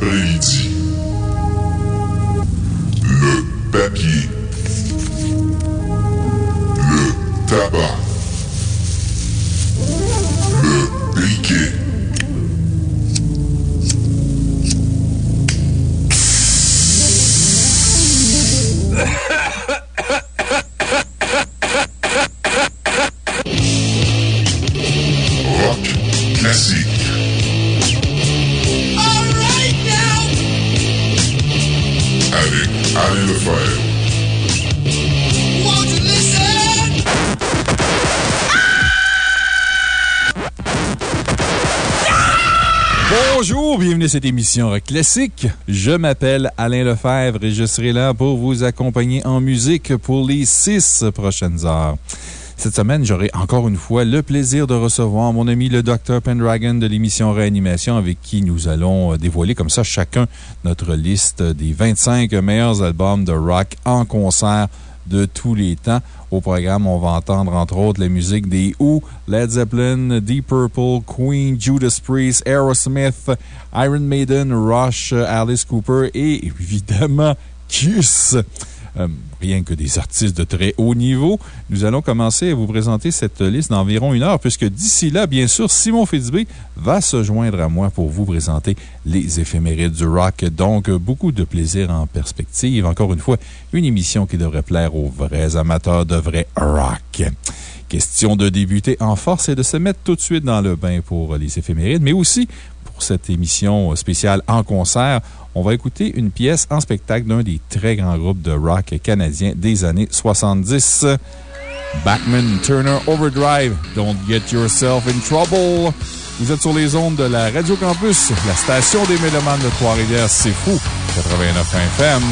vendredi cette émission Rock Classique. Je m'appelle Alain Lefebvre et je serai là pour vous accompagner en musique pour les six prochaines heures. Cette semaine, j'aurai encore une fois le plaisir de recevoir mon ami le Dr. Pendragon de l'émission Réanimation avec qui nous allons euh, dévoiler comme ça chacun notre liste des 25 meilleurs albums de rock en concert de tous les temps. Au programme, on va entendre entre autres la musique des Who, Led Zeppelin, Deep Purple, Queen, Judas Priest, Aerosmith, Iron Maiden, Rush, Alice Cooper et évidemment Kiss. Euh, rien que des artistes de très haut niveau. Nous allons commencer à vous présenter cette liste d'environ une heure, puisque d'ici là, bien sûr, Simon Fitzbé va se joindre à moi pour vous présenter les éphémérides du rock. Donc, beaucoup de plaisir en perspective. Encore une fois, une émission qui devrait plaire aux vrais amateurs de vrai rock. Question de débuter en force et de se mettre tout de suite dans le bain pour les éphémérides, mais aussi pour cette émission spéciale en concert on va écouter une pièce en spectacle d'un des très grands groupes de rock canadiens des années 70. Backman Turner Overdrive, Don't Get Yourself in Trouble. Vous êtes sur les ondes de la Radio Campus, la station des Mélomanes de Trois-Rivières. C'est fou. 89 FM.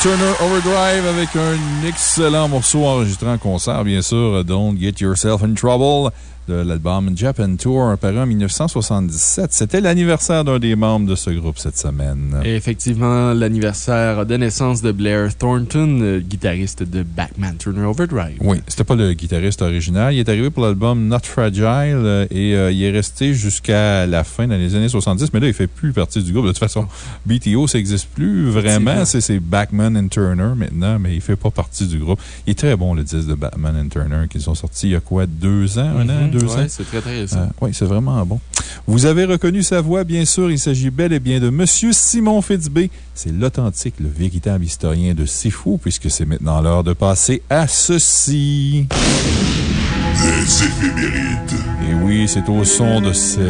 Turner Overdrive avec un excellent morceau enregistré en concert, bien sûr, Don't Get Yourself in Trouble de l'album Japan Tour, paru en 1977. C'était l'anniversaire d'un des membres de ce groupe cette semaine. Et effectivement, l'anniversaire de naissance de Blair Thornton, euh, guitariste de Backman Turner Overdrive. Oui, c'était pas le guitariste original. Il est arrivé pour l'album Not Fragile euh, et euh, il est resté jusqu'à la fin dans les années 70, mais là, il fait plus partie du groupe. De toute façon, BTO, ça n'existe plus vraiment. C'est c'est Backman and Turner maintenant, mais il fait pas partie du groupe. Il est très bon, le disque de Backman and Turner, qu'ils ont sorti il y a quoi, deux ans, un an, deux Ouais, ans? c'est très, très récent. Euh, oui, c'est vraiment bon. Vous avez reconnu sa voix, bien sûr. Il s'agit bel et bien de Monsieur Simon Fitzbé. C'est l'authentique, le véritable historien de Sifu, puisque c'est maintenant l'heure de passer à ceci. Les éphémérides. Et oui, c'est au son de ce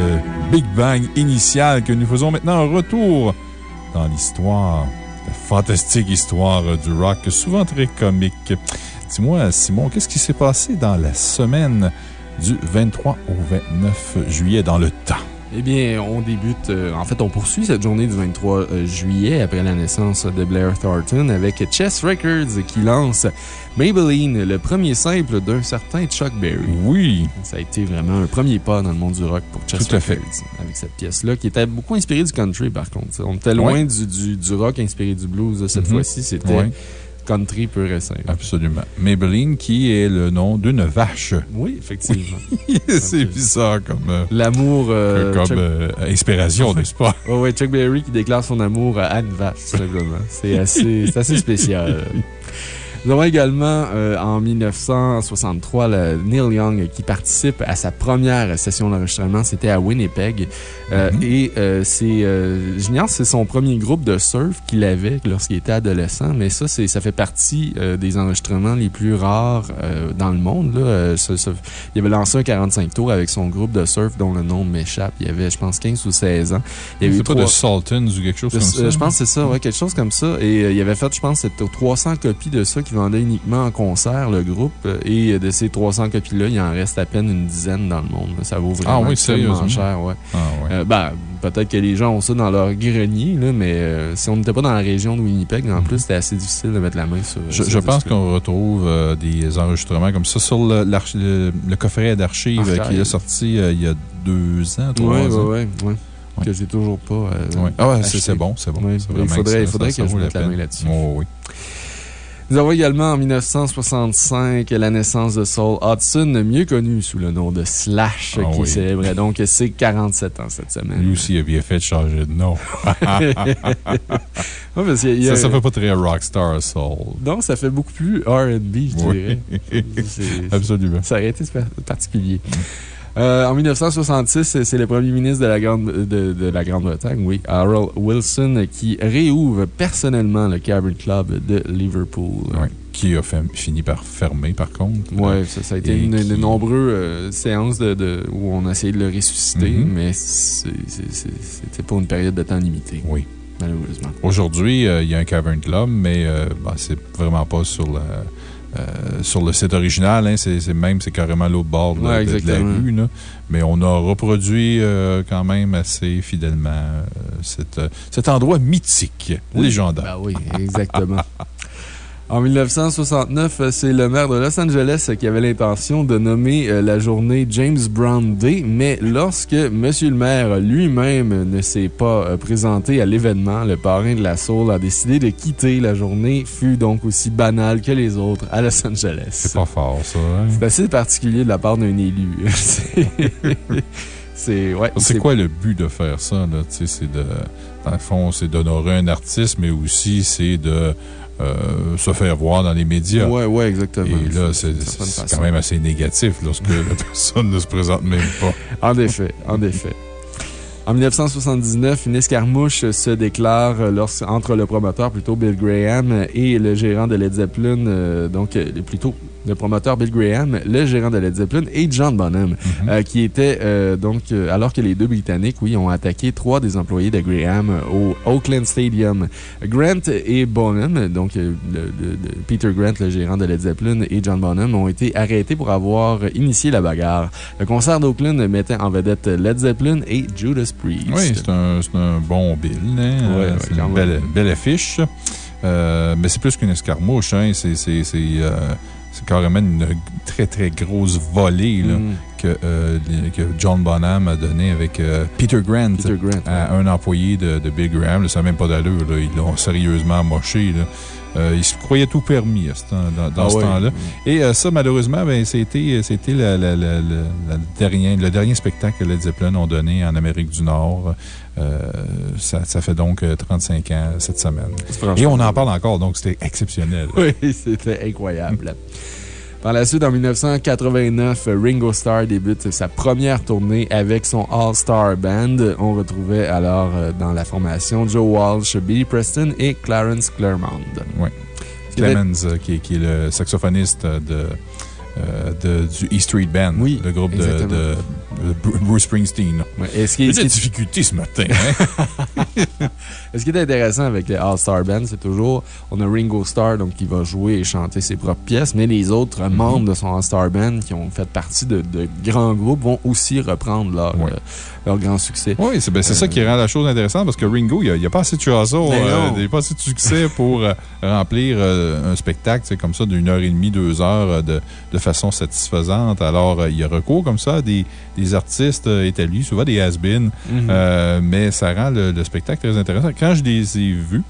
Big Bang initial que nous faisons maintenant un retour dans l'histoire, la fantastique histoire du rock, souvent très comique. Dis-moi, Simon, qu'est-ce qui s'est passé dans la semaine du 23 au 29 juillet dans le temps? Eh bien, on débute, euh, en fait, on poursuit cette journée du 23 euh, juillet après la naissance de Blair Thornton avec Chess Records qui lance Maybelline, le premier simple d'un certain Chuck Berry. Oui. Ça a été vraiment un premier pas dans le monde du rock pour Chess Tout à fait. Records avec cette pièce-là qui était beaucoup inspirée du country par contre. On était loin Ouais. du, du, du rock inspiré du blues. Cette Mhm. fois-ci, c'était Ouais. Country pur et simple. Absolument. Maybelline, qui est le nom d'une vache. Oui, effectivement. c'est bizarre comme, euh, L'amour. euh, comme euh, inspiration, n'est-ce pas? Oh ouais, Chuck Berry qui déclare son amour à Anne Vache, tout simplement. C'est assez, c'est assez spécial. Nous avons également, euh, en 1963, le Neil Young qui participe à sa première session d'enregistrement. C'était à Winnipeg. Euh, Mhm. Et euh, c'est, euh, j'ignore c'est son premier groupe de surf qu'il avait lorsqu'il était adolescent, mais ça, ça fait partie euh, des enregistrements les plus rares euh, dans le monde. Là. Euh, ça- ça- il avait lancé un 45 tours avec son groupe de surf dont le nom m'échappe. Il avait, je pense, 15 ou 16 ans. Il y avait eu C'est pas de Sultans ou quelque chose comme ça? Je pense que c'est ça, ouais, quelque chose comme ça. Et il avait fait, je pense, c'était 300 copies de ça qui vendait uniquement en concert, le groupe. Euh, Et euh, de ces 300 copies-là, il en reste à peine une dizaine dans le monde. Ça vaut vraiment Ah oui, extrêmement sérieusement? cher, ouais. Ah, ouais. Euh, ben, peut-être que les gens ont ça dans leur grenier, là, mais euh, si on n'était pas dans la région de Winnipeg, en plus, c'était assez difficile de mettre la main sur. Je, je pense qu'on retrouve euh, des enregistrements comme ça sur le, l'arch- le, le coffret d'archives Archive. qui est sorti il y a deux ans, trois Ouais, ans. ouais, ouais. Ouais. Que j'ai toujours pas. euh. Ah ouais, c'est bon, c'est bon. Il vraiment faudrait, il excellent, faudrait ça que je mette la main là-dessus. Oh, oui. Nous avons également en 1965 la naissance de Saul Hudson, mieux connu sous le nom de Slash, Ah qui oui. célébrait donc ses 47 ans cette semaine. Lui aussi a bien fait de changer de nom. Ouais, parce qu'il y a- ça, ça fait pas très rockstar soul. Non, ça fait beaucoup plus RB, je Oui. dirais. Absolument. Ça aurait été particulier. Euh, en 1966, c'est le premier ministre de la Grande- de, de la Grande-Bretagne, oui, Harold Wilson, qui réouvre personnellement le Cavern Club de Liverpool. Ouais. Qui a fait- fini par fermer, par contre. Ouais, ça, ça a été une de qui- nombreuses euh, séances de, de- où on a essayé de le ressusciter, Mhm. mais c'était pour une période de temps limitée, Oui. malheureusement. Aujourd'hui, euh, il y a un Cavern Club, mais euh, ben, c'est vraiment pas sur la. Euh, sur le site original, hein, c'est même, c'est carrément l'autre bord de, Ouais, de- de la rue. là. Mais on a reproduit euh, quand même assez fidèlement euh, cet, cet endroit mythique, Oui. légendaire. Ben oui, exactement. En 1969, euh, c'est le maire de Los Angeles qui avait l'intention de nommer euh, la journée James Brown Day, mais lorsque Monsieur le maire lui-même ne s'est pas euh, présenté à l'événement, le parrain de la Soul a décidé de quitter. La journée fut donc aussi banale que les autres à Los Angeles. C'est pas fort, ça. hein? C'est assez particulier de la part d'un élu. C'est- C'est ouais, quoi le but de faire ça? Là? Tu sais, C'est de, dans le fond, c'est d'honorer un artiste, mais aussi c'est de euh, se faire voir dans les médias. Ouais, ouais, exactement. Et là, c'est quand même assez négatif lorsque la personne ne se présente même pas. En effet, en effet. En 1979, une escarmouche se déclare entre le promoteur, plutôt Bill Graham, et le gérant de Led Zeppelin, euh, donc euh, plutôt le promoteur Bill Graham, le gérant de Led Zeppelin et John Bonham, euh, qui étaient euh, donc, euh, alors que les deux Britanniques, oui, ont attaqué trois des employés de Graham euh, au Oakland Stadium. Grant et Bonham, donc le- le- le- Peter Grant, le gérant de Led Zeppelin, et John Bonham ont été arrêtés pour avoir initié la bagarre. Le concert d'Oakland mettait en vedette Led Zeppelin et Judas Priest. Oui, c'est un, bon bill. Hein? Ouais, c'est une belle, belle affiche. Euh, mais c'est plus qu'une escarmouche. Hein? C'est, euh, c'est carrément une très, très grosse volée là, Mm. que, euh, que John Bonham a donnée avec euh, Peter Grant. Peter Grant. à un employé de, de Bill Graham. Là, ça n'a même pas d'allure. Ils l'ont sérieusement moché. Là. Euh, ils se croyaient tout permis à ce temps- dans, dans Ah ce ouais. temps-là. Et euh, ça, malheureusement, ben, c'était la- la- la- dernière- le dernier spectacle que Led Zeppelin ont donné en Amérique du Nord. Euh, ça, ça fait donc euh, 35 ans cette semaine. Et on en parle encore, donc c'était exceptionnel. Oui, c'était incroyable. Par la suite, en 1989, Ringo Starr débute sa première tournée avec son All-Star Band. On retrouvait alors euh, dans la formation Joe Walsh, Billy Preston et Clarence Claremont. Oui. Clemens, euh, qui, est- qui est le saxophoniste de, euh, de- du E Street Band, Oui, le groupe de Bruce Springsteen. Ouais, Et ce qui, y ce qui est- matin. hein? ce qui est intéressant avec les All-Star Band, c'est toujours, on a Ringo Starr donc, qui va jouer et chanter ses propres pièces, mais les autres Mhm. membres de son All-Star Band qui ont fait partie de, de grands groupes vont aussi reprendre leur, Ouais. euh, leur grand succès. Oui, c'est ben, c'est ça qui rend la chose intéressante parce que Ringo, il n'y a, pas assez de chansons, euh, il n'y a pas assez de succès pour euh, remplir euh, un spectacle comme ça d'une heure et demie, deux heures euh, de, de façon satisfaisante. Alors, euh, il y a recours comme ça à des, des artistes euh, établis, souvent des has-been, Mhm. euh, mais ça rend le, le spectacle très intéressant. Quand je les ai vus,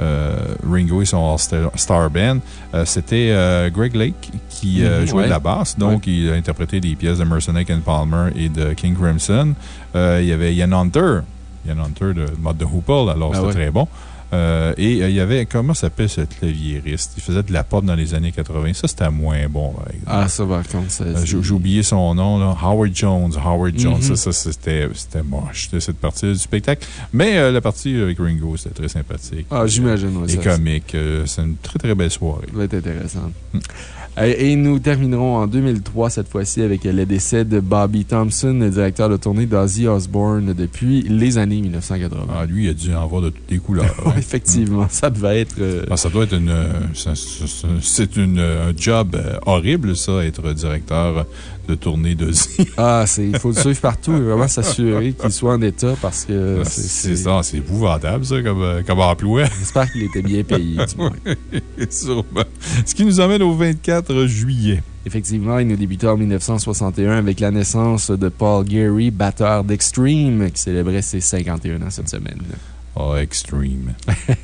euh, Ringo et son Star Band, euh, c'était euh, Greg Lake qui euh, Mhm, jouait ouais. de la basse. Donc, il a interprété des pièces de Mercenary and Palmer et de King Crimson. Euh, il y avait Ian Hunter, Ian Hunter de mode de Hoople, alors Ah c'était ouais. très bon. Euh, et euh, il y avait, comment s'appelle ce claviériste? Il faisait de la pop dans les années 80. Ça, c'était moins bon, par exemple. Ah, ça, par contre, ça, Euh, J'ai oublié son nom, là. Howard Jones. Howard Jones. Mhm. Ça, ça, c'était moche, de cette partie du spectacle. Mais euh, la partie avec Ringo, c'était très sympathique. Ah, j'imagine, ouais, Et ça- comique. C'est une très, très belle soirée. Ça va être intéressant. Hmm. Et et nous terminerons en 2003, cette fois-ci, avec le décès de Bobby Thompson, directeur de tournée d'Ozzy Osbourne depuis les années 1980. Ah, lui, il a dû en voir de toutes les couleurs. Ouais, hein. effectivement, ça devait être. euh, Ah, ça doit être une. euh, C'est une, euh, un job euh, horrible, ça, être directeur de tournée Z. Ah, c'est- il faut le suivre partout et vraiment s'assurer qu'il soit en état parce que Ah, c'est- ça, c'est épouvantable, ça, comme, euh, comme emploi. J'espère qu'il était bien payé, du moins. Sûrement. Ce qui nous amène au 24 juillet. Effectivement, il nous débutait en 1961 avec la naissance de Paul Gary, batteur d'Extreme, qui célébrait ses 51 ans cette semaine. Ah, extreme.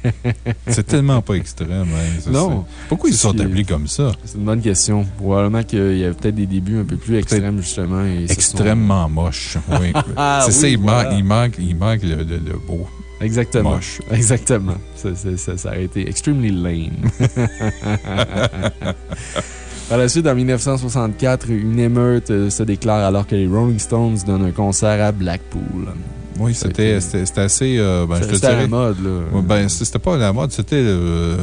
c'est tellement pas extrême. hein, ça, Non. Pourquoi ils sont appelés comme ça? C'est une bonne question. Probablement qu'il y a peut-être des débuts un peu plus extrêmes, justement. et ce sont- Extrêmement moche. Oui. Ah, c'est ça, oui, il, voilà. manque, il, manque, il manque le, le- le beau. Exactement. Moche. Exactement. Ça, ça, ça, ça aurait été extremely lame. Par la suite, en 1964, une émeute euh, se déclare alors que les Rolling Stones donnent un concert à Blackpool. Oui, a c'était assez. euh, ben, C'était à la mode, là. Ben, c'était pas la mode, c'était. euh,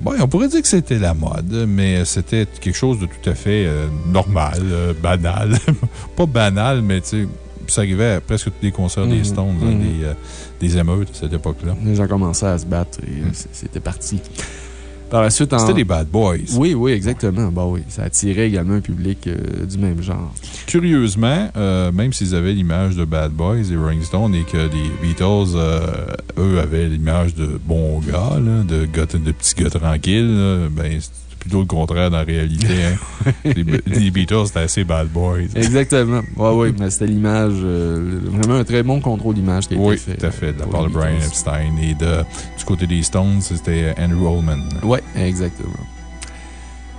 bon, on pourrait dire que c'était la mode, mais c'était quelque chose de tout à fait euh, normal, euh, banal. pas banal, mais tu sais, ça arrivait à presque tous les concerts des Mhm, Stones, hein, mhm. des, euh, des émeutes à cette époque-là. Les gens commençaient à se battre et euh, c- c'était parti. Par la suite, en... C'était des bad boys. Oui, oui, exactement. Bah oui, ça attirait également un public euh, du même genre. Curieusement, euh, même s'ils avaient l'image de Bad Boys et Rolling Stone et que les Beatles, euh, eux, avaient l'image de bons gars, là, de, gars, de petits gars tranquilles, là, ben, plutôt le contraire dans la réalité. hein. les, les Beatles, c'était assez Bad Boys. Exactement. Oui, oui, mais c'était l'image, euh, vraiment un très bon contrôle d'image qui a Oui, été fait. tout à fait. De la pour part de Brian. Epstein. Et de, du côté des Stones, c'était Andrew Holman. Oui, exactement.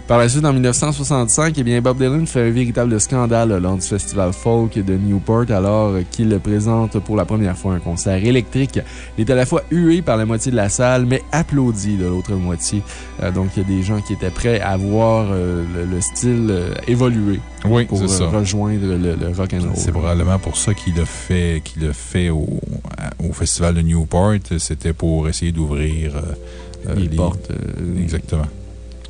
Par la suite, en 1965, eh bien, Bob Dylan fait un véritable scandale lors du festival folk de Newport alors qu'il présente pour la première fois un concert électrique. Il est à la fois hué par la moitié de la salle, mais applaudi de l'autre moitié. Euh, donc, il y a des gens qui étaient prêts à voir euh, le, le style euh, évoluer Oui, pour c'est ça. rejoindre le, le rock and roll. C'est probablement pour ça qu'il a fait, qu'il a fait au, festival de Newport. C'était pour essayer d'ouvrir Les portes, Exactement.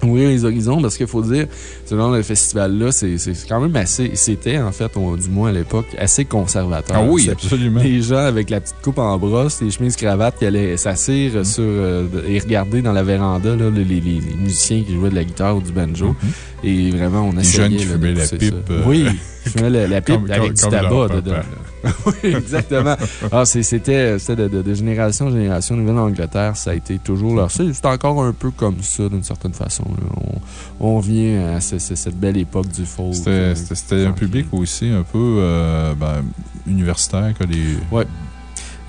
Ouvrir les horizons parce qu'il faut dire, ce genre de festival-là, c'est c'est quand même assez, c'était en fait, du moins à l'époque, assez conservateur. Ah oui, absolument. Des gens avec la petite coupe en brosse, les chemises cravates qui allaient s'asseoir sur euh, et regarder dans la véranda là, les, les- les musiciens qui jouaient de la guitare ou du banjo. Et vraiment, on Les essayait jeunes qui fumaient la pipe, euh, Oui, qui fumaient la, la pipe Comme- avec comme- du comme tabac dedans. là. oui, exactement. Ah, C'était c'était de, de- de génération en génération. Nouvelle-Angleterre, ça a été toujours leur. C'est encore un peu comme ça, d'une certaine façon. On, on revient à ce- ce- cette belle époque du folk. C'était euh, un public aussi un peu euh, ben, universitaire que les. Ouais.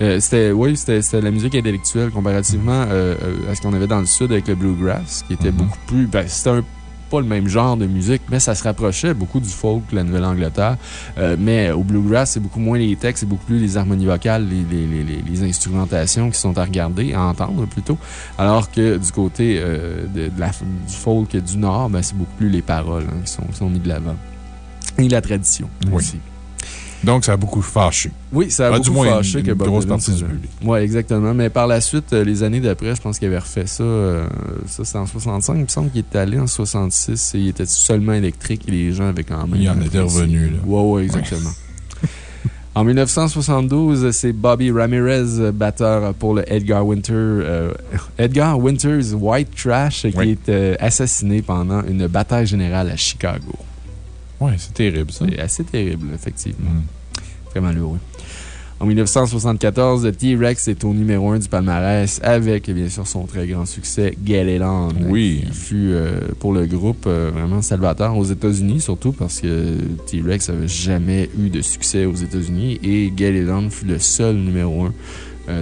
Euh, c'était, oui, c'était c'était la musique intellectuelle comparativement euh, à ce qu'on avait dans le sud avec le bluegrass, qui était Mhm. beaucoup plus. Ben, c'était un- pas le même genre de musique, mais ça se rapprochait beaucoup du folk de la Nouvelle-Angleterre. Euh, mais au bluegrass, c'est beaucoup moins les textes, c'est beaucoup plus les harmonies vocales, les, les, les, les- les instrumentations qui sont à regarder, à entendre plutôt. Alors que du côté euh, de, de la- du folk du Nord, ben, c'est beaucoup plus les paroles hein, qui, sont, qui sont mises de l'avant. Et la tradition Oui. aussi. Donc, ça a beaucoup fâché. Oui, ça a Ah, beaucoup du moins, fâché une, que Bob grosse Dylan partie se- du public. Oui, exactement. Mais par la suite, euh, les années d'après, je pense qu'il avait refait ça. euh, ça, c'était en 65. Il me semble qu'il était allé en 66 et il était seulement électrique et les gens avaient quand même. Il en était revenu, là. Oui, oui, exactement. En 1972, c'est Bobby Ramirez, batteur pour le Edgar Winter, euh, Edgar Winter's White Trash, qui est euh, assassiné pendant une bataille générale à Chicago. Oui, c'est terrible, ça. C'est assez terrible, effectivement. Mm. Très malheureux. En 1974, le T-Rex est au numéro 1 du palmarès avec, bien sûr, son très grand succès, On. Oui. Qui fut, euh, pour le groupe, euh, vraiment salvateur aux États-Unis, surtout parce que T-Rex n'avait jamais eu de succès aux États-Unis et On fut le seul numéro 1 euh,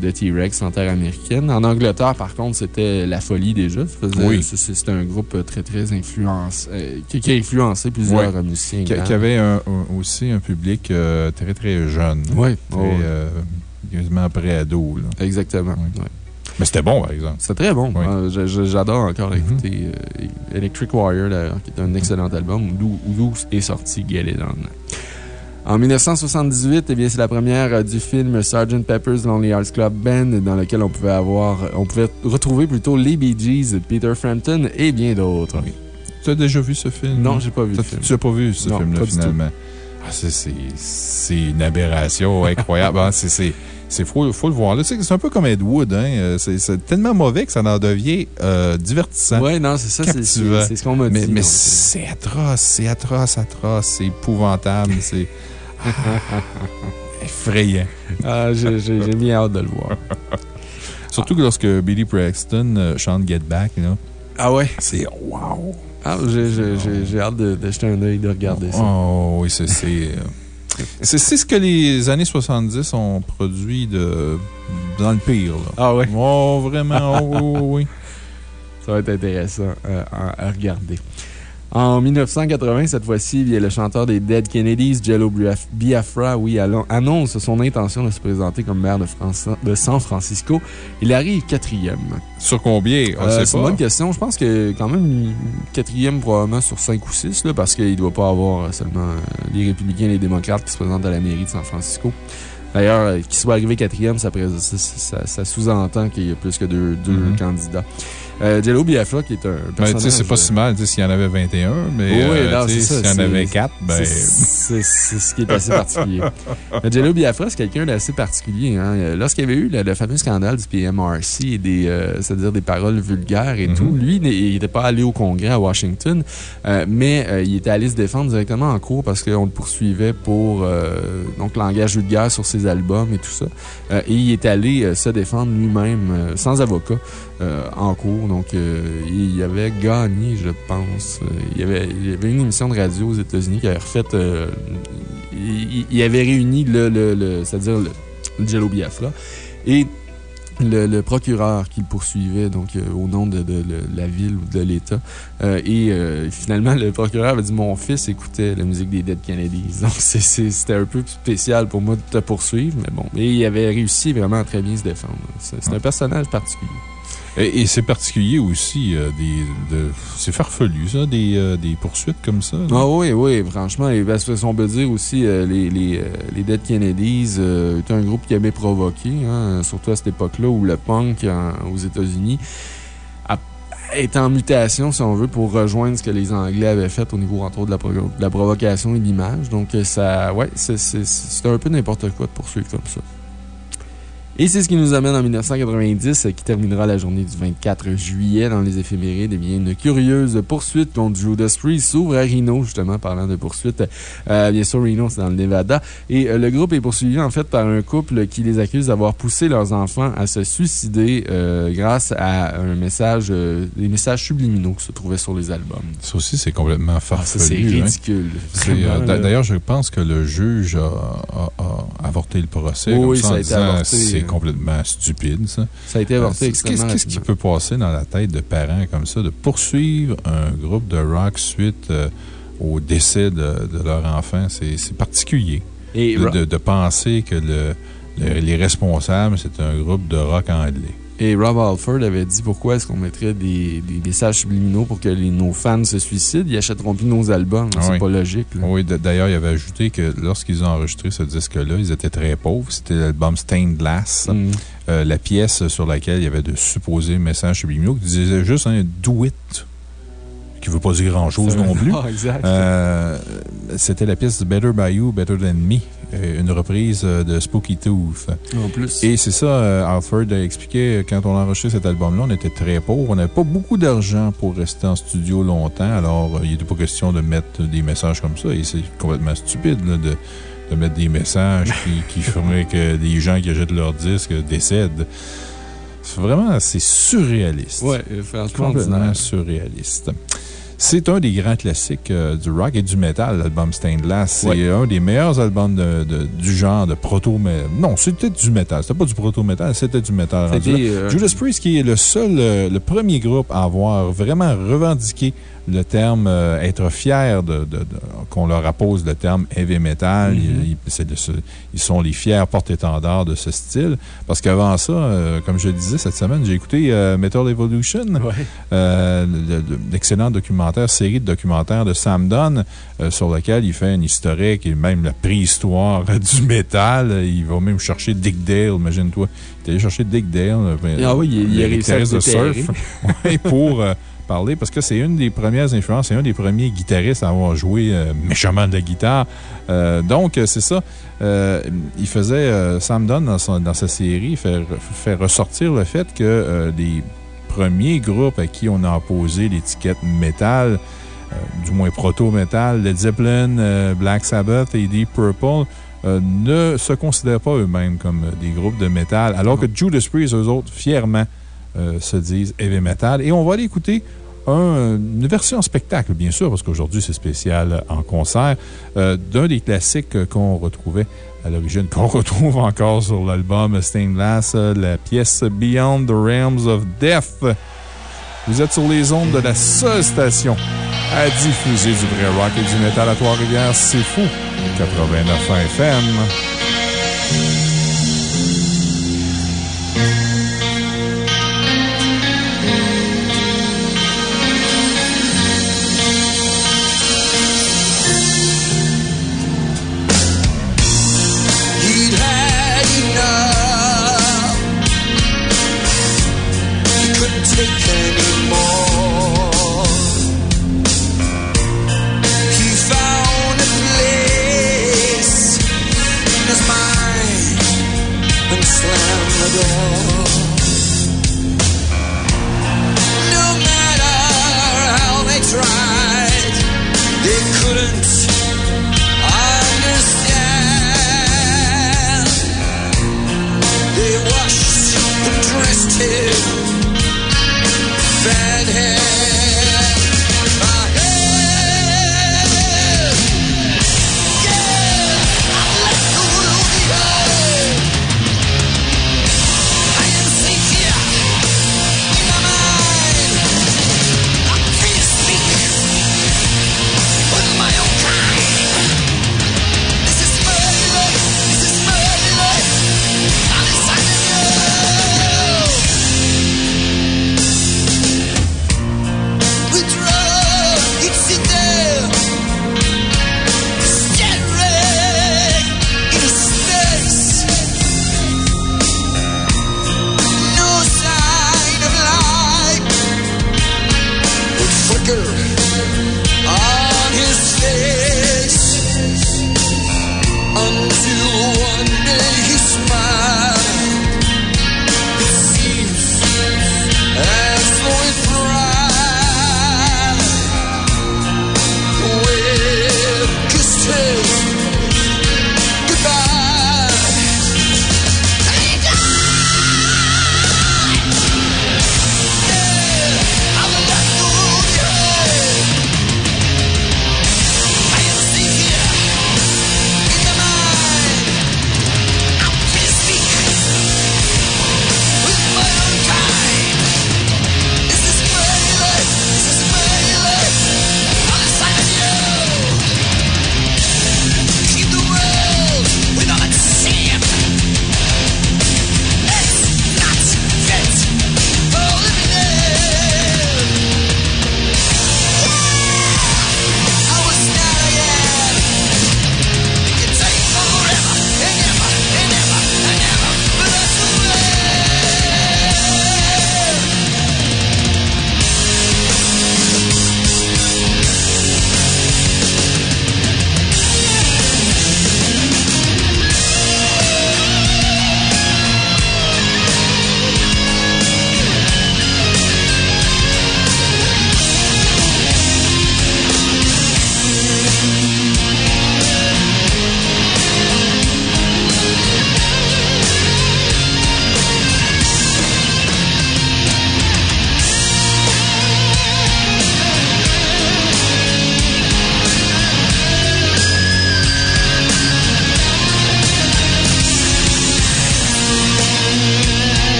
de T-Rex en terre américaine. En Angleterre, par contre, c'était la folie déjà. Oui. C'était un groupe très, très influencé, euh, qui, qui a influencé plusieurs musiciens. Qui, qui avait un- un- aussi un public euh, très, très jeune. Oui, Très, oh, euh, quasiment pré-ado. là. exactement. Mais c'était bon, par exemple. C'est très bon. Oui. Euh, J'adore encore Mhm. écouter euh, Electric Warrior, d'ailleurs, qui est un excellent album, d'où d'où est sorti Get It On. En 1978, eh bien, c'est la première euh, du film Sgt. Pepper's Lonely Hearts Club Band, dans lequel on pouvait avoir, on pouvait retrouver plutôt les Bee Gees, Peter Frampton et bien d'autres. Tu as déjà vu ce film? Non, j'ai pas vu le film. Tu n'as pas vu ce film-là, finalement? Ah, c'est- une aberration incroyable. Ah, c'est- c'est faut, faut le voir. C'est un peu comme Ed Wood. Hein? Euh, C'est tellement mauvais que ça en devient euh, divertissant. Ouais, non, c'est ça, c'est- ce qu'on m'a dit. Mais, mais c'est atroce, c'est atroce, atroce, c'est épouvantable, c'est effrayant. Ah, j'ai bien hâte de le voir. Surtout que lorsque Billy Braxton euh, chante Get Back, là, Ah ouais? c'est wow. Ah, j'ai- hâte de, de jeter un œil, de regarder ça. Oh, oui, c'est. C'est euh, ce que les années 70 ont produit de, dans le pire. Là. Ah ouais? Oh, vraiment, oh, oui, oui. Ça va être intéressant euh, à, à regarder. En 1980, cette fois-ci, le chanteur des Dead Kennedys, Jello Biaf- Biafra, oui, annonce son intention de se présenter comme maire de, France- de San Francisco. Il arrive quatrième. Sur combien? On Euh, C'est une bonne question. Je pense que quand même quatrième probablement sur cinq ou six, là, parce qu'il ne doit pas avoir euh, seulement euh, les républicains et les démocrates qui se présentent à la mairie de San Francisco. D'ailleurs, qu'il soit arrivé quatrième, ça, sous-entend qu'il y a plus que deux, deux Mhm. candidats. Euh, Jello Biafra, qui est un Ben, tu personnage... sais, c'est pas si mal tu sais, s'il y en avait 21, mais Oui, euh, s'il y en avait 4, ben. C'est ce qui est assez particulier. Mais Jello Biafra, c'est quelqu'un d'assez particulier. Hein. Euh, Lorsqu'il y avait eu le, le fameux scandale du PMRC, et des, euh, c'est-à-dire des paroles vulgaires et Mhm. tout, lui, il n'était pas allé au Congrès à Washington, euh, mais euh, il était allé se défendre directement en cours parce qu'on le poursuivait pour euh, donc langage vulgaire sur ses albums et tout ça. Euh, et il est allé euh, se défendre lui-même, euh, sans avocat, euh, en cours. Donc, euh, il avait gagné, je pense. Euh, il, y avait, il y avait une émission de radio aux États-Unis qui avait refait. euh, il, il avait réuni le, le, le- c'est-à-dire le, le Jello Biafra. Et le, procureur qui le poursuivait, donc au nom de, la ville ou de l'État. et finalement, le procureur avait dit Mon fils écoutait la musique des Dead Kennedys. Donc, c'était un peu spécial pour moi de te poursuivre, mais bon. Et il avait réussi vraiment à très bien se défendre. C'est un personnage particulier. Et, c'est particulier aussi, euh, de, c'est farfelu, ça, des, euh, poursuites comme ça. Ah oui, oui, franchement. Et parce que, on peut dire aussi, euh, les, Dead Kennedys étaient un groupe qui aimait provoquer, hein, surtout à cette époque-là où le punk aux États-Unis est en mutation, si on veut, pour rejoindre ce que les Anglais avaient fait au niveau, entre de la, la provocation et de l'image. Donc, ça, ouais, c'est un peu n'importe quoi de poursuivre comme ça. Et c'est ce qui nous amène en 1990, qui terminera la journée du 24 juillet dans les éphémérides. Eh bien, une curieuse poursuite contre Judas Priest s'ouvre à Reno, justement, parlant de poursuite. Euh, bien sûr, Reno, c'est dans le Nevada. Et euh, le groupe est poursuivi, en fait, par un couple qui les accuse d'avoir poussé leurs enfants à se suicider euh, grâce à un message, des messages subliminaux qui se trouvaient sur les albums. Ça aussi, c'est complètement farfelu. c'est hein. ridicule. D'ailleurs, je pense que le juge a, avorté le procès. Oui, ça a été avorté complètement stupide, ça. Ça a été avorté extrêmement Qu'est-ce qui peut passer dans la tête de parents comme ça de poursuivre un groupe de rock suite euh, au décès de, leur enfant? C'est particulier. Et de, de, penser que le, les responsables, c'est un groupe de rock anglais. Et Rob Alford avait dit pourquoi est-ce qu'on mettrait des, messages subliminaux pour que nos fans se suicident? Ils achèteront plus nos albums. Ah c'est pas logique. Oui, d'ailleurs, il avait ajouté que lorsqu'ils ont enregistré ce disque-là, ils étaient très pauvres. C'était l'album Stained Glass. Mm. Euh, la pièce sur laquelle il y avait de supposés messages subliminaux qui disaient juste un do it qui ne veut pas dire grand-chose non plus. Euh, c'était la pièce Better By You, Better Than Me, une reprise euh, de Spooky Tooth. En plus. Et c'est ça, Alfred a expliqué, quand on a enregistré cet album-là, on était très pauvres. On n'avait pas beaucoup d'argent pour rester en studio longtemps. Alors, il n'était pas question de mettre des messages comme ça. Et c'est complètement stupide de, de, mettre des messages qui, qui feraient que des gens qui achètent leur disque décèdent. Vraiment, c'est surréaliste. Oui, franchement, complètement surréaliste. C'est un des grands classiques euh, du rock et du metal, l'album Stained Glass. C'est un des meilleurs albums de, du genre de proto Non, c'était du metal. C'était pas du proto-metal, c'était du metal. Euh, Judas Priest, qui est le seul, euh, le premier groupe à avoir vraiment revendiqué le terme euh, être fier de, qu'on leur appose le terme heavy metal. Mm-hmm. ils, sont les fiers porte-étendards de ce style. Parce qu'avant ça, euh, comme je le disais cette semaine, j'ai écouté euh, Metal Evolution, l'excellent documentaire, série de documentaires de Sam Dunn, sur lequel il fait une historique et même la préhistoire du métal. Il va même chercher Dick Dale, imagine-toi. Il est allé chercher Dick Dale. Ah oui, il, il a réussi à surf. pour parler parce que c'est une des premières influences, c'est un des premiers guitaristes à avoir joué euh, méchamment de la guitare. Euh, donc, c'est ça. Euh, il faisait, Sam Dunn, dans, sa série, fait, fait, ressortir le fait que les premiers groupes à qui on a posé l'étiquette métal, du moins proto-métal, Led Zeppelin, Black Sabbath et Deep Purple, ne se considèrent pas eux-mêmes comme des groupes de métal, alors que Judas Priest, eux autres, fièrement, euh, se disent heavy metal. Et on va aller écouter une version spectacle, bien sûr, parce qu'aujourd'hui c'est spécial en concert, euh, d'un des classiques qu'on retrouvait à l'origine, qu'on retrouve encore sur l'album Stained Glass, la pièce Beyond the Realms of Death. Vous êtes sur les ondes de la seule station à diffuser du vrai rock et du métal à Trois-Rivières. C'est fou. 89 FM.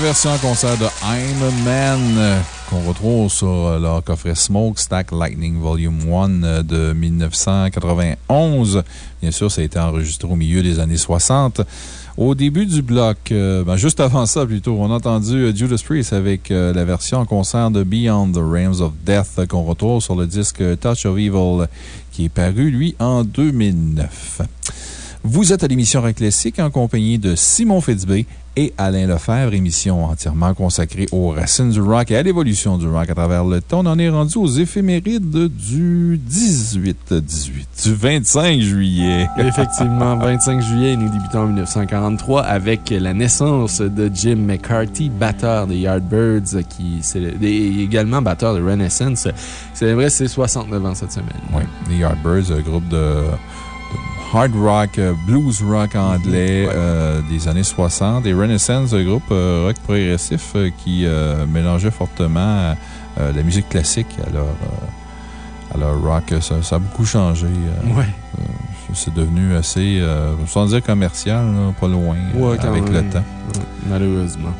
Version en concert de I'm a Man euh, qu'on retrouve sur euh, leur coffret Smokestack Lightning Volume 1 euh, de 1991. Bien sûr, ça a été enregistré au milieu des années 60. Au début du bloc, ben, juste avant ça plutôt, on a entendu Judas Priest avec la version en concert de Beyond the Realms of Death qu'on retrouve sur le disque Touch of Evil qui est paru, lui, en 2009. Vous êtes à l'émission Rock en compagnie de Simon Fitzbé et Alain Lefebvre, émission entièrement consacrée aux racines du rock et à l'évolution du rock à travers le temps. On en est rendu aux éphémérides du 18, 18, du 25 juillet. Effectivement, 25 juillet, nous débutons en 1943 avec la naissance de Jim McCarthy, batteur des Yardbirds, qui est également batteur de Renaissance. C'est vrai, c'est 69 ans cette semaine. Oui, les Yardbirds, groupe de hard rock, euh, blues rock anglais Ouais. euh, des années 60 et Renaissance, un groupe euh, rock progressif euh, qui mélangeait fortement la musique classique à leur, à leur rock. Ça, ça a beaucoup changé. Ouais. C'est devenu assez, sans dire commercial, là, pas loin, Ouais, avec le temps. Ouais, malheureusement.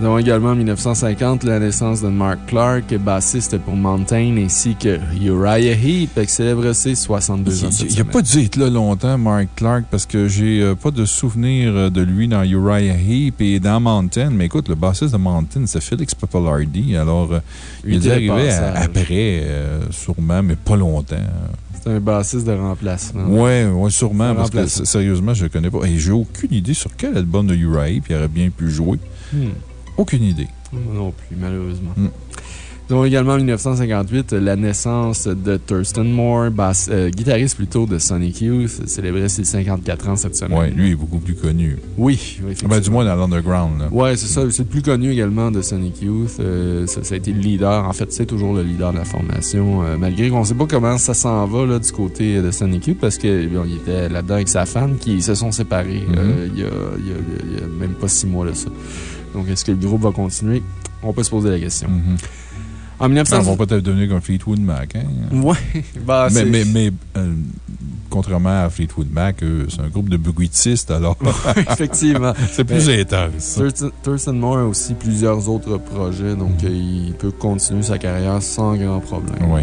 Nous avons également en 1950 la naissance de Mark Clark, bassiste pour Mountain, ainsi que Uriah Heep, qui célèbre ses 62 ans. Il n'a pas dû être là longtemps, Mark Clark, parce que j'ai euh, pas de souvenir euh, de lui dans Uriah Heep et dans Mountain. Mais écoute, le bassiste de Mountain, c'est Felix Pappalardi. Alors, euh, il est à- passage. après, euh, sûrement, mais pas longtemps. C'est un bassiste de remplacement. Ouais, ouais, sûrement, parce que sérieusement, je connais pas. Et j'ai aucune idée sur quel album de Uriah Heep il aurait bien pu jouer. Hmm. Aucune idée. Moi non plus, malheureusement. Nous avons également en 1958 la naissance de Thurston Moore, basse- euh, guitariste plutôt de Sonic Youth, célébrait ses 54 ans cette semaine. Ouais, lui est beaucoup plus connu. Oui, oui, Ben, du moins dans l'underground. Ouais, c'est ça. C'est le plus connu également de Sonic Youth. Euh, ça, ça a été le leader. En fait, c'est toujours le leader de la formation. euh, malgré qu'on ne sait pas comment ça s'en va là, du côté de Sonic Youth parce qu'il était là-dedans avec sa femme qui se sont séparés Mhm. euh, il y, a, il y a- il y a même pas six mois de ça. Donc, est-ce que le groupe va continuer? On peut se poser la question. Mhm. En 1900... Ils vont peut-être devenir comme Fleetwood Mac. Hein? Ouais, bah, mais, c'est- mais, mais euh, contrairement à Fleetwood Mac, eux, c'est un groupe de bruitistes, alors effectivement. c'est plus Mais- intense. Thurston- Moore a aussi plusieurs autres projets, donc Mhm. euh, il peut continuer sa carrière sans grand problème. Oui.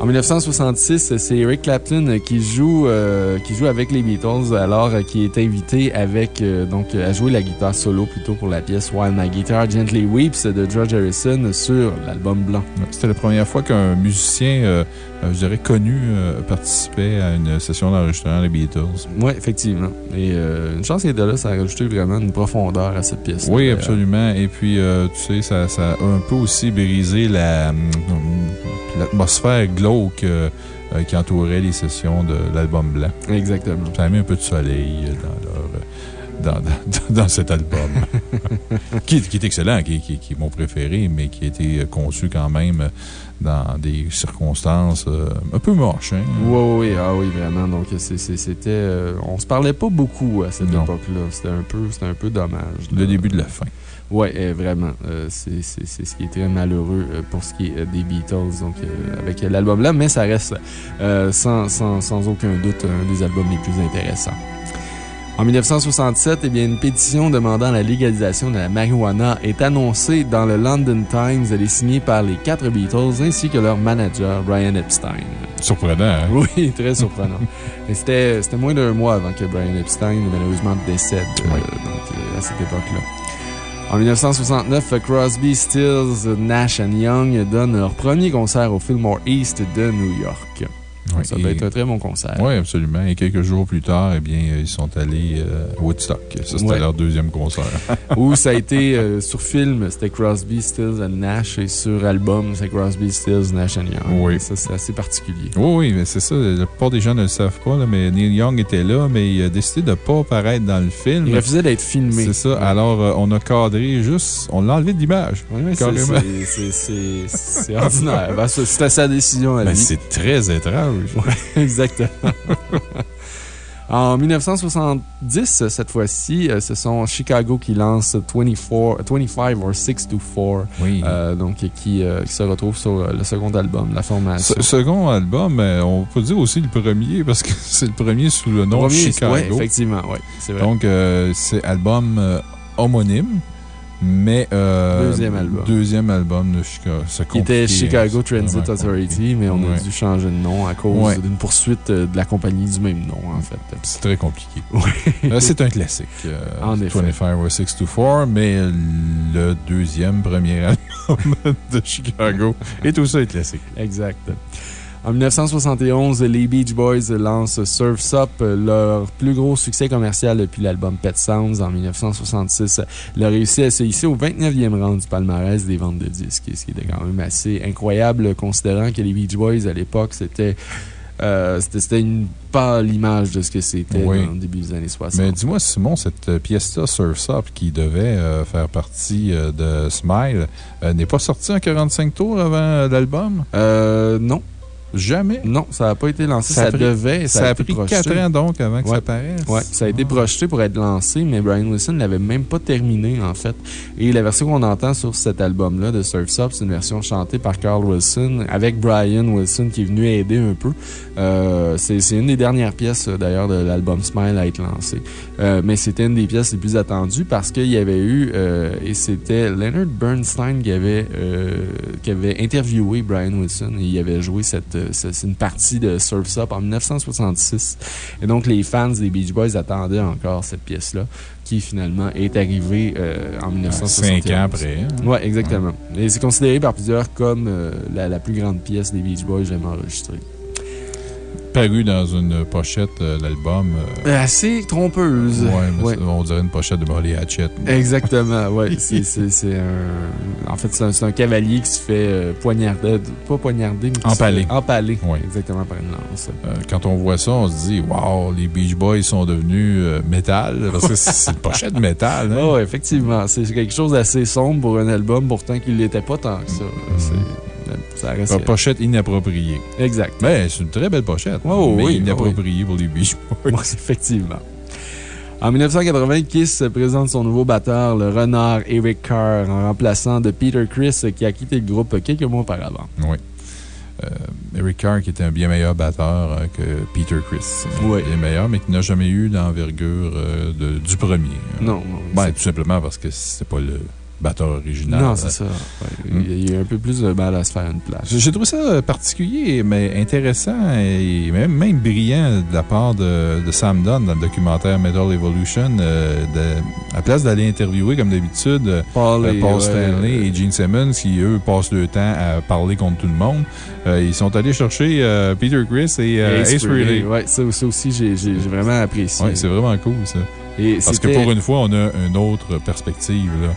En 1966, c'est Eric Clapton qui joue, euh, qui joue avec les Beatles, alors euh, qui est invité avec, euh, donc, à jouer la guitare solo plutôt pour la pièce While My Guitar Gently Weeps de George Harrison sur l'album blanc. C'était la première fois qu'un musicien, euh, je dirais connu, participait à une session d'enregistrement des Beatles. Oui, effectivement. Et une chance qu'il était là, ça a rajouté vraiment une profondeur à cette pièce. Oui, absolument. Et puis, tu sais, ça, ça a un peu aussi brisé la, hum, l'atmosphère glauque euh, euh, qui entouraient les sessions de l'album blanc. Exactement. Ça a mis un peu de soleil dans leur. euh, Dans, dans- dans cet album. qui, qui est excellent, qui, qui- qui est mon préféré, mais qui a été conçu quand même dans des circonstances euh, un peu moches. hein. Oui, oui, ah oui, vraiment. Donc, c'était. euh, on se parlait pas beaucoup à cette époque-là. C'était un, peu- un peu dommage. Le début de la fin. Oui, vraiment. Euh, c'est ce qui est très malheureux euh, pour ce qui est euh, des Beatles, donc euh, avec euh, l'album-là, mais ça reste euh, sans, sans, sans aucun doute un des albums les plus intéressants. En 1967, eh bien, une pétition demandant la légalisation de la marijuana est annoncée dans le London Times. Elle est signée par les quatre Beatles ainsi que leur manager, Brian Epstein. Surprenant, hein? Oui, très surprenant. C'était moins d'un mois avant que Brian Epstein, malheureusement, décède euh, Oui. donc, euh, à cette époque-là. En 1969, Crosby, Stills, Nash Young donnent leur premier concert au Fillmore East de New York. Ouais, Ça doit être un très bon concert. Oui, absolument. Et quelques jours plus tard, eh bien, ils sont allés euh, à Woodstock. Ça, c'était Ouais. leur deuxième concert. Où ça a été euh, sur film, c'était Crosby, Stills and Nash, et sur album, c'est Crosby, Stills, Nash Young. Oui. Ça, c'est assez particulier. Oui, oui, mais c'est ça. La plupart des gens ne le savent pas, là, mais Neil Young était là, mais il a décidé de ne pas apparaître dans le film. Il refusait d'être filmé. C'est ça. Ouais. Alors, euh, on a cadré juste, on l'a enlevé de l'image. Ouais, c'est- c'est- c'est- c'est c'est ordinaire. Ben, C'était sa décision à Ben, lui. c'est très étrange. Exactement. En 1970, cette fois-ci, euh, ce sont Chicago qui lance 24, 25 or 6 to 4, Oui. euh, donc qui, euh, qui se retrouve sur le second album, la formation. Ce second album, on peut dire aussi le premier parce que c'est le premier sous le nom Premier, Chicago. ouais, effectivement, oui, vrai. Donc, euh, c'est album homonyme, mais. euh, Deuxième album. Deuxième album de Chicago. C'est qui était Chicago Transit Authority, mais on a dû changer de nom à cause Ouais. d'une poursuite euh, de la compagnie du même nom, en fait. C'est très compliqué. Euh, c'est un classique. euh, En effet. 25 or 6 to 4, mais le deuxième, premier album de Chicago est aussi un classique. Exact. En 1971, les Beach Boys lancent Surf's Up, leur plus gros succès commercial depuis l'album Pet Sounds en 1966. Il a réussi à se hisser au 29e rang du palmarès des ventes de disques, ce qui était quand même assez incroyable considérant que les Beach Boys à l'époque, c'était. euh, c'était une pâle image de ce que c'était Oui. le début des années 60. Mais dis-moi, Simon, cette euh, pièce-là, Surf's Up, qui devait euh, faire partie euh, de Smile, n'est pas sortie en 45 tours avant l'album? Non. Jamais. Non, ça n'a pas été lancé. Ça devait. Ça, a été pris projeté. 4 ans donc avant que Ouais. ça paraisse. Oui, ça a été Ah. projeté pour être lancé, mais Brian Wilson ne l'avait même pas terminé, en fait. Et la version qu'on entend sur cet album-là de Surf's Up, c'est une version chantée par Carl Wilson, avec Brian Wilson qui est venu aider un peu. Euh, c'est une des dernières pièces, euh, d'ailleurs, de l'album Smile à être lancé. Euh, mais c'était une des pièces les plus attendues parce qu'il y avait eu, euh, et c'était Leonard Bernstein qui avait, qui avait interviewé Brian Wilson et il avait joué cette, ce- c'est une partie de Surf's Up en 1966. Et donc, les fans des Beach Boys attendaient encore cette pièce-là, qui finalement est arrivée euh, en 1971. 5 ans après. hein. Oui, exactement. Et c'est considéré par plusieurs comme euh, la, la plus grande pièce des Beach Boys jamais enregistrée. Paru dans une pochette, euh, l'album. euh, Euh, Assez trompeuse. Ouais. c'est- on dirait une pochette de Molly Hatchet. Exactement, oui. C'est un. En fait, c'est un, cavalier qui se fait poignarder. Pas poignarder, mais fait empaler. Oui. Exactement, par une lance. Quand on voit ça, on se dit, wow, les Beach Boys sont devenus métal. Parce que c'est une pochette métal. hein. Oui, effectivement. C'est quelque chose d'assez sombre pour un album, pourtant qu'il l'était pas tant que ça. C'est- Ça reste. Une pochette inappropriée. Exact. Mais c'est une très belle pochette. Oh, mais oui, inappropriée pour les Beach Boys. Effectivement. En 1980, Kiss présente son nouveau batteur, le renard Eric Carr, en remplaçant de Peter Chris, qui a quitté le groupe quelques mois auparavant. Oui. Euh, Eric Carr, qui était un bien meilleur batteur euh, que Peter Chris. Oui. Bien meilleur, mais qui n'a jamais eu l'envergure euh, du premier. Non, non. Ben, tout simplement parce que c'est pas le batteur original. non, c'est ça. Ouais, Hmm. Il y a un peu plus de mal à se faire une place. J'ai trouvé ça euh, particulier, mais intéressant et même, même brillant de la part de, de Sam Dunn dans le documentaire Metal Evolution. euh, de- à la place d'aller interviewer, comme d'habitude, euh, Paul, euh, et- Paul Stanley ouais. et Gene Simmons, qui eux passent le temps à parler contre tout le monde, euh, ils sont allés chercher euh, Peter Chris et euh, Ace, Frehley. Ouais, ça, ça aussi, j'ai vraiment apprécié. Ouais, c'est vraiment cool, ça. Et Parce que pour une fois, on a une autre perspective là, euh,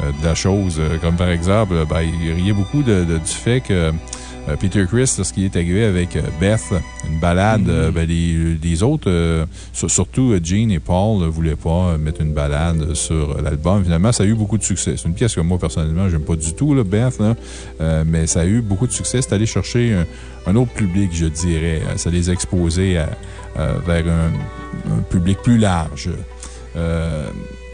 de la chose. Euh, Comme par exemple, ben, il riait beaucoup de- de- du fait que Euh, Peter Chris, lorsqu'il est arrivé avec euh, Beth, une balade, euh, ben, les, les autres, euh, sur- surtout euh, Gene et Paul, ne voulaient pas euh, mettre une balade sur l'album. Finalement, ça a eu beaucoup de succès. C'est une pièce que moi, personnellement, j'aime pas du tout, là, Beth, là. Euh, mais ça a eu beaucoup de succès. C'est allé chercher un, un autre public, je dirais. Euh, Ça les a exposés à- euh, vers un, un public plus large. Euh,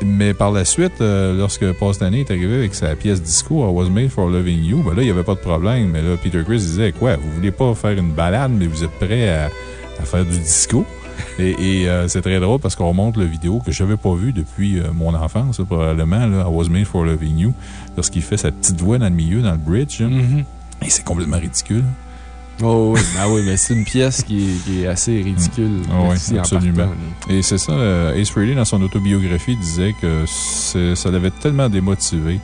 mais par la suite, euh, lorsque Paul Stanley est arrivé avec sa pièce disco, I Was Made for Loving You, ben là, il n'y avait pas de problème. Mais là, Peter Chris disait Quoi, vous voulez pas faire une balade, mais vous êtes prêt à, à faire du disco? Et, et, euh, c'est très drôle parce qu'on montre la vidéo que je n'avais pas vue depuis euh, mon enfance, probablement, là, I Was Made for Loving You, lorsqu'il fait sa petite voix dans le milieu, dans le bridge. Mhm. Et c'est complètement ridicule. Oh oui, ben oui, mais c'est une pièce qui est, qui est assez ridicule. Ah oui, absolument. partant. Et c'est ça, euh, Ace Frehley, dans son autobiographie, disait que ça l'avait tellement démotivé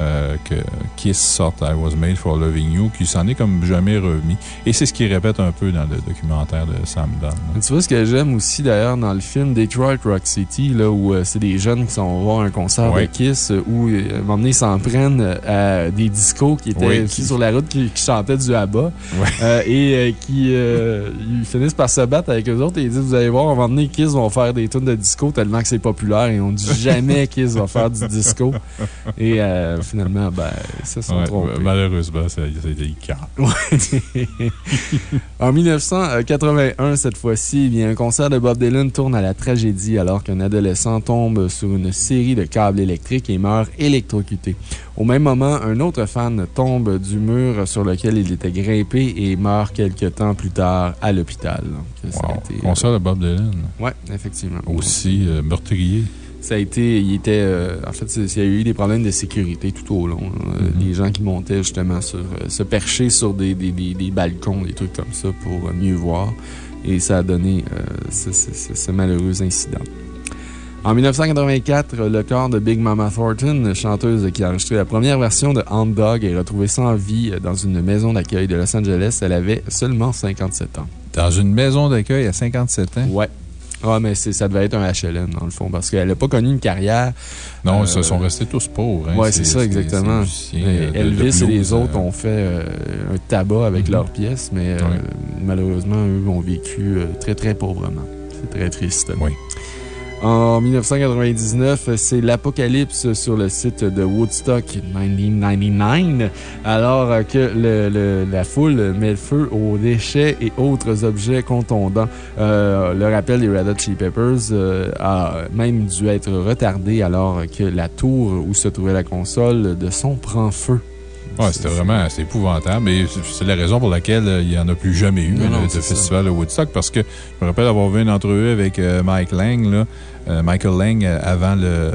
euh, que Kiss sorte I Was Made for Loving You, qu'il s'en est comme jamais remis. Et c'est ce qu'il répète un peu dans le documentaire de Sam Dunn. Tu vois, ce que j'aime aussi d'ailleurs dans le film Detroit Rock City, là, où euh, c'est des jeunes qui sont voir un concert Ouais. de Kiss, euh, où à un moment donné, ils s'en prennent à des discos qui étaient Oui. aussi sur la route, qui, qui chantaient du ABBA, Ouais. euh, et qui ils finissent par se battre avec eux autres et ils disent Vous allez voir, à un moment donné, Kiss vont faire des tunes de disco tellement que c'est populaire et on dit jamais Kiss va faire du disco. Et euh, finalement, ben, ça sont Ouais, trompés. malheureusement, ça, ça a été le cas. en 1981, cette fois-ci, eh un concert de Bob Dylan tourne à la tragédie alors qu'un adolescent tombe sur une série de câbles électriques et meurt électrocuté. Au même moment, un autre fan tombe du mur sur lequel il était grimpé et meurt quelques temps plus tard à l'hôpital. Wow. euh, Concert de Bob Dylan? Ouais, effectivement. Aussi euh, meurtrier. Ça a été, il était, euh, en fait, il y a eu des problèmes de sécurité tout au long. Euh, Mhm. Les gens qui montaient justement sur, euh, se percher sur des, des, des, des balcons, des trucs comme ça pour euh, mieux voir. Et ça a donné ce, ce- ce- ce malheureux incident. En 1984, le corps de Big Mama Thornton, chanteuse qui a enregistré la première version de Hound Dog, est retrouvé sans vie dans une maison d'accueil de Los Angeles. Elle avait seulement 57 ans. Dans une maison d'accueil à 57 ans? Ouais. Ah, mais c'est- ça devait être un HLM, dans le fond, parce qu'elle n'a pas connu une carrière. Non, Euh, ils se sont restés tous pauvres. hein. Ouais, c'est ça, exactement. Mais de Elvis et les autres euh, ont fait euh, un tabac avec Mhm. leurs pièces, mais euh, malheureusement, eux ont vécu très, très pauvrement. C'est très triste. Oui. En 1999, c'est l'apocalypse sur le site de Woodstock 1999, alors que le- le- la foule met le feu aux déchets et autres objets contondants. Euh, le rappel des Red Hot Chili Peppers euh, a même dû être retardé alors que la tour où se trouvait la console de son prend feu. Ouais, c'était vraiment assez épouvantable. Et c'est- la raison pour laquelle euh, il n'y en a plus jamais eu Non, là, non, de festival de Woodstock. Parce que je me rappelle avoir vu une entrevue avec euh, Mike Lang, là, Michael Lang, euh, avant le,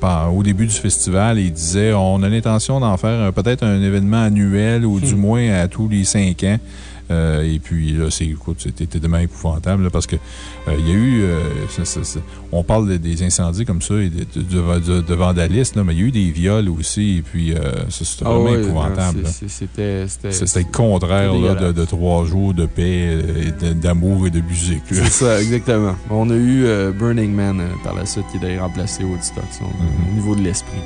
pas- au début du festival. Il disait on a l'intention d'en faire euh, peut-être un événement annuel ou du Hmm. moins à tous les cinq ans. Euh, et puis là, c'était tellement épouvantable là, parce que euh, il y a eu, euh, ça- ça- ça- on parle de- des incendies comme ça et de, de, de- vandalisme, mais il y a eu des viols aussi. Et puis, euh, ça, c'était Ah vraiment épouvantable. C'était. le contraire là, de, trois jours de paix, euh, d'amour et de musique. C'est ça, exactement. On a eu euh, Burning Man euh, par la suite qui a d'ailleurs remplacé Woodstock au niveau de l'esprit.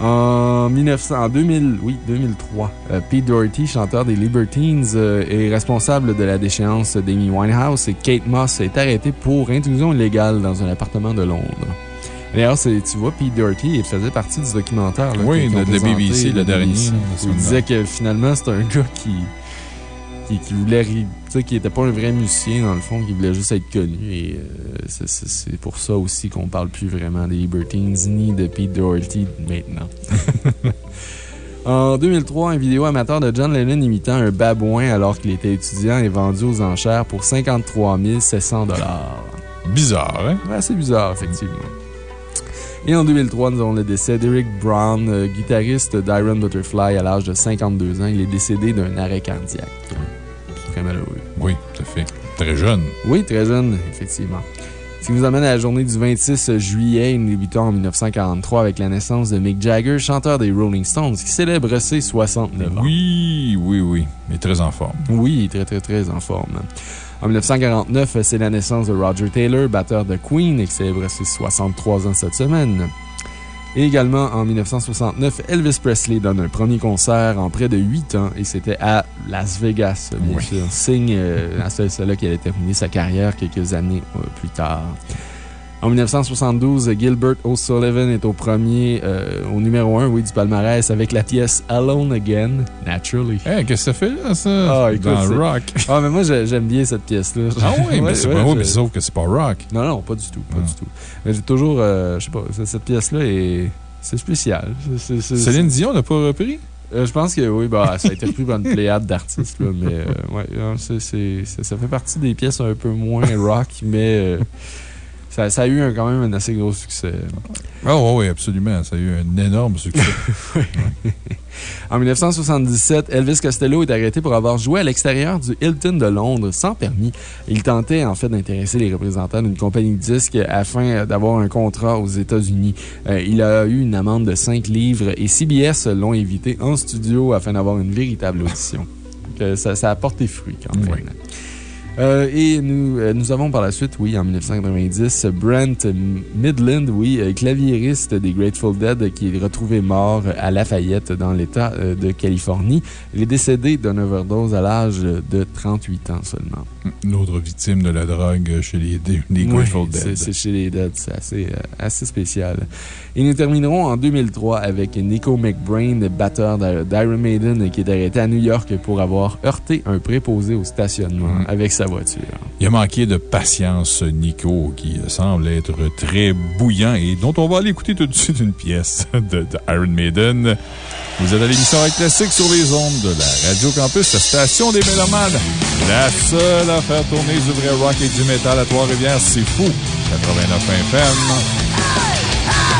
En, 1900, en 2000, oui, 2003, euh, Pete Doherty, chanteur des Libertines, euh, est responsable de la déchéance d'Amy Winehouse et Kate Moss est arrêté pour intrusion illégale dans un appartement de Londres. D'ailleurs, tu vois, Pete Doherty, il faisait partie du documentaire. là, Oui, de- la BBC, le dernier, Il disait que finalement, c'est un gars qui, qui, qui voulait, tu sais, qui était pas un vrai musicien, dans le fond, qui voulait juste être connu. Et euh, c'est- pour ça aussi qu'on parle plus vraiment des Libertines ni de Pete Doherty maintenant. En 2003, une vidéo amateur de John Lennon imitant un babouin alors qu'il était étudiant est vendue aux enchères pour 53 700 Bizarre, hein? Ouais, c'est bizarre, effectivement. Et en 2003, nous avons le décès d'Eric Brown, euh, guitariste d'Iron Butterfly à l'âge de 52 ans. Il est décédé d'un arrêt cardiaque. Très malheureux. Oui, tout à fait. Très jeune. Oui, très jeune, effectivement. Ce qui nous amène à la journée du 26 juillet, nous débutons en 1943 avec la naissance de Mick Jagger, chanteur des Rolling Stones, qui célèbre ses 69 ans. Oui, oui, oui. Mais très en forme. Oui, très, très, très en forme. En 1949, c'est la naissance de Roger Taylor, batteur de Queen, et qui célèbre ses 63 ans cette semaine. Et également, en 1969, Elvis Presley donne un premier concert en près de 8 ans et c'était à Las Vegas, bien Oui. sûr. Signe euh, à ce- cela qu'il allait terminer sa carrière quelques années euh, plus tard. En 1972, Gilbert O'Sullivan est au premier, euh, au numéro 1, oui, du palmarès avec la pièce Alone Again, Naturally. Hey, qu'est-ce que ça fait là, ça? Ah, écoute, Dans c'est- rock. Ah, mais moi, j'ai- j'aime bien cette pièce-là. Ah oui, mais Ouais, c'est ouais, pas, mais sauf que c'est pas rock. Non, non, pas du tout. Pas Ah. du tout. Mais j'ai toujours, euh, je sais pas, c- cette pièce-là est. C'est spécial. C'est- c'est- c'est- Céline Dion l'a pas repris? Euh, je pense que oui, bah, ça a été repris par une pléiade d'artistes, là, mais euh, ouais, c'est- c'est- ça, fait partie des pièces un peu moins rock, mais ça, ça a eu un- quand même un assez gros succès. Ah oui, oui, absolument. Ça a eu un énorme succès. En 1977, Elvis Costello est arrêté pour avoir joué à l'extérieur du Hilton de Londres sans permis. Il tentait en fait d'intéresser les représentants d'une compagnie de disques afin d'avoir un contrat aux États-Unis. Euh, il a eu une amende de 5 livres et CBS l'ont invité en studio afin d'avoir une véritable audition. Donc, euh, ça, ça a porté fruit quand même. Oui. Euh, et nous, euh, nous avons par la suite, oui, en 1990, Brent Midland, oui, euh, claviériste des Grateful Dead, qui est retrouvé mort à Lafayette, dans l'État de Californie. Il est décédé d'une overdose à l'âge de 38 ans seulement. Une autre victime de la drogue chez les, les Oui, Grateful c'est- Dead. C'est chez les Dead, c'est assez, assez spécial. Et nous terminerons en 2003 avec Nico McBrain, batteur d'I- d'Iron Maiden, qui est arrêté à New York pour avoir heurté un préposé au stationnement Mhm. avec sa Il a manqué de patience, Nico, qui semble être très bouillant et dont on va aller écouter tout de suite une pièce de, de Iron Maiden. Vous êtes à l'émission Rock Classique sur les ondes de la Radio Campus, la station des Mélomanes. La seule à faire tourner du vrai rock et du métal à Trois-Rivières, c'est fou. 89 FM.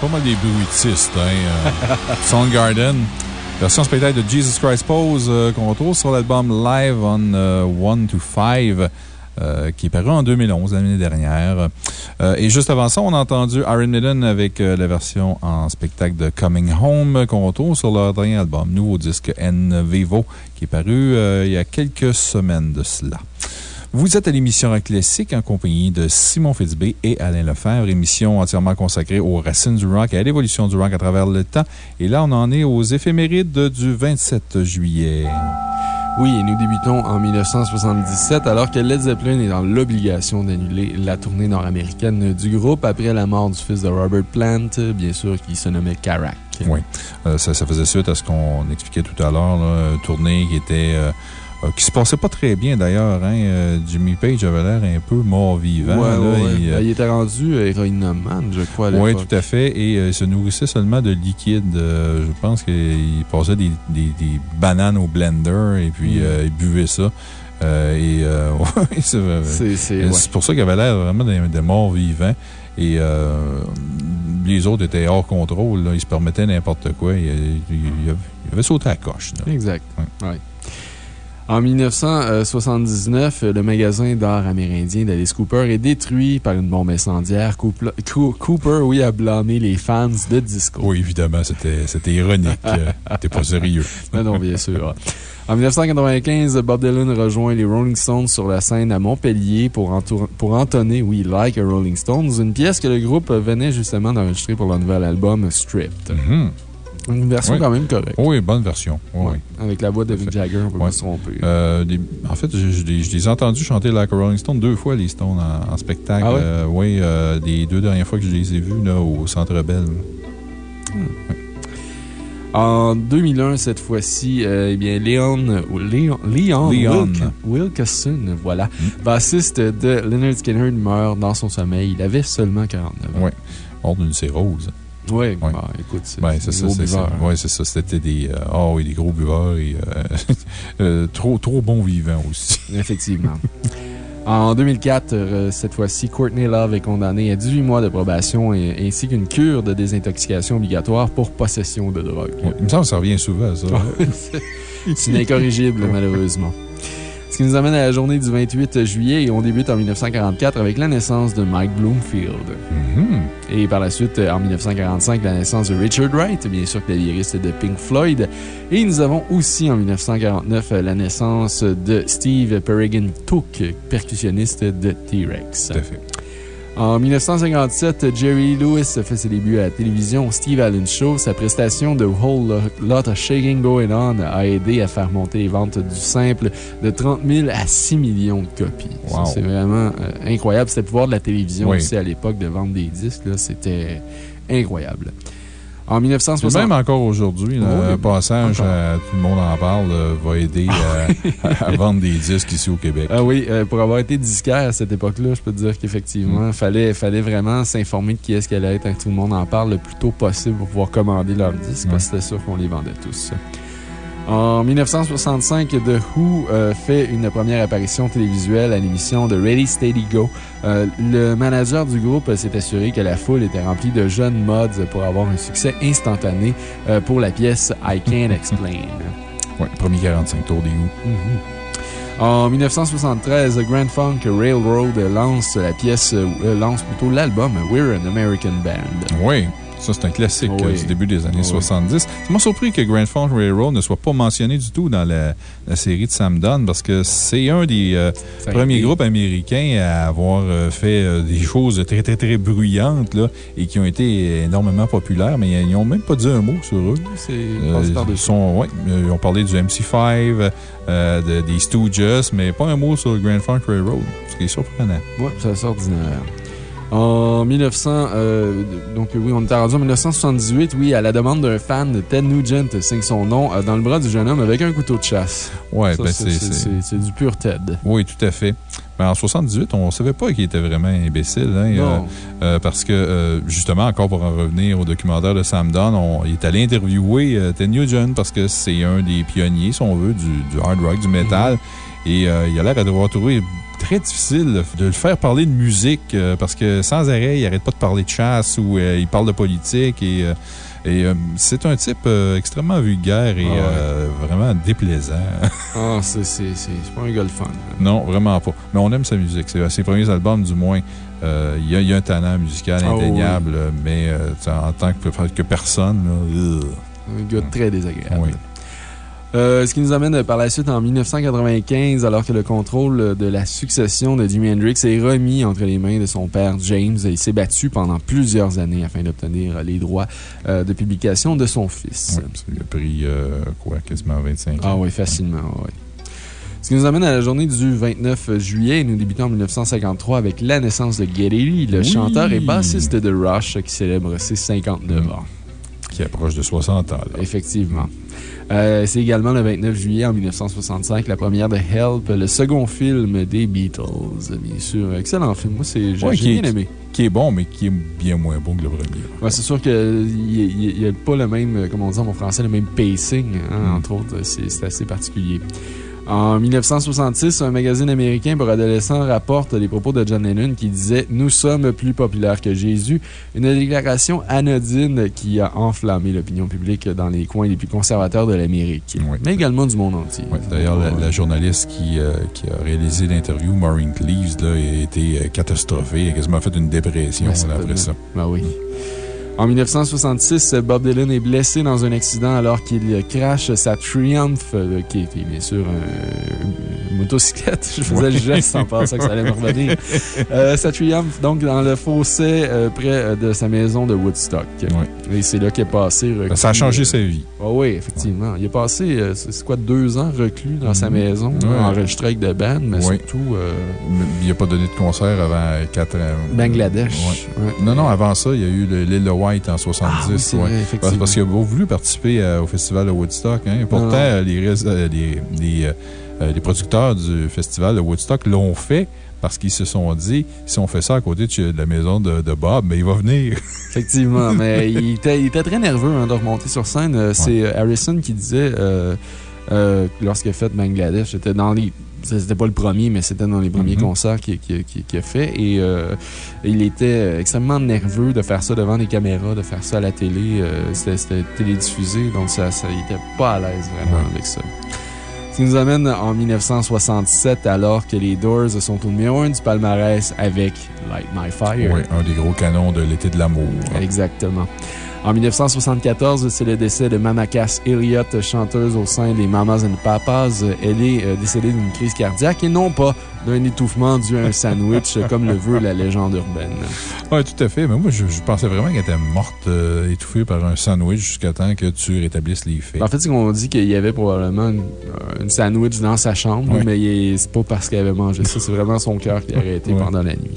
Pas mal des bruitistes. Hein, euh, Soundgarden, version spectacle de Jesus Christ Pose euh, qu'on retrouve sur l'album Live on 1 to 5. qui est paru en 2011, l'année dernière. et juste avant ça, on a entendu Iron Maiden avec la version en spectacle de Coming Home qu'on retrouve sur leur dernier album, nouveau disque N Vivo, qui est paru il y a quelques semaines de cela. Vous êtes à l'émission Rock Classique en compagnie de Simon Fitzbé et Alain Lefebvre, émission entièrement consacrée aux racines du rock et à l'évolution du rock à travers le temps. Et là, on en est aux éphémérides du 27 juillet. Oui, et nous débutons en 1977 alors que Led Zeppelin est dans l'obligation d'annuler la tournée nord-américaine du groupe après la mort du fils de Robert Plant, bien sûr, qui se nommait Carac. Oui, euh, ça, faisait suite à ce qu'on expliquait tout à l'heure, une tournée qui était. Euh, qui se passait pas très bien d'ailleurs. Hein. Euh, Jimmy Page avait l'air un peu mort-vivant. il, euh, il, était rendu héroïnomane, je crois. Oui, tout à fait. Et il se nourrissait seulement de liquide. je pense qu'il passait des, des, des, bananes au blender et puis mm. il buvait ça. et c'est pour ça qu'il avait l'air vraiment de, mort-vivant. Et les autres étaient hors contrôle. Là. Ils se permettaient n'importe quoi. Il, avait sauté à la coche. Exact. Ouais. En 1979, le magasin d'art amérindien d'Alice Cooper est détruit par une bombe incendiaire. Cooper, oui, a blâmé les fans de disco. Oui, évidemment, c'était ironique. T'es pas sérieux. non, non, bien sûr. En 1995, Bob Dylan rejoint les Rolling Stones sur la scène à Montpellier pour, pour entonner, oui, Like a Rolling Stones, une pièce que le groupe venait justement d'enregistrer pour leur nouvel album Stripped. Mm-hmm. Une version quand même correcte. Oui, bonne version. Oui, Avec la voix de Mick Jagger, on peut pas se tromper. Euh, en fait, je, les ai entendus chanter Like a Rolling Stone deux fois, les Stones, en, spectacle. Ah euh, oui, euh, des deux dernières fois que je les ai vus là, au Centre Bell. Hmm. En 2001, cette fois-ci, eh bien, Leon, Leon, Leon, Wilkerson, voilà, hmm. bassiste de Leonard Skinner, meurt dans son sommeil. Il avait seulement 49 ans. Oui, hors d'une cirrhose. Oui, bah, écoute, c'est ouais, des gros buveurs. Oui, c'est ça. C'était des, euh, oh, oui, des gros buveurs et euh, euh, trop, trop bons vivants aussi. Effectivement. En 2004, cette fois-ci, Courtney Love est condamnée à 18 mois de probation ainsi qu'une cure de désintoxication obligatoire pour possession de drogue. il me semble que ça revient souvent, ça. c'est incorrigible, malheureusement. Ce qui nous amène à la journée du 28 juillet et on débute en 1944 avec la naissance de Mike Bloomfield. Mm-hmm. Et par la suite, en 1945, la naissance de Richard Wright, bien sûr clavieriste de Pink Floyd. Et nous avons aussi en 1949 la naissance de Steve Peregrine Took, percussionniste de T-Rex. Tout à fait. En 1957, Jerry Lewis fait ses débuts à la télévision Steve Allen Show. Sa prestation de Whole Lot of Shaking Going On a aidé à faire monter les ventes du simple de 30 000 à 6 millions de copies. C'est vraiment euh, incroyable. C'était le pouvoir de la télévision aussi à l'époque de vendre des disques. C'était incroyable. En 1960. Même encore aujourd'hui, le passage, tout le monde en parle, va aider à, vendre des disques ici au Québec. Ah oui, euh, pour avoir été disquaire à cette époque-là, je peux te dire qu'effectivement, il mm. fallait, fallait vraiment s'informer de qui est-ce qu'elle allait être. Tout le monde en parle le plus tôt possible pour pouvoir commander leurs disques, parce que c'était sûr qu'on les vendait tous. En 1965, The Who euh, fait une première apparition télévisuelle à l'émission de Ready Steady Go. Euh, le manager du groupe s'est assuré que la foule était remplie de jeunes mods pour avoir un succès instantané euh, pour la pièce I Can't Explain. oui, premier 45 tours des Who. Mm-hmm. En 1973, Grand Funk Railroad lance la pièce, lance plutôt l'album We're an American Band. Oui. Ça, c'est un classique euh, du début des années 70. Ça m'a surpris que Grand Funk Railroad ne soit pas mentionné du tout dans la, série de Sam Dunn parce que c'est un des euh, premiers groupes américains à avoir euh, fait des choses très, très, très bruyantes là, et qui ont été énormément populaires, mais ils n'ont même pas dit un mot sur eux. ils, sont, ils ont parlé du MC5, des Stooges, mais pas un mot sur Grand Funk Railroad, ce qui est surprenant. Oui, c'est ordinaire. En 1900, euh, donc oui, on était rendu en 1978, oui, à la demande d'un fan, Ted Nugent signe son nom euh, dans le bras du jeune homme avec un couteau de chasse. Ouais, ben c'est du pur Ted. Oui, tout à fait. Mais en 78, on ne savait pas qu'il était vraiment imbécile. Hein, euh, parce que, justement, encore pour en revenir au documentaire de Sam Dunn, on, il est allé interviewer Ted Nugent parce que c'est un des pionniers, si on veut, du, hard rock, du metal. Mm-hmm. Et il a l'air d'avoir trouvé très difficile de le faire parler de musique euh, parce que sans arrêt, il n'arrête pas de parler de chasse ou euh, il parle de politique et. euh, et euh, c'est un type euh, extrêmement vulgaire et Ah ouais. euh, vraiment déplaisant. Ah, c'est pas un gars le fun. non, vraiment pas. Mais on aime sa musique. C'est- Ses premiers albums, du moins, il y, a- il y a un talent musical Ah oui. indéniable, mais en tant que, que personne, là. Un gars très désagréable. Oui. Euh, ce qui nous amène euh, par la suite en 1995, alors que le contrôle euh, de la succession de Jimi Hendrix est remis entre les mains de son père James. Il s'est battu pendant plusieurs années afin d'obtenir les droits euh, de publication de son fils. Ça lui a pris, euh, quoi, quasiment 25 ans. Ah oui, facilement, oui. Ce qui nous amène à la journée du 29 juillet. Nous débutons en 1953 avec la naissance de Geddy Lee, le Oui. chanteur et bassiste de The Rush qui célèbre ses 59 Mm. ans. Qui approche de 60 ans, là. Effectivement. Euh, C'est également le 29 juillet en 1965, la première de Help, le second film des Beatles, bien sûr. Excellent film. Moi, c'est- j'ai Ouais, bien aimé. Qui est bon, mais qui est bien moins bon que le premier. Ouais, c'est sûr qu'il n'y a pas le même, euh, comme on dit en français, le même pacing, hein, Mm. entre autres. C'est assez particulier. En 1966, un magazine américain pour adolescents rapporte les propos de John Lennon qui disait Nous sommes plus populaires que Jésus. Une déclaration anodine qui a enflammé l'opinion publique dans les coins les plus conservateurs de l'Amérique, Oui. mais également du monde entier. D'ailleurs, la, la journaliste qui, euh, qui a réalisé l'interview, Maureen Cleaves, là, a été euh, catastrophée. Elle a quasiment fait une dépression là, après ça. Ben oui. En 1966, Bob Dylan est blessé dans un accident alors qu'il crache sa Triumph, euh, qui est bien sûr un- une motocyclette. Je faisais le geste en pensant que ça allait me revenir. Euh, sa Triumph, donc, dans le fossé euh, près de sa maison de Woodstock. Et c'est là qu'il est passé. reclus, Ça a changé sa vie. ah oui, effectivement. Il est passé, c'est quoi, deux ans reclus dans sa Mhm. maison, enregistré avec de band, mais surtout euh, Il n'a pas donné de concert avant 4 ans. Bangladesh. Non, non, avant ça, il y a eu le- l'île de White en 70. Ah oui, c'est ouais. vrai, Parce, effectivement. parce qu'il a voulu participer euh, au festival de Woodstock. hein. Pourtant, les, res- les, les, les producteurs du festival de Woodstock l'ont fait parce qu'ils se sont dit si on fait ça à côté de, la maison de, de Bob, mais il va venir. Effectivement, mais il était, il était très nerveux hein, de remonter sur scène. Euh, C'est euh, Harrison qui disait, euh, euh, lorsqu'il a fait Bangladesh, c'était dans les. C'était pas le premier, mais c'était dans les premiers Mhm. concerts qu'il a fait. Et euh, il était extrêmement nerveux de faire ça devant les caméras, de faire ça à la télé. Euh, C'était c'était télédiffusé, donc ça, ça, il était pas à l'aise vraiment Ouais. avec ça. Ce qui nous amène en 1967, alors que les Doors sont au numéro 1 du palmarès avec Light My Fire. Oui, un des gros canons de l'été de l'amour. Exactement. En 1974, c'est le décès de Mama Cass Elliott, chanteuse au sein des Mamas and Papas. Elle est euh, décédée d'une crise cardiaque et non pas d'un étouffement dû à un sandwich, comme le veut la légende urbaine. Oui, tout à fait. Mais moi, je, je pensais vraiment qu'elle était morte, euh, étouffée par un sandwich jusqu'à temps que tu rétablisses les faits. En fait, c'est qu'on dit qu'il y avait probablement une, une sandwich dans sa chambre, Oui. mais c'est pas parce qu'elle avait mangé ça, c'est vraiment son cœur qui a arrêté pendant la nuit.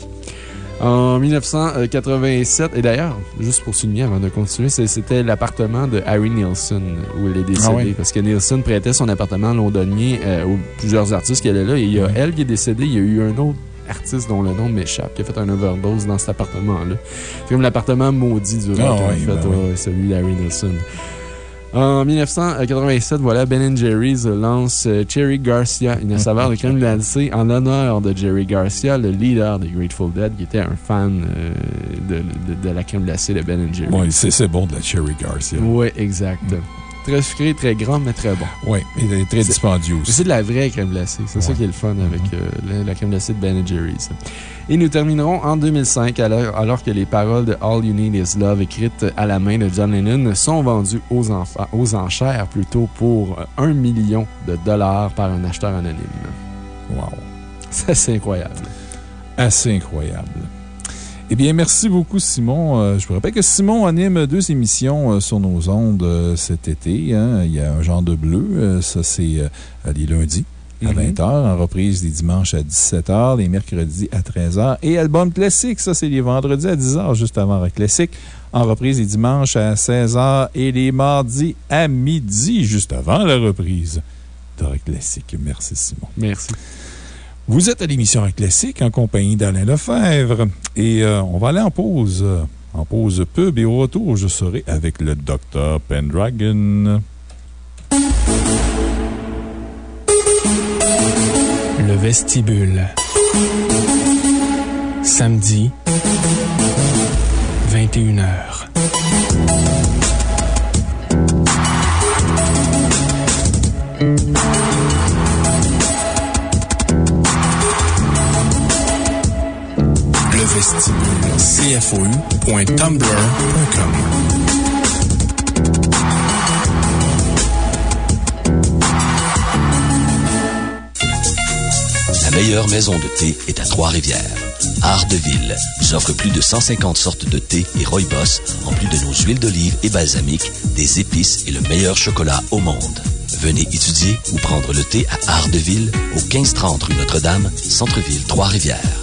En 1987, et d'ailleurs, juste pour souligner avant de continuer, c'était l'appartement de Harry Nilsson où elle est décédée. Ah oui. Parce que Nilsson prêtait son appartement londonien euh, aux plusieurs artistes qui allaient là. Et il y a Ouais. elle qui est décédée. Il y a eu un autre artiste dont le nom m'échappe qui a fait un overdose dans cet appartement-là. C'est comme l'appartement maudit du rock, Ah en fait, ben oui. ouais, celui d'Harry Nilsson. En 1987, voilà, Ben Jerry's lance euh, Cherry Garcia, une saveur de crème glacée en l'honneur de Jerry Garcia, le leader des Grateful Dead, qui était un fan euh, de, de- de la crème glacée de Ben Jerry. Oui, c'est c'est bon de la Cherry Garcia. Oui, exact. Très sucré, très grand, mais très bon. Oui, est très dispendieux aussi. C'est de la vraie crème glacée. C'est ça qui est le fun avec euh, la, la crème glacée de Ben Jerry's. Et nous terminerons en 2005, alors, alors que les paroles de All You Need Is Love, écrites à la main de John Lennon, sont vendues aux, enchères plutôt pour euh, un million de dollars par un acheteur anonyme. Wow. Ça, c'est incroyable. Assez incroyable. Eh bien, merci beaucoup, Simon. Euh, je vous rappelle que Simon anime deux émissions euh, sur nos ondes euh, cet été. hein. Il y a un genre de bleu. ça, c'est les lundis à Mhm. 20h, en reprise les dimanches à 17h, les mercredis à 13h. Et Album Classique, ça, c'est les vendredis à 10h, juste avant Rock Classique. En reprise les dimanches à 16h et les mardis à midi, juste avant la reprise de Rock Classique. Merci, Simon. Merci. Vous êtes à l'émission Rock Classique en compagnie d'Alain Lefebvre et euh, on va aller en pause, euh, en pause pub et au retour, je serai avec le Dr. Pendragon. Le vestibule. Samedi, 21h. Vestibule cfou.tumblr.com. La meilleure maison de thé est à Trois-Rivières. Art de Ville offre plus de 150 sortes de thé et rooibos, en plus de nos huiles d'olive et balsamique, des épices et le meilleur chocolat au monde. Venez étudier ou prendre le thé à Art au 1530 rue Notre-Dame, Centre-Ville, Trois-Rivières.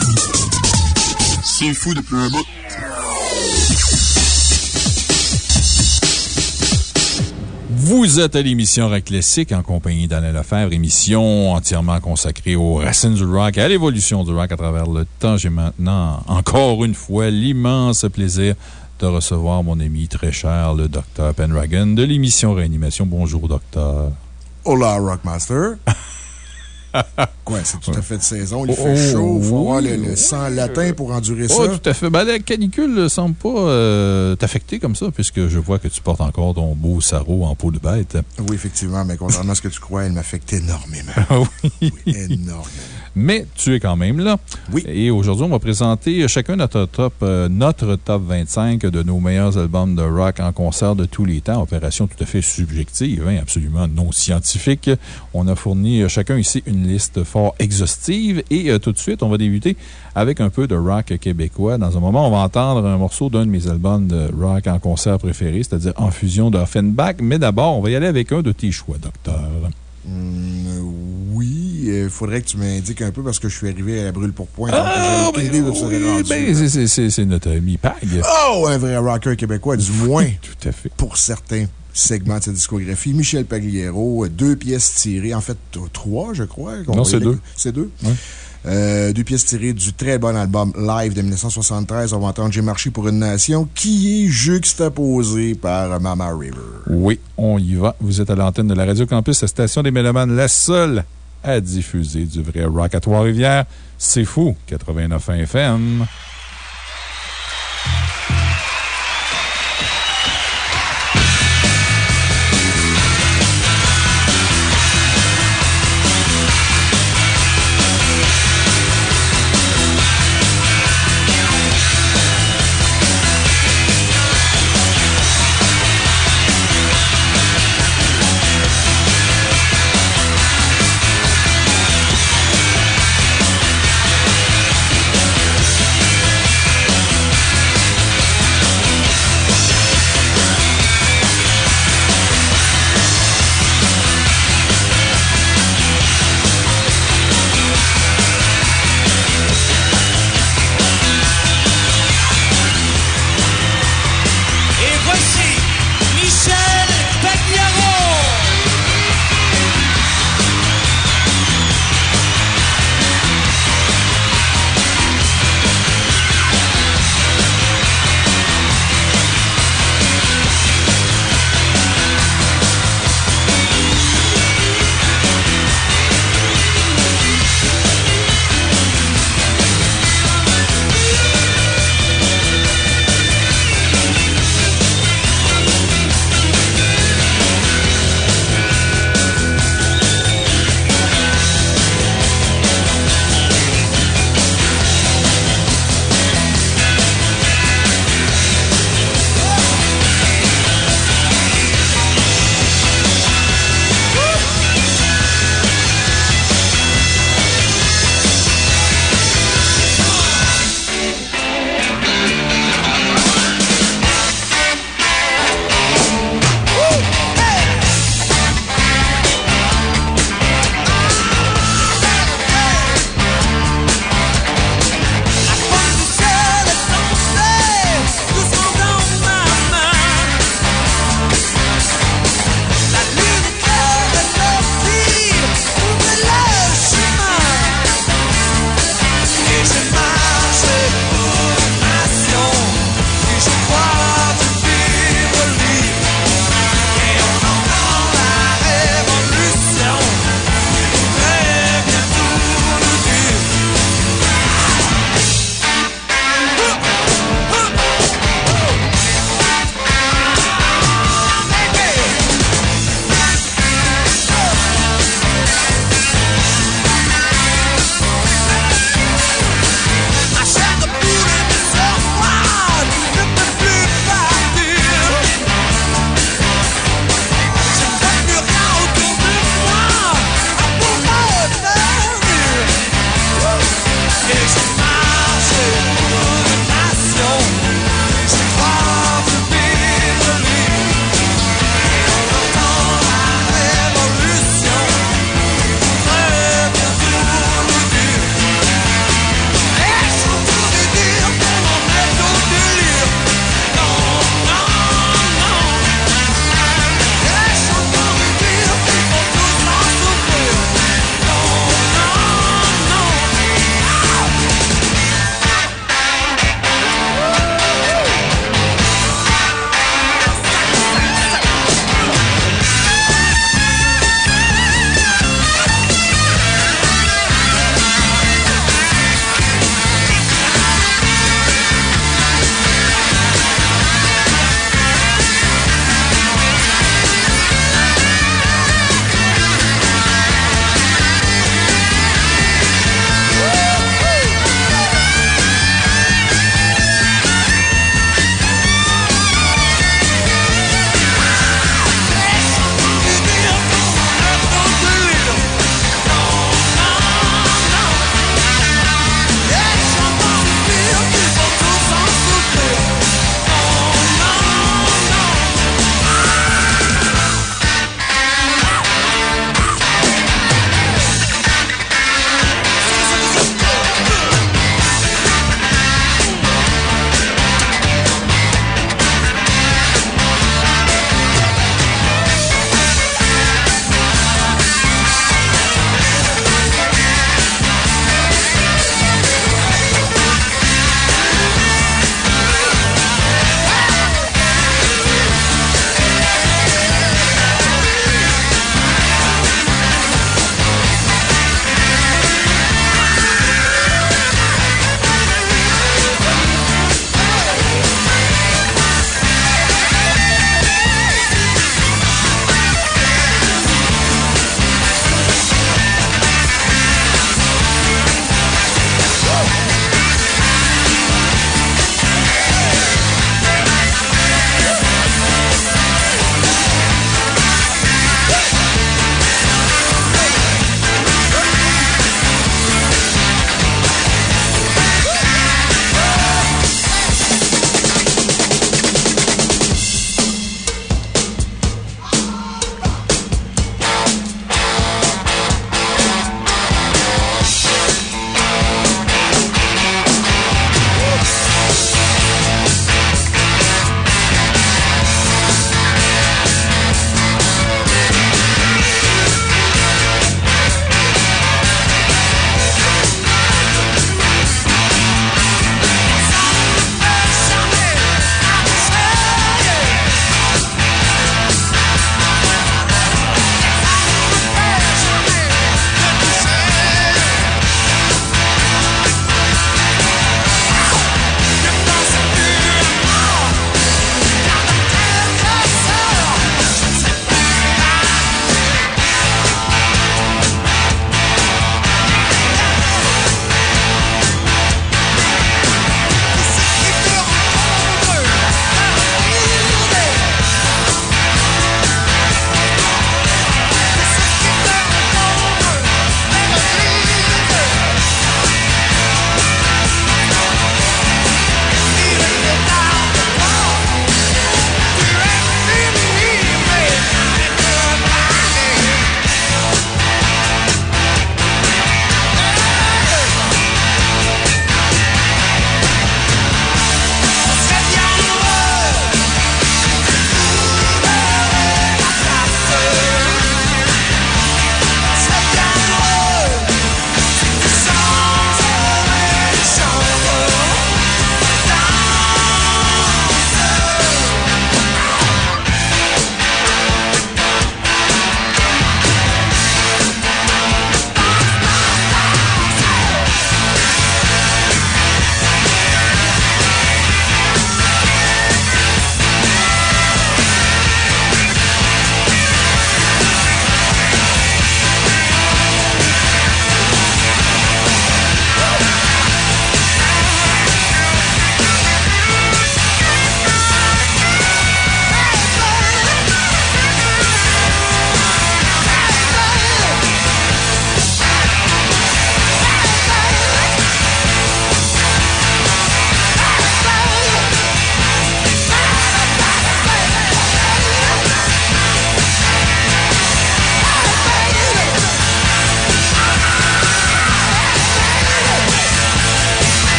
C'est fou depuis un bout. Vous êtes à l'émission Rock Classique en compagnie d'Alain Lefebvre, émission entièrement consacrée aux racines du rock et à l'évolution du rock à travers le temps. J'ai maintenant, encore une fois, l'immense plaisir de recevoir mon ami très cher, le Dr. Pendragon de l'émission Réanimation. Bonjour, docteur. Hola, Rockmaster. Quoi, c'est tout à fait de saison. Il fait Oh, chaud. Il faut oui. avoir le, le sang latin pour endurer Oh, ça. tout à fait. Ben, la canicule ne semble pas euh, t'affecter comme ça, puisque je vois que tu portes encore ton beau sarrau en peau de bête. Oui, effectivement, mais contrairement à ce que tu crois, elle m'affecte énormément. oui. Énormément. Mais tu es quand même là. Oui. Et aujourd'hui, on va présenter chacun notre top, euh, notre top 25 de nos meilleurs albums de rock en concert de tous les temps. Opération tout à fait subjective, hein, absolument non scientifique. On a fourni euh, chacun ici une liste fort exhaustive. Et euh, tout de suite, on va débuter avec un peu de rock québécois. Dans un moment, on va entendre un morceau d'un de mes albums de rock en concert préférés, c'est-à-dire En fusion d'Offenbach. Mais d'abord, on va y aller avec un de tes choix, docteur. Hum, il faudrait que tu m'indiques un peu parce que je suis arrivé à la brûle pour point. Ah, oui, ben, c'est- notre ami Pag. Oh, un vrai rocker québécois, du moins. Tout à fait. Pour certains segments de sa discographie. Michel Pagliero, deux pièces tirées, en fait, trois, je crois. Non, c'est deux. C'est deux? Euh, deux pièces tirées du très bon album Live de 1973. On va entendre J'ai marché pour une nation qui est juxtaposé par Mama River. Oui, on y va. Vous êtes à l'antenne de la Radio Campus, la station des Mélomanes, la seule à diffuser du vrai rock à Trois-Rivières. C'est fou, 89 FM.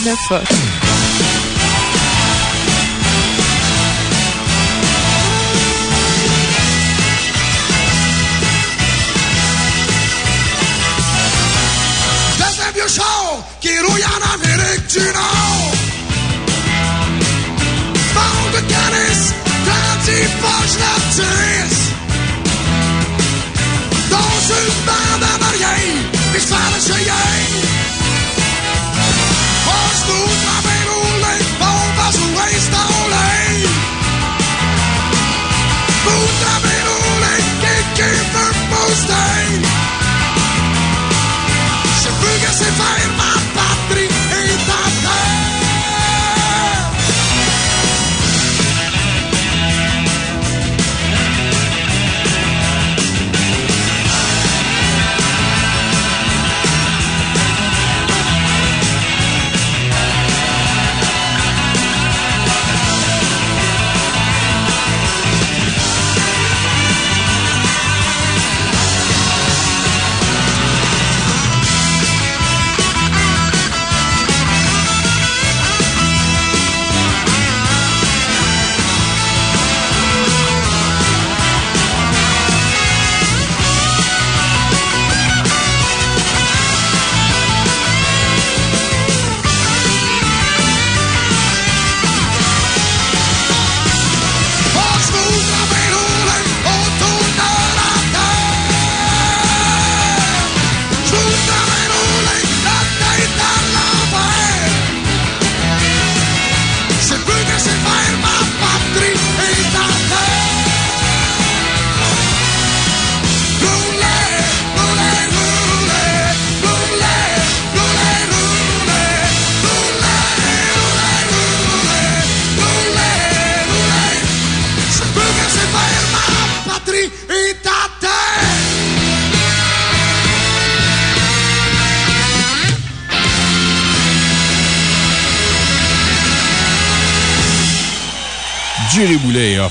89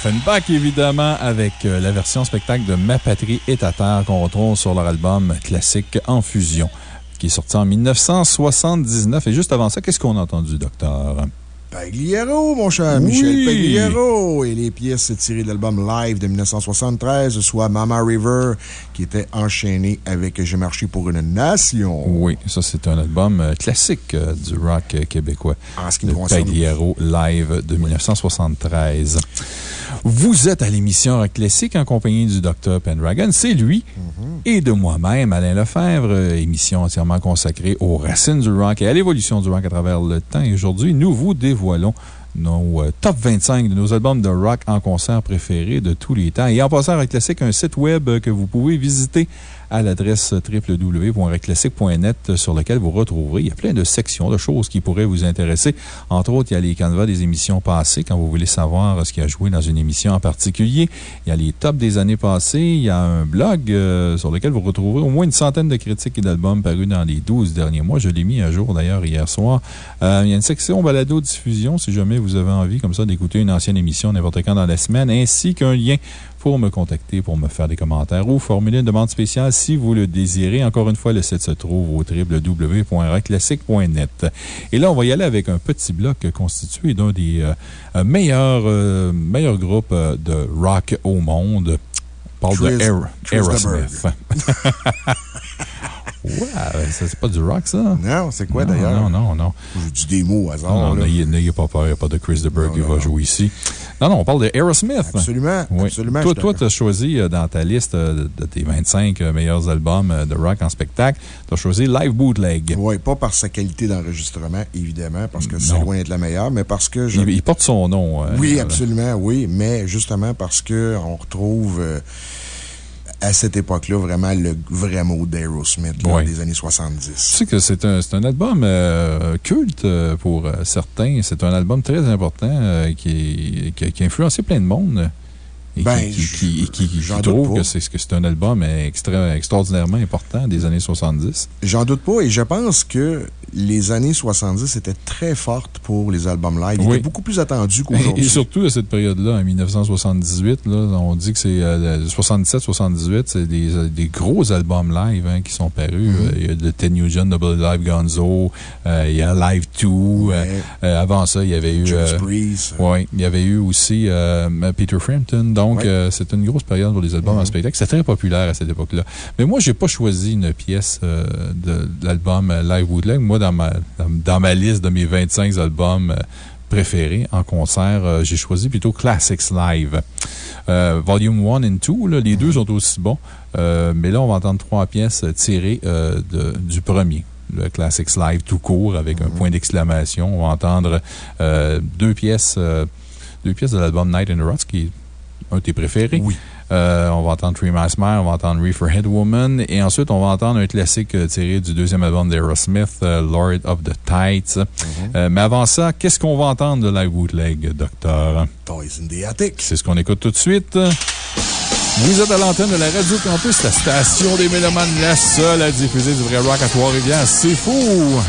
Offenbach, évidemment, avec euh, la version spectacle de Ma patrie est à terre qu'on retrouve sur leur album classique En Fusion, qui est sorti en 1979. Et juste avant ça, qu'est-ce qu'on a entendu, docteur? Pagliaro, mon cher Oui. Michel Pagliaro. Et les pièces tirées de l'album live de 1973, soit Mama River, qui était enchaîné avec J'ai marché pour une nation. Oui, ça, c'est un album euh, classique euh, du rock québécois. En ce qui nous concerne. Pagliaro live de 1973. Vous êtes à l'émission Rock Classique en compagnie du Dr. Pendragon. C'est lui et de moi-même, Alain Lefebvre, émission entièrement consacrée aux racines du rock et à l'évolution du rock à travers le temps. Et aujourd'hui, nous vous dévoilons nos euh, top 25 de nos albums de rock en concert préférés de tous les temps. Et en passant à Rock Classique, un site web que vous pouvez visiter à l'adresse www.rockclassique.net sur lequel vous retrouverez. Il y a plein de sections, de choses qui pourraient vous intéresser. Entre autres, il y a les canevas des émissions passées quand vous voulez savoir ce qui a joué dans une émission en particulier. Il y a les tops des années passées. Il y a un blog euh, sur lequel vous retrouverez au moins une centaine de critiques et d'albums parus dans les 12 derniers mois. Je l'ai mis à jour d'ailleurs hier soir. Euh, il y a une section balado-diffusion si jamais vous avez envie comme ça d'écouter une ancienne émission n'importe quand dans la semaine, ainsi qu'un lien pour me contacter, pour me faire des commentaires ou formuler une demande spéciale si vous le désirez. Encore une fois, le site se trouve au www.rockclassique.net. Et là, on va y aller avec un petit bloc constitué d'un des euh, euh, meilleurs, euh, meilleurs groupes de rock au monde. On parle Chris- de Aerosmith. Ouais, ça, c'est pas du rock, ça? Non, c'est quoi d'ailleurs? Non, non, non. Je dis des mots au hasard. Non, n'ayez pas peur, il n'y a pas de Chris DeBerg qui va jouer ici. Non, non, on parle de Aerosmith. Absolument. Oui. absolument, Toi, tu as choisi euh, dans ta liste euh, de tes 25 euh, meilleurs albums euh, de rock en spectacle, tu as choisi Live Bootleg. Oui, pas par sa qualité d'enregistrement, évidemment, parce que c'est loin d'être la meilleure, mais parce que je. Il, il porte son nom. euh, Oui, euh, absolument, oui, mais justement parce qu'on retrouve euh, à cette époque-là vraiment le vrai mot d'Aerosmith Oui. des années 70. Tu sais que c'est un, un album euh, culte euh, pour euh, certains. C'est un album très important euh, qui, qui, qui a influencé plein de monde. Et Ben, qui, qui, qui, qui- j'en qui doute trouve pas. que c'est c'est un album extra, extraordinairement important des années 70. J'en doute pas, et je pense que les années 70 étaient très fortes pour les albums live. Ils Oui. étaient beaucoup plus attendus qu'aujourd'hui. et surtout à cette période-là, en 1978, là, on dit que c'est 77-78, c'est des, euh, des gros albums live hein, qui sont parus. Mm-hmm. Euh, Il y a le Ted Nugent Double Live Gonzo, euh, il y a Live 2. euh, euh, avant ça, il y avait eu. Euh, Priest. Oui, il y avait eu aussi euh, Peter Frampton. Donc, euh, c'était une grosse période pour les albums en spectacle. C'était très populaire à cette époque-là. Mais moi, j'ai pas choisi une pièce euh, de, de l'album euh, Live Bootleg. Moi, dans ma, dans, ma liste de mes 25 albums préférés en concert, euh, j'ai choisi plutôt Classics Live. Euh, volume 1 et 2, là, les deux sont aussi bons. Euh, mais là, on va entendre trois pièces tirées de- du premier. Le Classics Live tout court avec un point d'exclamation. On va entendre deux pièces, deux pièces de l'album Night in the Ruts, qui est un de tes préférés. Oui. Euh, on va entendre Three Miles Mile, on va entendre Reefer Head Woman, et ensuite on va entendre un classique euh, tiré du deuxième album d'Aerosmith, euh, Lord of the Tides. Euh, mais avant ça, qu'est-ce qu'on va entendre de Live Bootleg, docteur? Toys in the Attic. C'est ce qu'on écoute tout de suite. Vous êtes à l'antenne de la Radio Campus, la station des Mélomanes, la seule à diffuser du vrai rock à Trois-Rivières. C'est fou!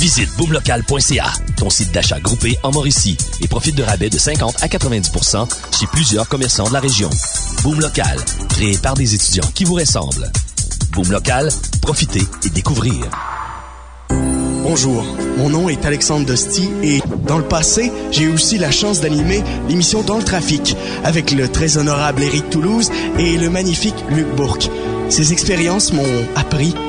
Visite boomlocal.ca, ton site d'achat groupé en Mauricie, et profite de rabais de 50 à 90 chez plusieurs commerçants de la région. Boom Local, créé par des étudiants qui vous ressemblent. Boom Local, profitez et découvrez. Bonjour, mon nom est Alexandre Dosti et dans le passé, j'ai aussi la chance d'animer l'émission Dans le trafic avec le très honorable Éric Toulouse et le magnifique Luc Bourque. Ces expériences m'ont appris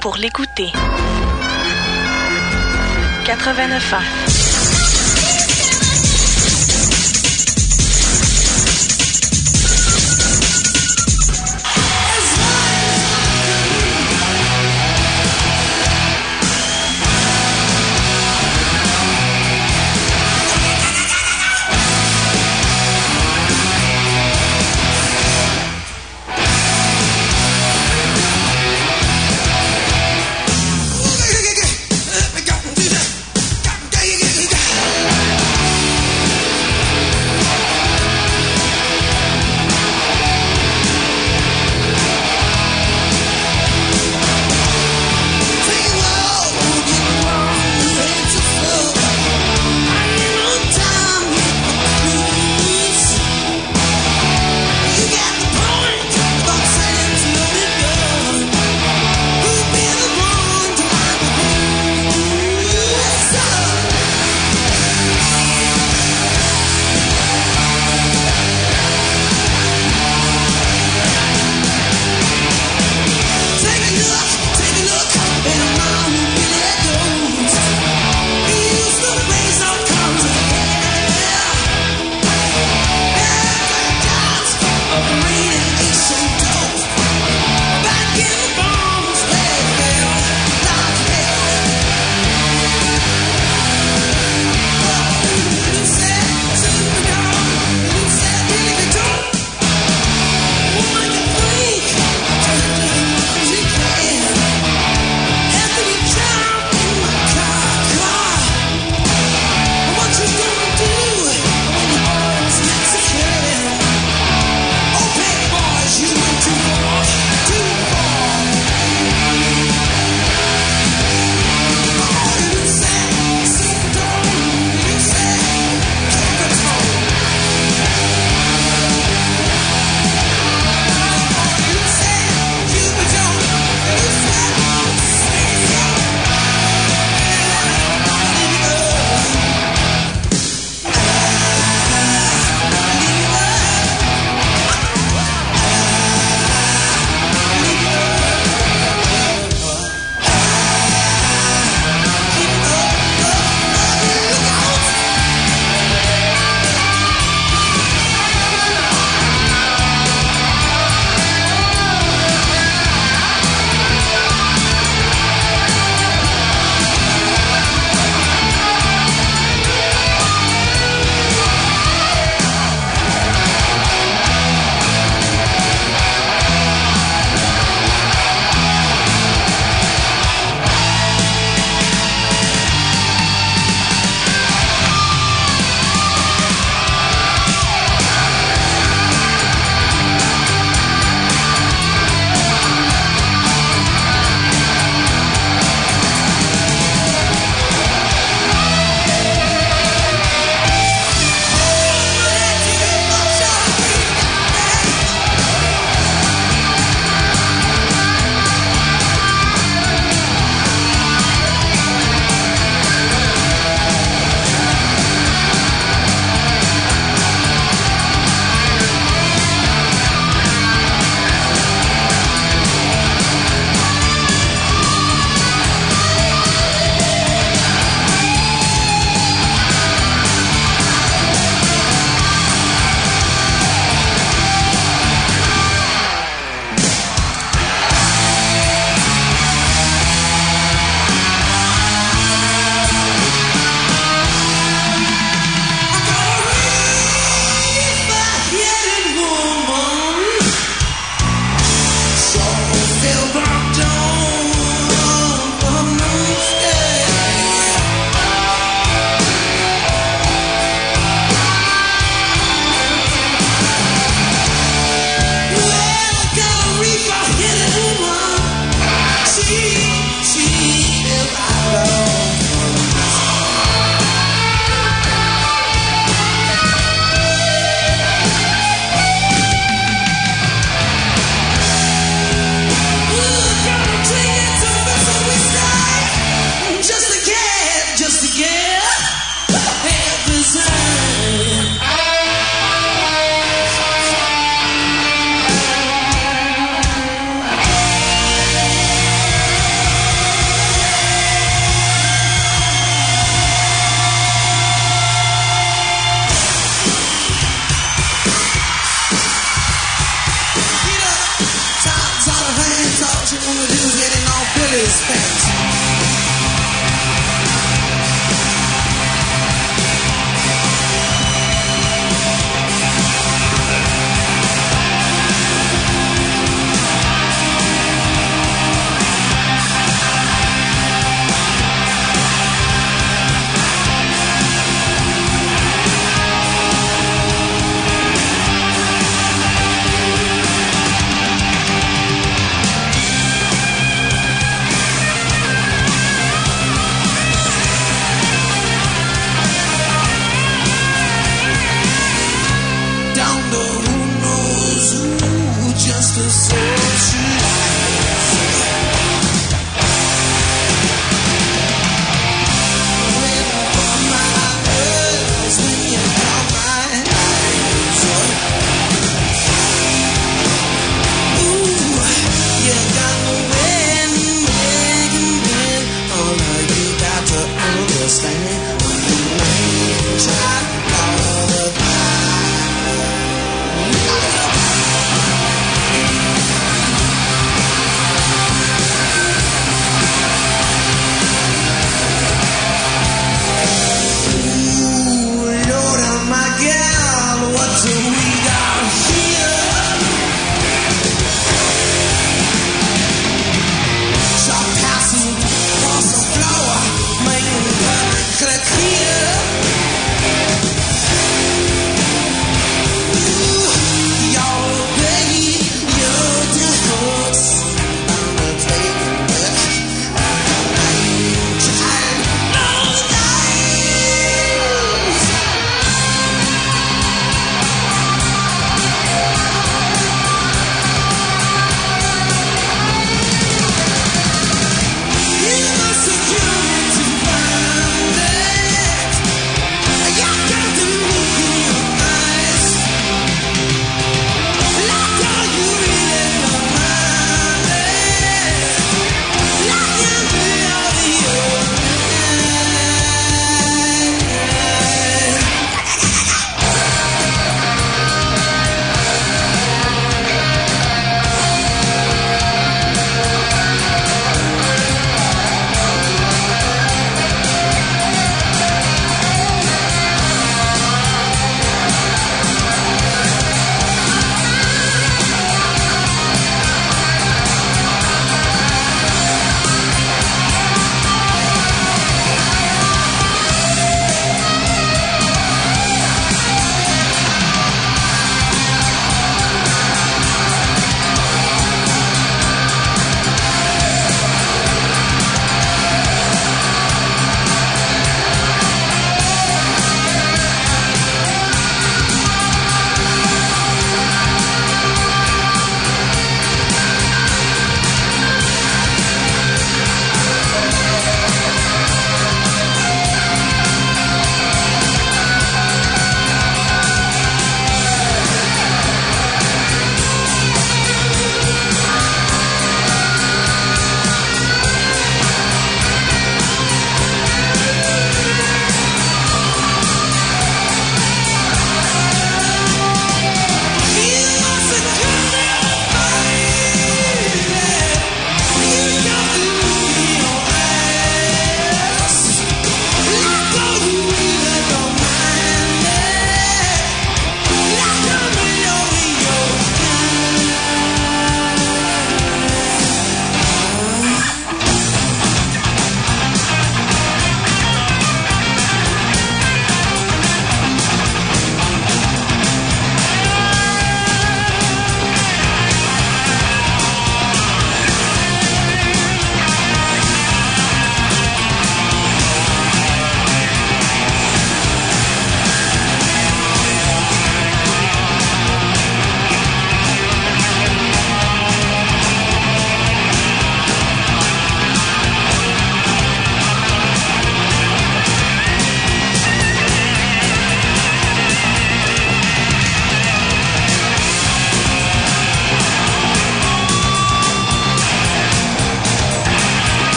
Pour l'écouter. 89 ans.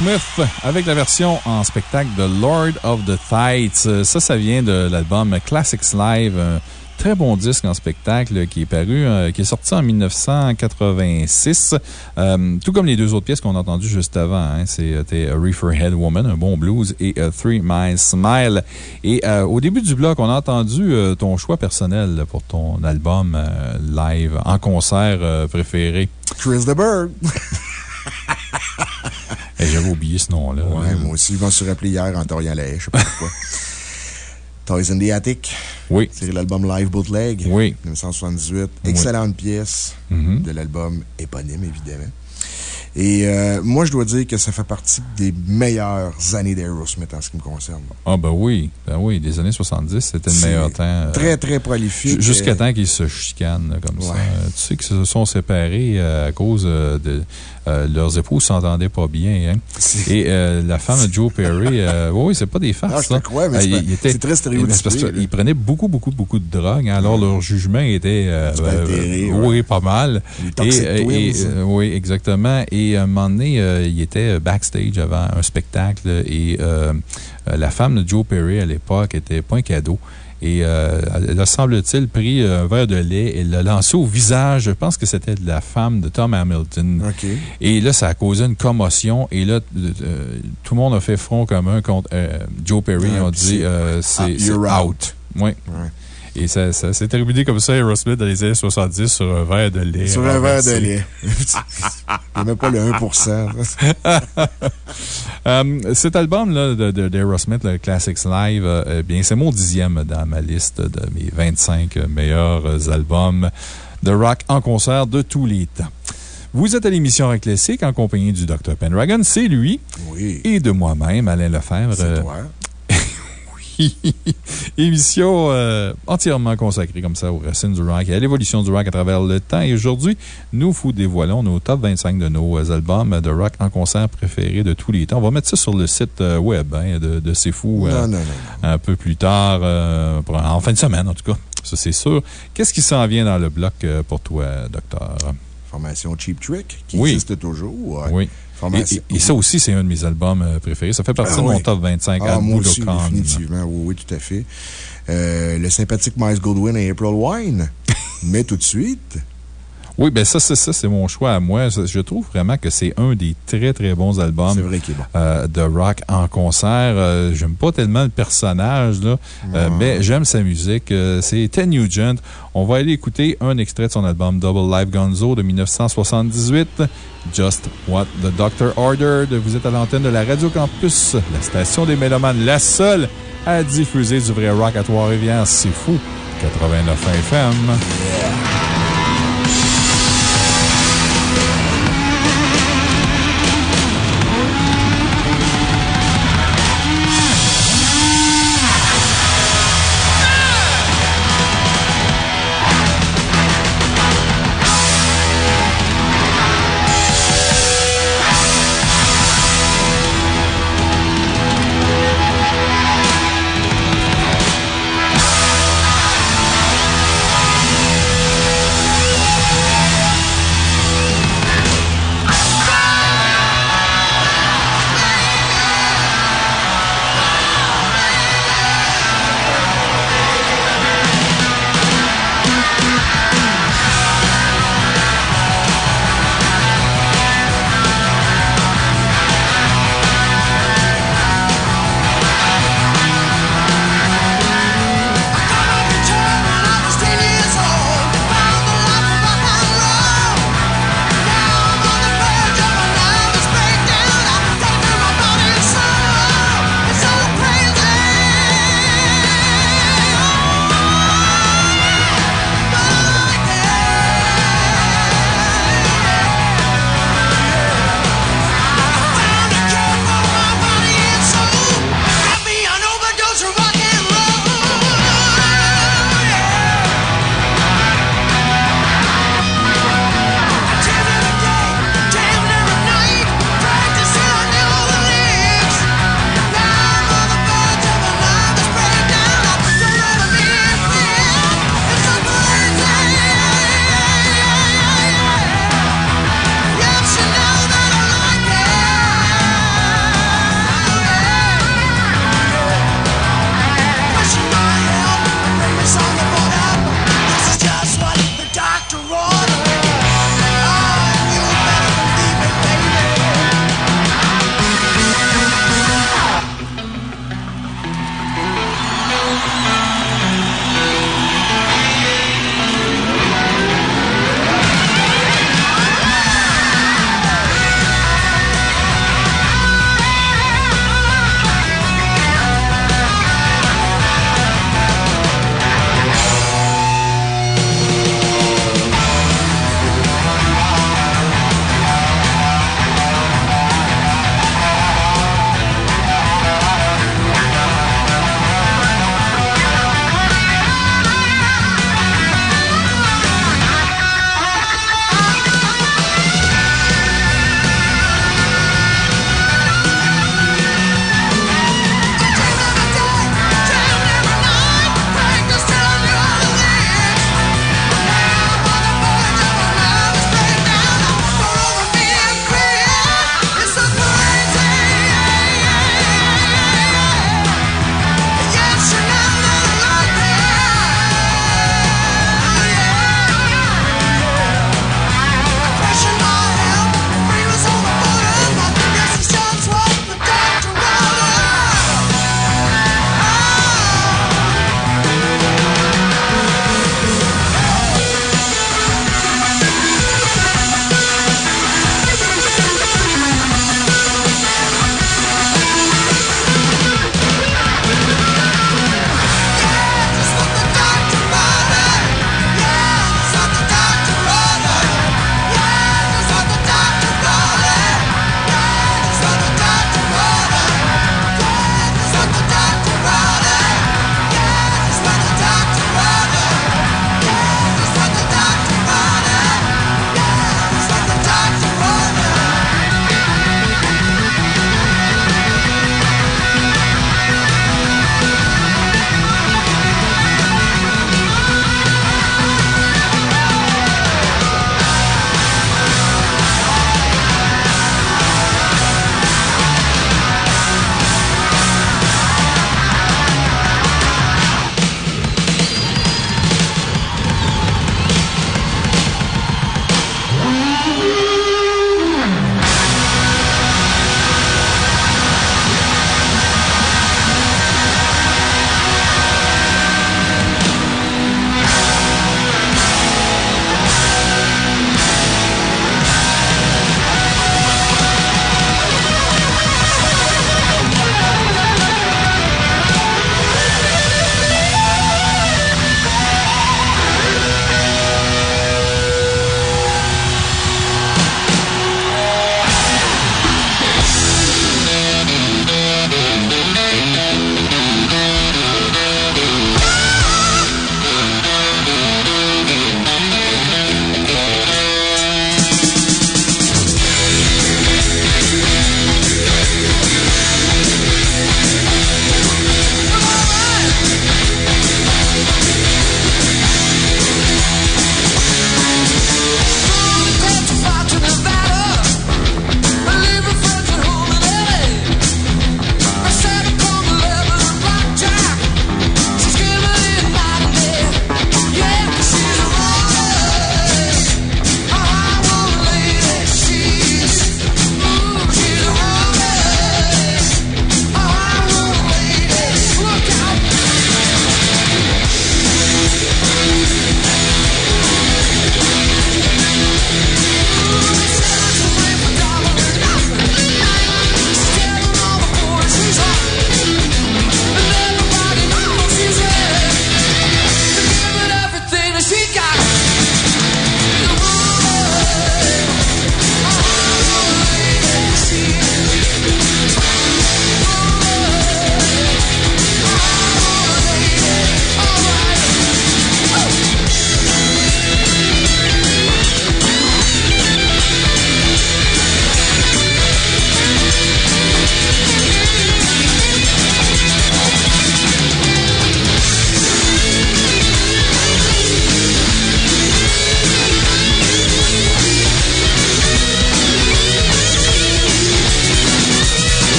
Aerosmith avec la version en spectacle de Lord of the Tides. Euh, Ça, ça vient de l'album Classics Live, un très bon disque en spectacle qui est paru, euh, qui est sorti en 1986. Euh, tout comme les deux autres pièces qu'on a entendues juste avant. hein. C'était Reefer Head Woman, un bon blues, et Three Miles Smile. Et au début du bloc, on a entendu ton choix personnel pour ton album live en concert préféré. Chris. Eh, J'avais oublié ce nom-là. Ouais, moi aussi, je m'en suis rappelé hier en Torian Lahaye, je sais pas pourquoi. Toys in the Attic. Oui. C'est l'album Live Bootleg. Oui. 1978. Excellente pièce Mhm. de l'album éponyme, évidemment. Et euh, moi, je dois dire que ça fait partie des meilleures années d'Aerosmith en ce qui me concerne. Ah, ben oui. Ben oui, des années 70, c'était le meilleur temps. euh, Très, très prolifique. ju- Jusqu'à temps qu'ils se chicanent comme ça. Ouais. Euh, Tu sais qu'ils se sont séparés euh, à cause de. euh, leurs époux s'entendaient pas bien. Hein? Et euh, la femme de Joe Perry, euh, oui, c'est pas des farces. Ah, c'est très stéréotypé. Ils prenaient beaucoup, beaucoup, beaucoup de drogue. hein, alors leur jugement était. Du altéré, ouais. Oui, pas mal. Les Et, et, oui, exactement. Et à un moment donné, il était backstage avant un spectacle et la femme de Joe Perry à l'époque était pas un cadeau. Et euh, elle a, semble-t-il, pris un verre de lait et l'a lancé au visage. Je pense que c'était de la femme de Tom Hamilton. Et là, ça a causé une commotion. Et là, euh, tout le monde a fait front commun contre euh, Joe Perry. Ont puis dit c'est- euh, Ah, out. out. Oui. Ouais. Et ça, ça s'est terminé comme ça, Aerosmith, dans les années 70, sur un verre de lait. Sur un verre de lait. Il n'y a même pas le 1%. Euh, cet album-là de- de- d'Aerosmith, le Classics Live, euh, eh bien, c'est mon dixième dans ma liste de mes 25 meilleurs albums de rock en concert de tous les temps. Vous êtes à l'émission Rock Classique en compagnie du Dr. Pendragon, c'est lui. Oui. Et de moi-même, Alain Lefebvre. C'est toi. Émission euh, entièrement consacrée comme ça aux racines du rock et à l'évolution du rock à travers le temps. Et aujourd'hui, nous vous dévoilons nos top 25 de nos euh, albums de rock en concert préférés de tous les temps. On va mettre ça sur le site euh, web hein, de, de C'est Fou Non, non, non. un peu plus tard, pour- en fin de semaine en tout cas. Ça, c'est sûr. Qu'est-ce qui s'en vient dans le bloc pour toi, docteur? Formation Cheap Trick, qui Oui. existe toujours. Oui. Et, ça aussi, c'est un de mes albums euh, préférés. Ça fait partie Ah de mon oui. top 25 Ah, à moi aussi, Budokan. définitivement. Oui, oui, tout à fait. Euh, le sympathique Miles Goldwyn et April Wine. Mais tout de suite. Oui, ben ça, c'est ça, c'est mon choix à moi. Je trouve vraiment que c'est un des très, très bons albums. C'est vrai qu'il est bon. euh, de rock en concert. Euh, j'aime pas tellement le personnage, là, euh, mais j'aime sa musique. Euh, c'est Ted Nugent. On va aller écouter un extrait de son album Double Live Gonzo de 1978. Just What the Doctor Ordered. Vous êtes à l'antenne de la Radio Campus, la station des Mélomanes, la seule à diffuser du vrai rock à Trois-Rivières. C'est fou. 89 FM.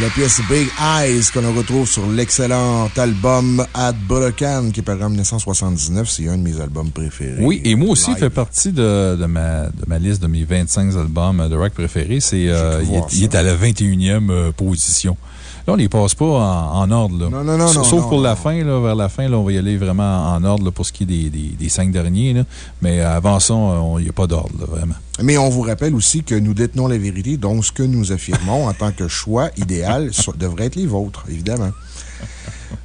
la pièce Big Eyes que l'on retrouve sur l'excellent album At Budokan qui est paru en 1979. C'est un de mes albums préférés. Oui, et moi aussi, il fait partie de, de, ma, de ma liste de mes 25 albums de rock préférés. C'est, euh, il, est, il à la 21e euh, position. Là, on les passe pas en, en ordre. Là. Non, non, non, Sauf non, non, pour la non. fin, là, vers la fin, là, on va y aller vraiment en ordre là, pour ce qui est des, des, des cinq derniers. Là. Mais avant ça, il n'y a pas d'ordre, vraiment. Mais on vous rappelle aussi que nous détenons la vérité, donc ce que nous affirmons en tant que choix idéal so- devrait être les vôtres, évidemment.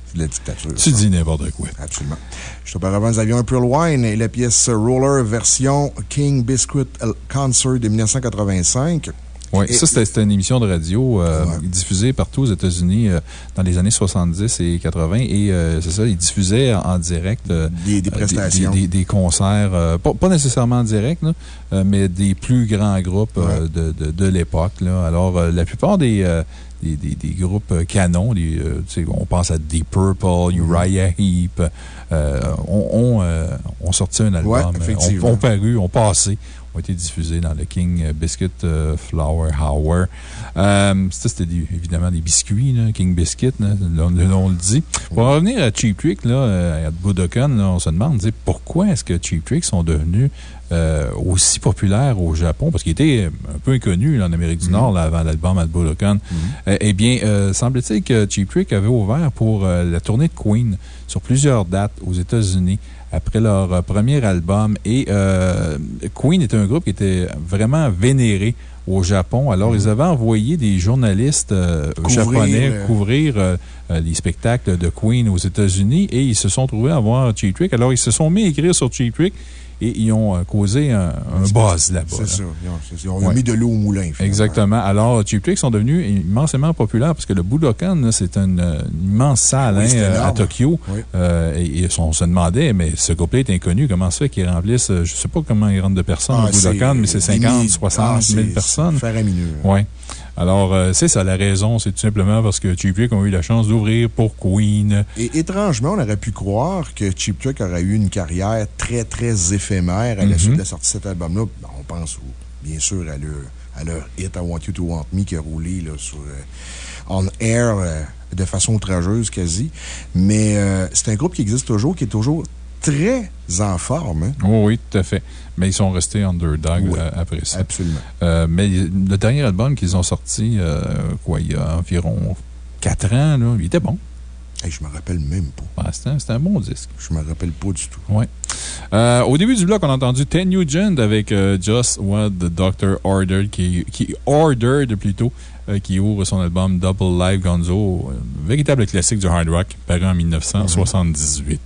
C'est de la dictature. Tu dis n'importe quoi. Absolument. Juste auparavant, nous avions un Pearl Wine et la pièce Roller version King Biscuit Concert de 1985. Oui, Et- ça, c'était une émission de radio euh, diffusée partout aux États-Unis euh, dans les années 70 et 80. Et euh, c'est ça, ils diffusaient en, en direct euh, Des- des prestations. des, des concerts, euh, pas, pas nécessairement en direct, là, mais des plus grands groupes euh, de, de, de l'époque. là. Alors, euh, la plupart des. euh, des, des- des groupes canons, des, euh, on pense à Deep Purple, Mm-hmm. Uriah Heep, euh, ont, ont, euh, ont sorti un album, Ouais, ont, ont paru, ont passé, ont été diffusés dans le King Biscuit euh, Flower Hour. Euh, ça, c'était évidemment des biscuits, là, King Biscuit, là, le dit. Pour en revenir à Cheap Trick, là, euh, à Budokan, on se demande pourquoi est-ce que Cheap Trick sont devenus euh, aussi populaires au Japon, parce qu'ils étaient un peu inconnus là, en Amérique du Nord là, avant l'album à Budokan. Euh, eh bien, euh, semble-t-il que Cheap Trick avait ouvert pour euh, la tournée de Queen sur plusieurs dates aux États-Unis après leur euh, premier album. Et euh, Queen était un groupe qui était vraiment vénéré au Japon. Alors, ils avaient envoyé des journalistes euh, Couvrir, japonais euh, couvrir euh, les spectacles de Queen aux États-Unis et ils se sont trouvés à voir Cheap Trick. Alors, ils se sont mis à écrire sur Cheap Trick et ils ont euh, causé un, un buzz là-bas. C'est ça. Ils ont- Ils ont Ouais. mis de l'eau au moulin. finalement. Exactement. Alors, Cheap sont devenus immensément populaires parce que le Budokan, c'est une, euh, une immense salle Oui, hein, euh, à. Tokyo. Oui. Euh, et, et on se demandait, mais ce groupe-là est inconnu. Comment ça fait qu'ils remplissent, je ne sais pas comment ils rentrent de personnes Ah, au Budokan, mais c'est des 50, milliers- 60 ah, 000 c'est- personnes. faramineux. Oui. Alors, euh, c'est ça la raison. C'est tout simplement parce que Cheap Trick ont eu la chance d'ouvrir pour Queen. Et étrangement, on aurait pu croire que Cheap Trick aurait eu une carrière très, très éphémère à la Mhm. suite de la sortie de cet album-là. Ben, On pense, bien sûr, à leur, à leur hit I Want You to Want Me qui a roulé là, sur, euh, on air euh, de façon outrageuse quasi. Mais c'est un groupe qui existe toujours, qui est toujours très en forme. hein. Oh, oui, tout à fait. Mais ils sont restés underdog Oui, euh, après ça. Absolument. Euh, mais le dernier album qu'ils ont sorti, euh, quoi, il y a environ 4 ans, là, il était bon. Hey, je me rappelle même pas. C'était un- bon disque. Je me rappelle pas du tout. Ouais. Euh, au début du bloc, on a entendu Ten Nugent avec euh, Just What the Doctor Ordered, qui, qui ordered plutôt, euh, qui ouvre son album Double Live Gonzo, véritable classique du hard rock, paru en 1978.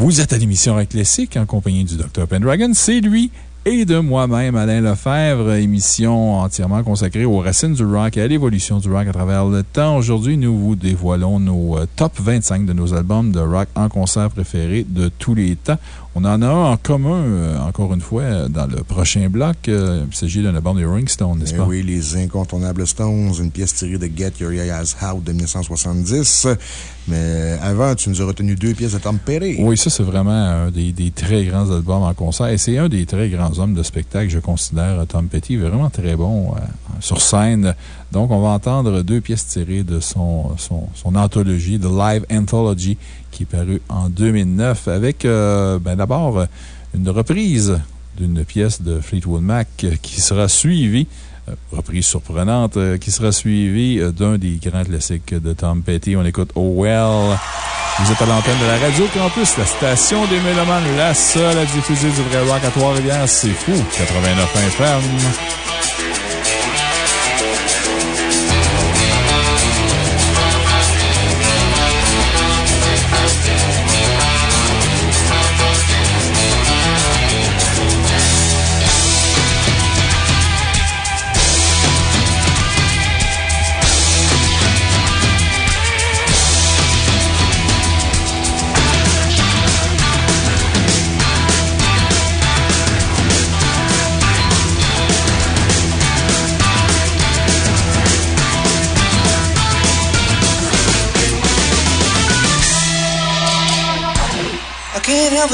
Vous êtes à l'émission Rock Classique en compagnie du Dr. Pendragon. C'est lui et de moi-même, Alain Lefebvre, émission entièrement consacrée aux racines du rock et à l'évolution du rock à travers le temps. Aujourd'hui, nous vous dévoilons nos euh, top 25 de nos albums de rock en concert préférés de tous les temps. On en a un en commun, euh, encore une fois, dans le prochain bloc. Euh, il s'agit d'un album des Rolling Stones, n'est-ce Eh pas? oui, les incontournables Stones, une pièce tirée de Get Your Ass Out de 1970. Mais avant, tu nous as retenu deux pièces de Tom Petty. Oui, ça, c'est vraiment un des, des très grands albums en concert. Et c'est un des très grands hommes de spectacle, je considère, Tom Petty. Vraiment très bon euh, sur scène. Donc, on va entendre deux pièces tirées de son, son, son anthologie, The Live Anthology, qui est paru en 2009, avec euh, ben, d'abord une reprise d'une pièce de Fleetwood Mac qui sera suivie euh, reprise surprenante, euh, qui sera suivie d'un des grands classiques de Tom Petty. On écoute Oh Well. Vous êtes à l'antenne de la Radio Campus, la station des Mélomanes, la seule à diffuser du vrai rock à Trois-Rivières. C'est fou. 89 FM.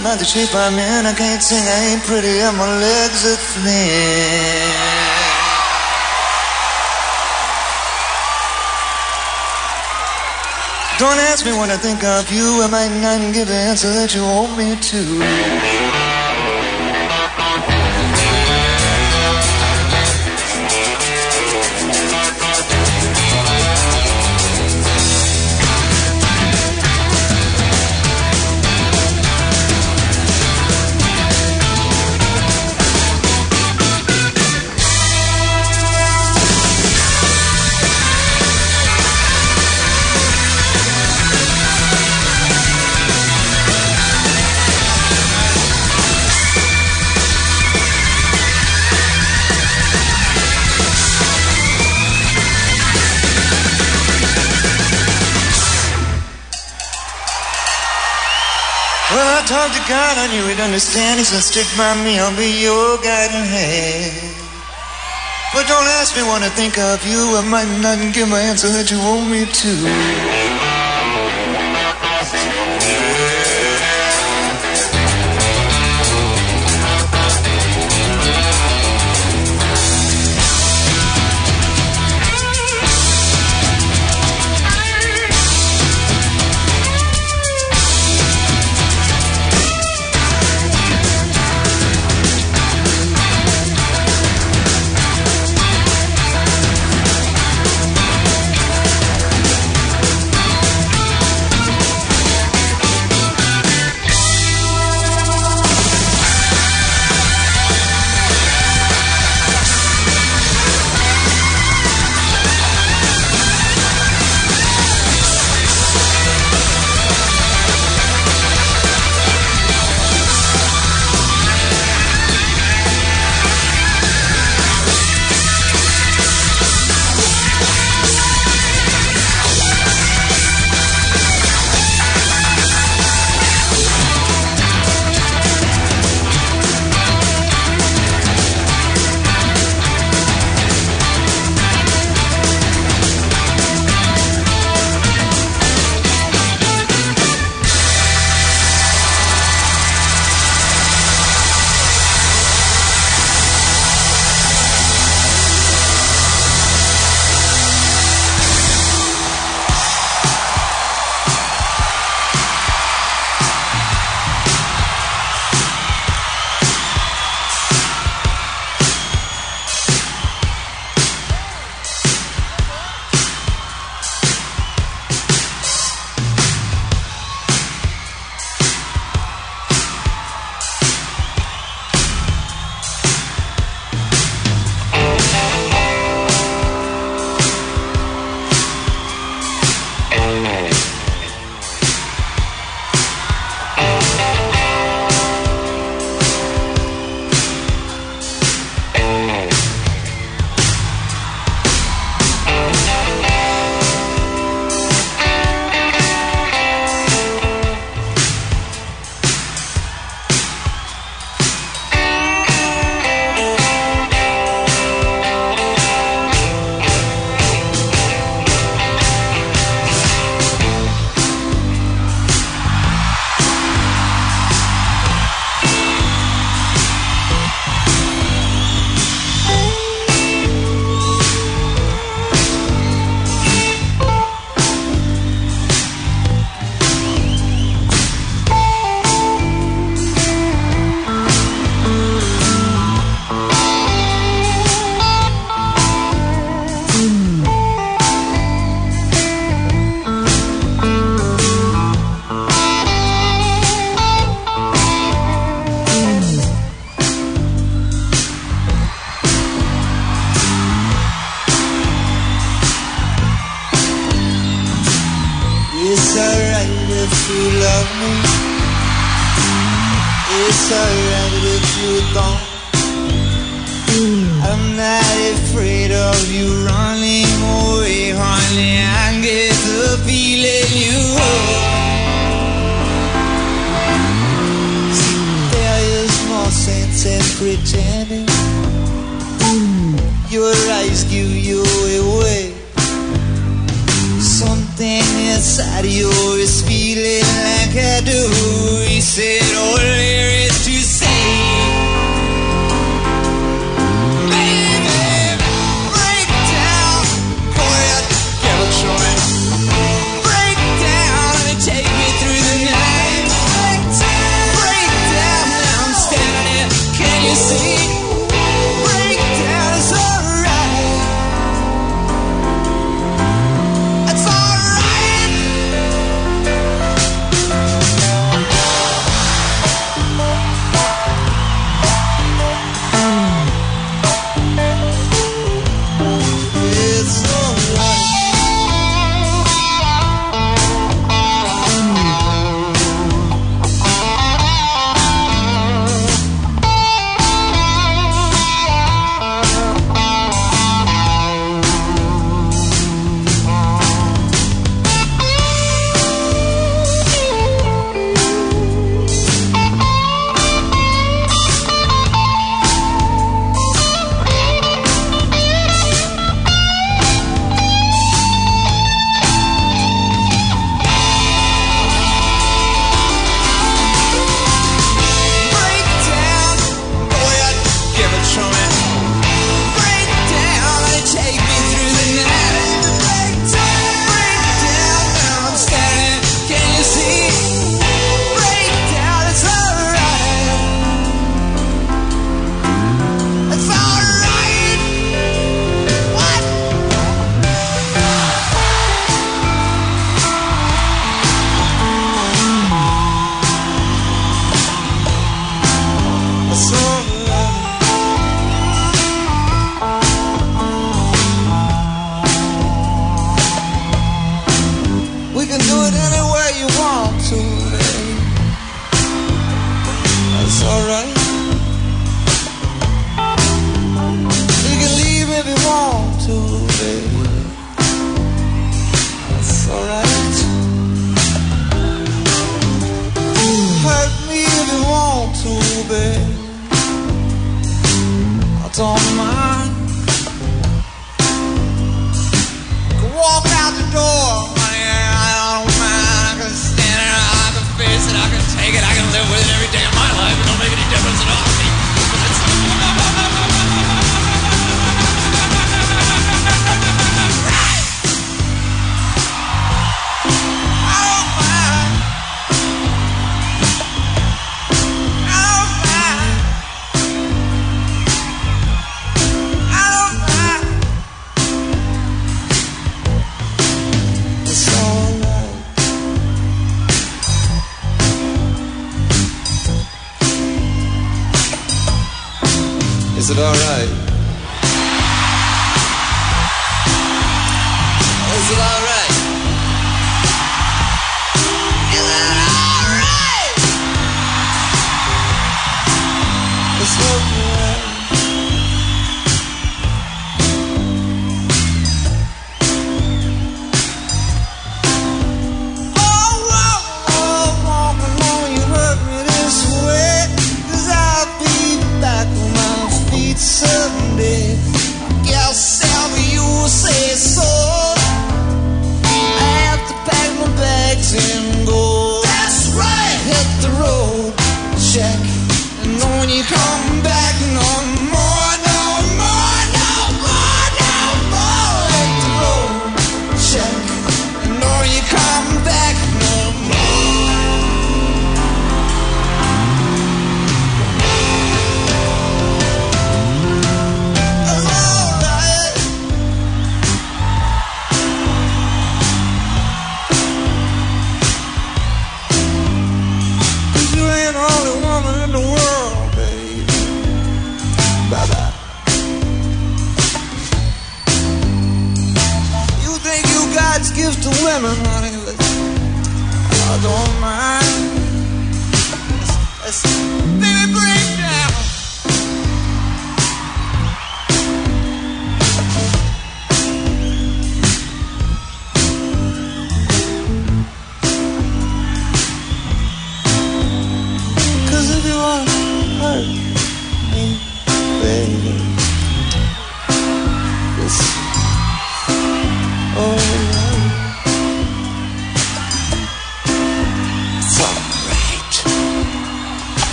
about the shape I'm in. I can't sing, I ain't pretty, and my legs are thin. Don't ask me what I think of you. I might not give the answer that you want me to. talked to God, I knew He'd understand. He's gonna stick by me, I'll be your guiding hand. But don't ask me what I think of you, I might not give my answer that you want me to.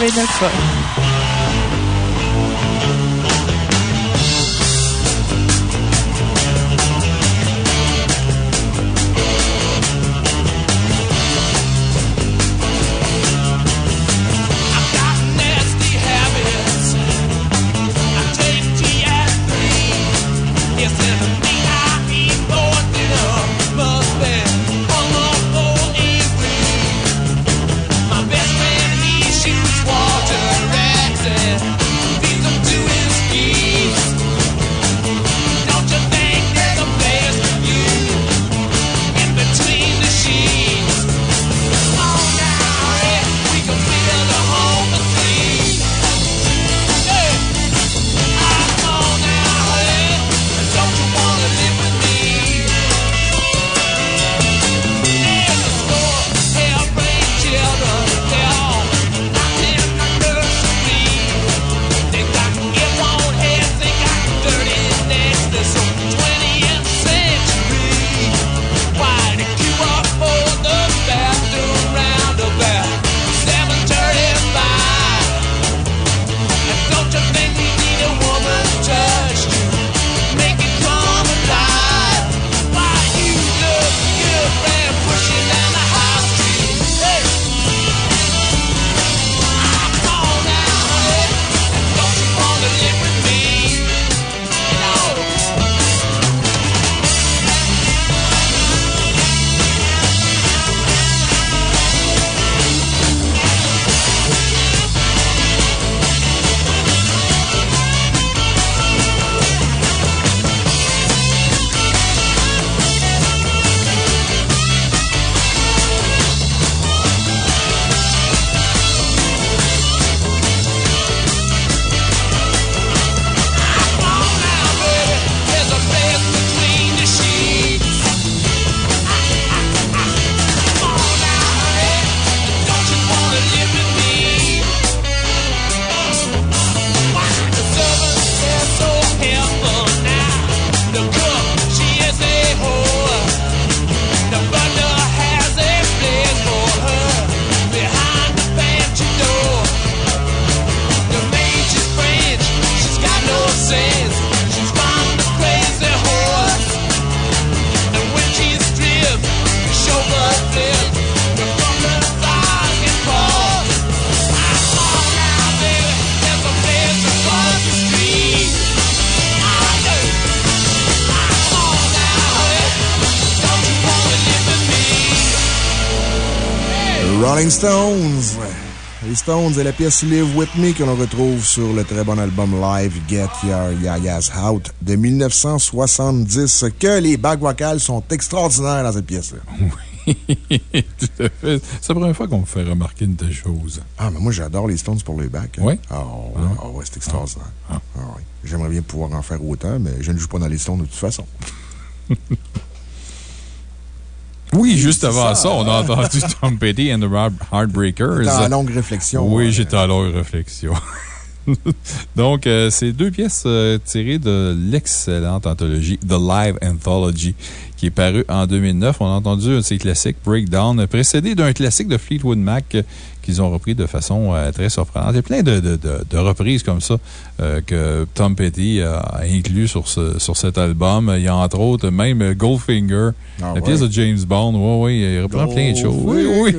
89 ans. Stones et la pièce Live With Me que l'on retrouve sur le très bon album live Get Your Yaya's Out de 1970. Que les bacs vocales sont extraordinaires dans cette pièce-là. Tout à fait. C'est la première fois qu'on me fait remarquer une telle chose. Ah, mais moi, j'adore les Stones pour les bacs. Oui? Ah, ouais, ah ouais, c'est extraordinaire. Ah, ouais. J'aimerais bien pouvoir en faire autant, mais je ne joue pas dans les Stones de toute façon. Oui, juste avant ça, ça, on a entendu Tom Petty and the Heart- Heartbreakers. T'es en longue réflexion. Oui, j'étais en longue réflexion. Donc, euh, c'est deux pièces euh, tirées de l'excellente anthologie The Live Anthology, qui est parue en 2009. On a entendu un de ses classiques, Breakdown, précédé d'un classique de Fleetwood Mac euh, qu'ils ont repris de façon euh, très surprenante. Il y a plein de, de- de- de reprises comme ça que Tom Petty a inclus sur, ce- sur cet album. Il y a entre autres même Goldfinger, la ouais? pièce de James Bond. Oui, oui, il reprend plein de choses. Oui, oui.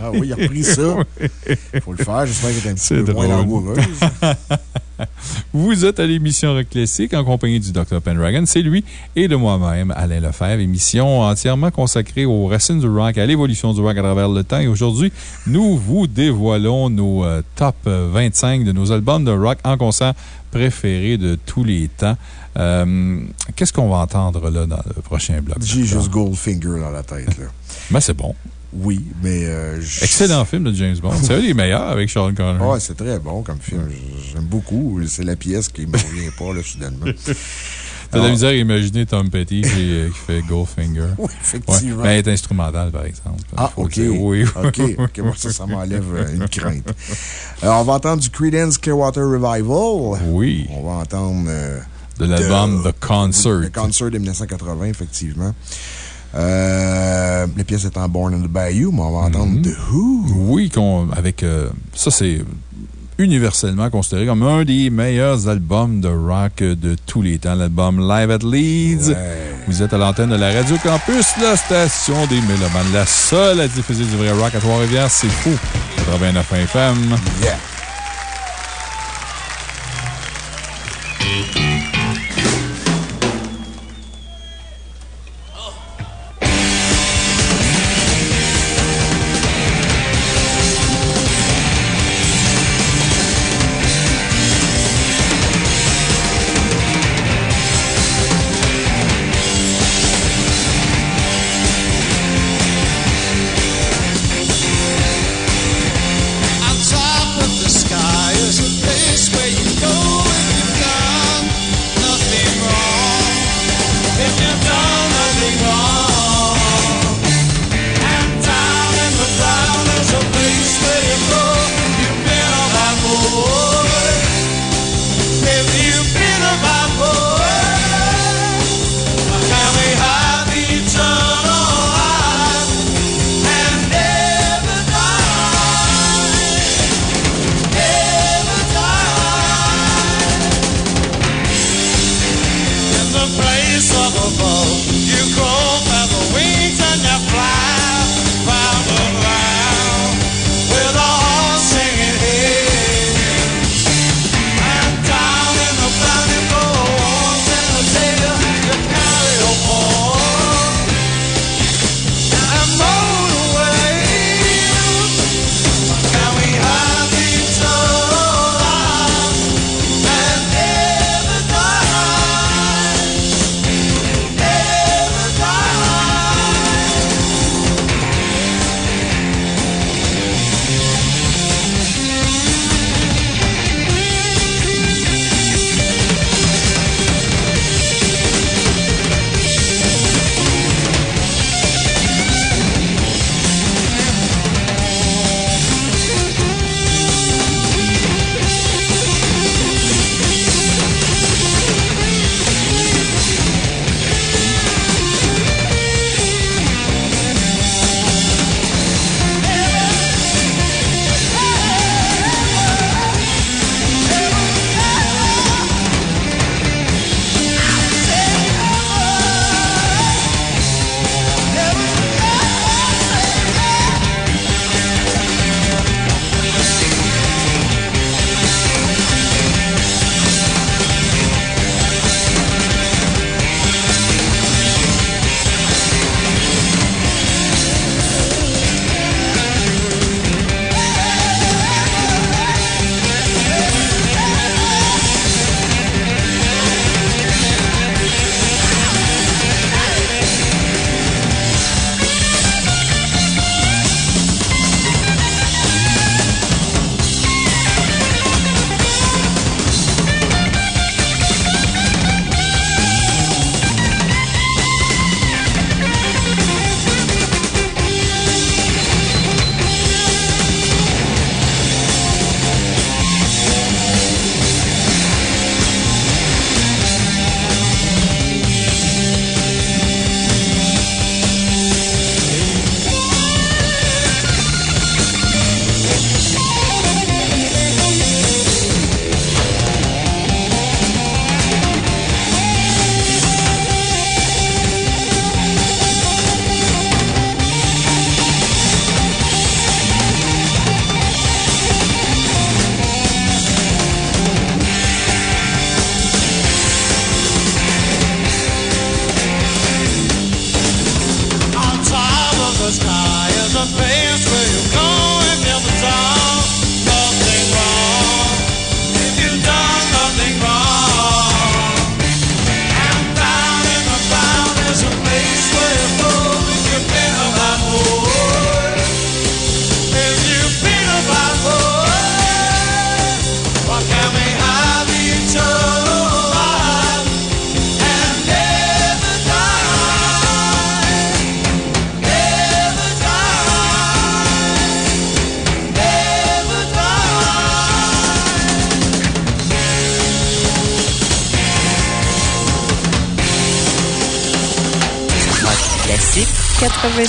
Ah oui, il a repris ça. Faut le faire. J'espère qu'il est un petit C'est peu moins langoureuse. Vous êtes à l'émission Rock Classique en compagnie du Dr. Pendragon. C'est lui et de moi-même, Alain Lefebvre. Émission entièrement consacrée aux racines du rock, à l'évolution du rock à travers le temps. Et aujourd'hui, nous vous dévoilons nos euh, top 25 de nos albums de rock en concert préférés de tous les temps. Euh, Qu'est-ce qu'on va entendre là dans le prochain bloc? J'ai juste Goldfinger dans la tête, là. Mais c'est bon. Oui, mais. euh, je- Excellent film de James Bond. C'est un des meilleurs avec Sean Connery. Ouais, c'est très bon comme film. J'aime beaucoup. C'est la pièce qui ne me revient pas, là, soudainement. T'as de la Alors, misère à imaginer Tom Petty qui, euh, qui fait Goldfinger. Oui, effectivement. Ouais, mais elle est instrumentale, par exemple. Ah, OK. Oui. OK. OK. Moi, ça, ça m'enlève euh, une crainte. Alors, on va entendre du Creedence Clearwater Revival. Oui. On va entendre. euh, De l'album The Concert. The Concert de 1980, effectivement. Euh, la pièce est en Born in the Bayou, mais on va entendre The Who. Oui, avec. euh, ça, c'est universellement considéré comme un des meilleurs albums de rock de tous les temps, l'album Live at Leeds. Vous êtes à l'antenne de la Radio Campus, la station des Mélomanes, la seule à diffuser du vrai rock à Trois-Rivières. C'est fou. 89 FM. Yeah.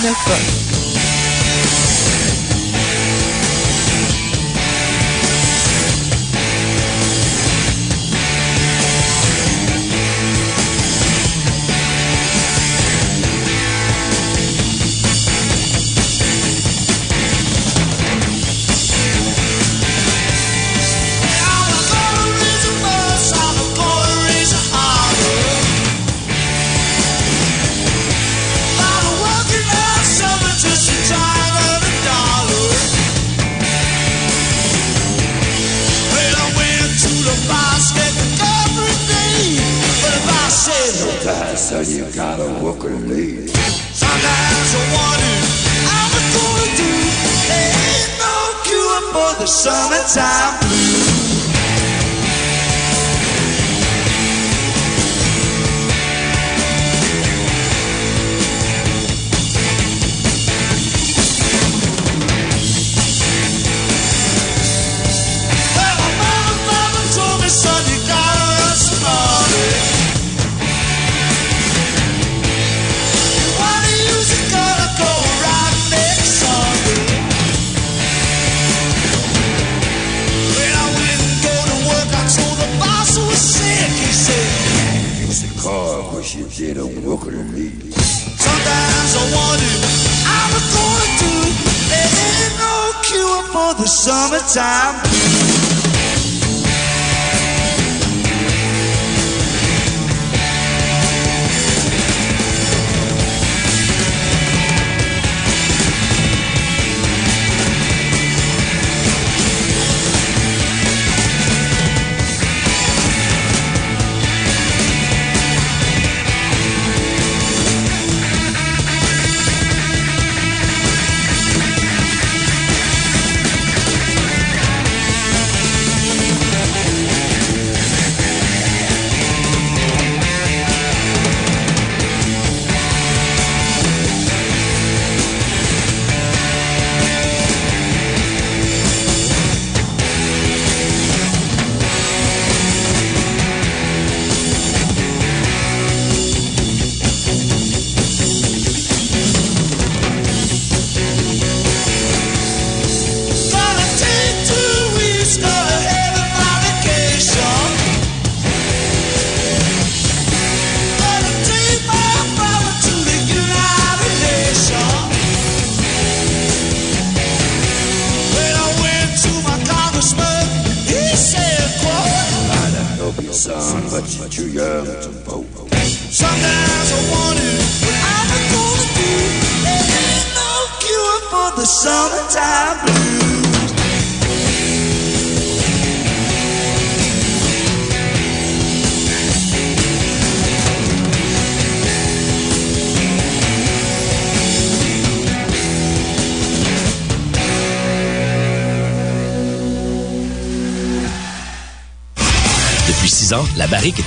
89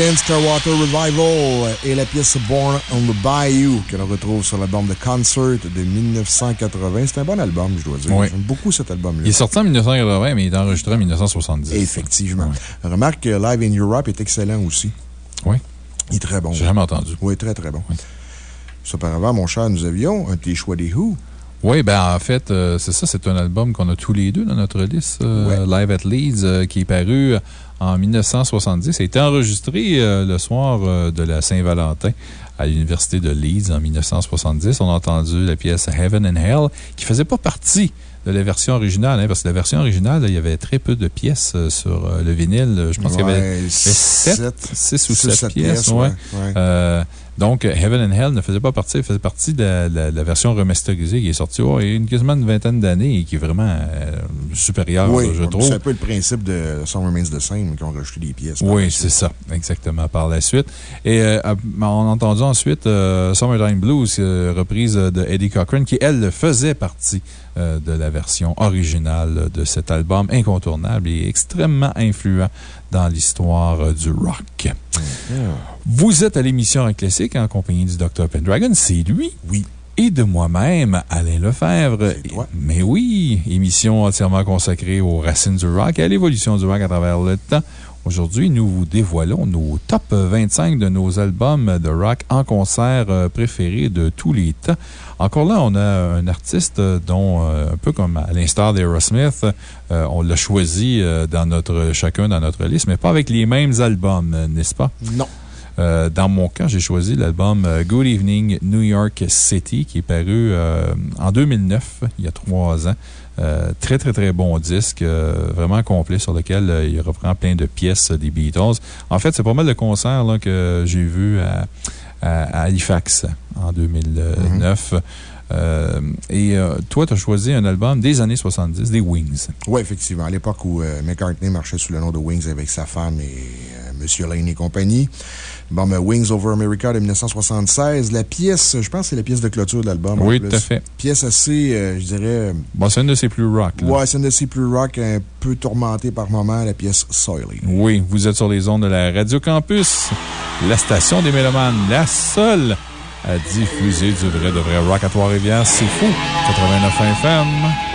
Creedence Clearwater Revival et la pièce Born on the Bayou que l'on retrouve sur l'album de Concert de 1980. C'est un bon album, je dois dire. Oui. J'aime beaucoup cet album-là. Il est sorti en 1980, mais il est enregistré en 1970. Effectivement. Remarque que Live in Europe est excellent aussi. Oui. Il est très bon. J'ai jamais entendu. Oui, très, très bon. Auparavant, mon cher, nous avions un tes choix des Who. Oui, ben en fait, euh, c'est ça, c'est un album qu'on a tous les deux dans notre liste, euh, Live at Leeds, euh, qui est paru en 1970. Ça a été enregistré le soir de la Saint-Valentin à l'Université de Leeds en 1970. On a entendu la pièce Heaven and Hell, qui faisait pas partie de la version originale, hein, parce que la version originale, il y avait très peu de pièces euh, sur euh, le vinyle. Je pense qu'il y avait Ouais, 6 sept- ou six, 7 sept pièces. pièces, ouais. ouais, ouais. Euh, donc, Heaven and Hell ne faisait pas partie, faisait partie de la, la- la version remasterisée qui est sortie oh, il y a une, quasiment une vingtaine d'années et qui est vraiment euh, supérieure, oui, je c'est trouve. un peu le principe de Some Remains the Same qui ont rajouté des pièces. Oui, c'est ça, exactement, par la suite. Et euh, on a entendu ensuite euh, Summertime Blues, euh, reprise de Eddie Cochran, qui, elle, faisait partie euh, de la version originale de cet album incontournable et extrêmement influent dans l'histoire euh, du rock. Vous êtes à l'émission Rock Classique en compagnie du Dr. Pendragon. C'est lui. Oui. Et de moi-même, Alain Lefebvre. Mais oui, émission entièrement consacrée aux racines du rock et à l'évolution du rock à travers le temps. Aujourd'hui, nous vous dévoilons nos top 25 de nos albums de rock en concert euh, préférés de tous les temps. Encore là, on a un artiste dont, euh, un peu comme à l'instar d'Aerosmith, euh, on l'a choisi dans notre, chacun dans notre liste, mais pas avec les mêmes albums, n'est-ce pas? Non. Euh, dans mon cas, j'ai choisi l'album Good Evening New York City qui est paru euh, en 2009, il y a trois ans. Euh, très, très, très bon disque, euh, vraiment complet, sur lequel euh, il reprend plein de pièces des Beatles. En fait, c'est pas mal de concerts là, que j'ai vus à, Halifax en 2009. Euh, et euh, toi, tu as choisi un album des années 70, des Wings. Oui, effectivement. À l'époque où euh, McCartney marchait sous le nom de Wings avec sa femme et Monsieur Lane et compagnie. Bon, mais Wings Over America de 1976. La pièce, je pense que c'est la pièce de clôture de l'album. Oui, tout à fait. Pièce assez, euh, je dirais. euh, Bon, c'est une de ses plus rock. là. Ouais, c'est une de ses plus rock, un peu tourmentée par moments, la pièce Soily. Oui, vous êtes sur les ondes de la Radio Campus, la station des Mélomanes, la seule à diffuser du vrai de vrai rock à Trois-Rivières. C'est fou. 89 FM.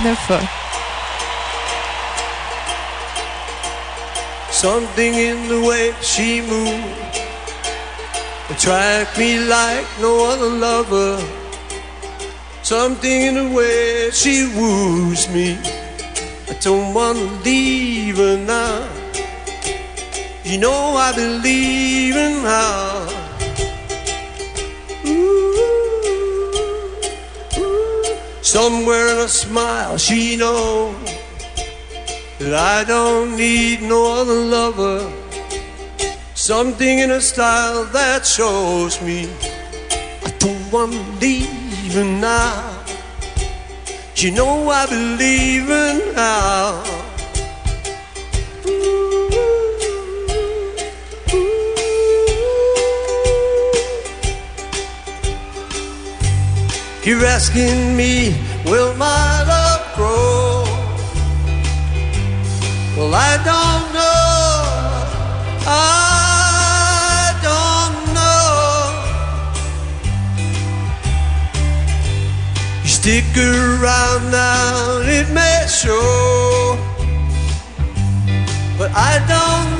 89. something in her style that shows me I don't want leaving now. You know I believe in now. You're asking me, will my love grow? Well, I don't Stick around now, it may show, but I don't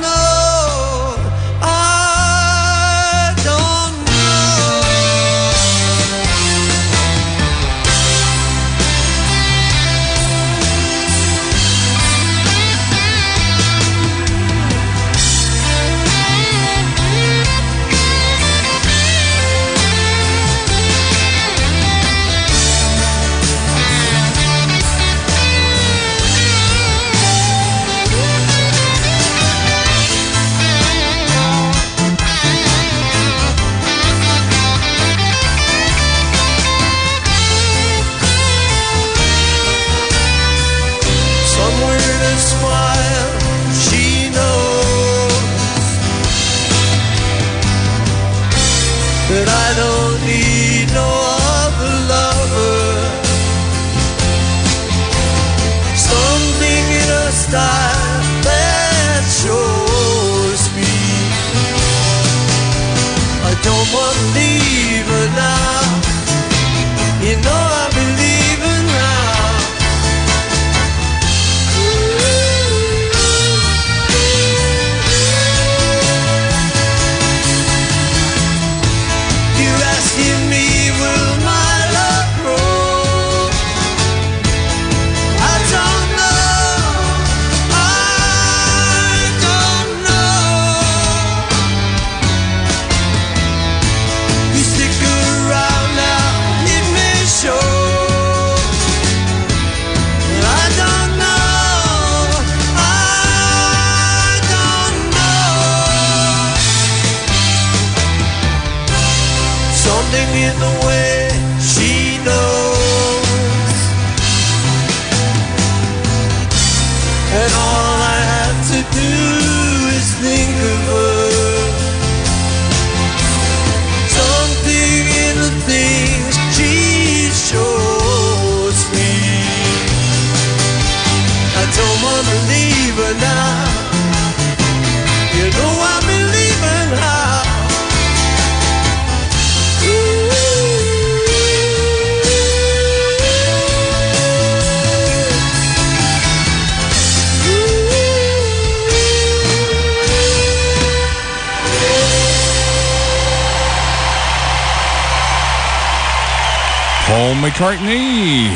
McCartney.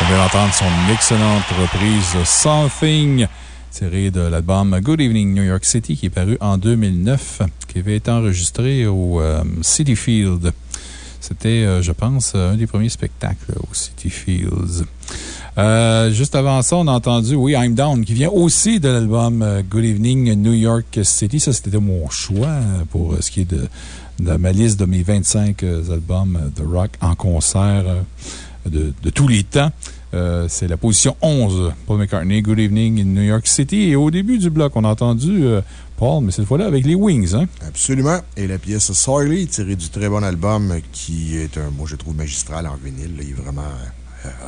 On vient d'entendre son excellente reprise Something, tirée de l'album Good Evening New York City, qui est paru en 2009, qui avait été enregistré au euh, City Field. C'était, euh, je pense, un des premiers spectacles au City Fields. Euh, juste avant ça, on a entendu Oui, I'm Down, qui vient aussi de l'album euh, Good Evening New York City. Ça, c'était mon choix euh, pour ce qui est de, ma liste de mes 25 euh, albums de rock en concert de, tous les temps. C'est la position 11, Paul McCartney, Good Evening in New York City. Et au début du bloc, on a entendu Paul, mais cette fois-là avec les Wings. Hein? Absolument. Et la pièce Soily, tirée du très bon album qui est un, moi je trouve magistral en vinyle. Il est vraiment.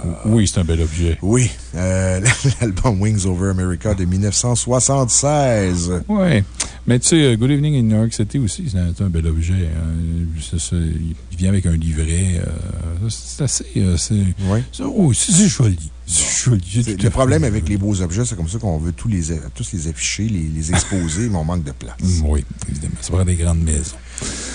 Euh, Oui, c'est un bel objet. Oui, euh, l'album Wings Over America de 1976. Oui. Mais tu sais, euh, Good Evening in New York City aussi, c'est un, bel objet. hein. C'est- c'est- il vient avec un livret. euh, c'est assez. euh, oh, c'est joli. Le problème avec les beaux objets, c'est comme ça qu'on veut tous les, tous les afficher, les, les exposer, mais on manque de place. Oui, évidemment. Ça prend des grandes maisons.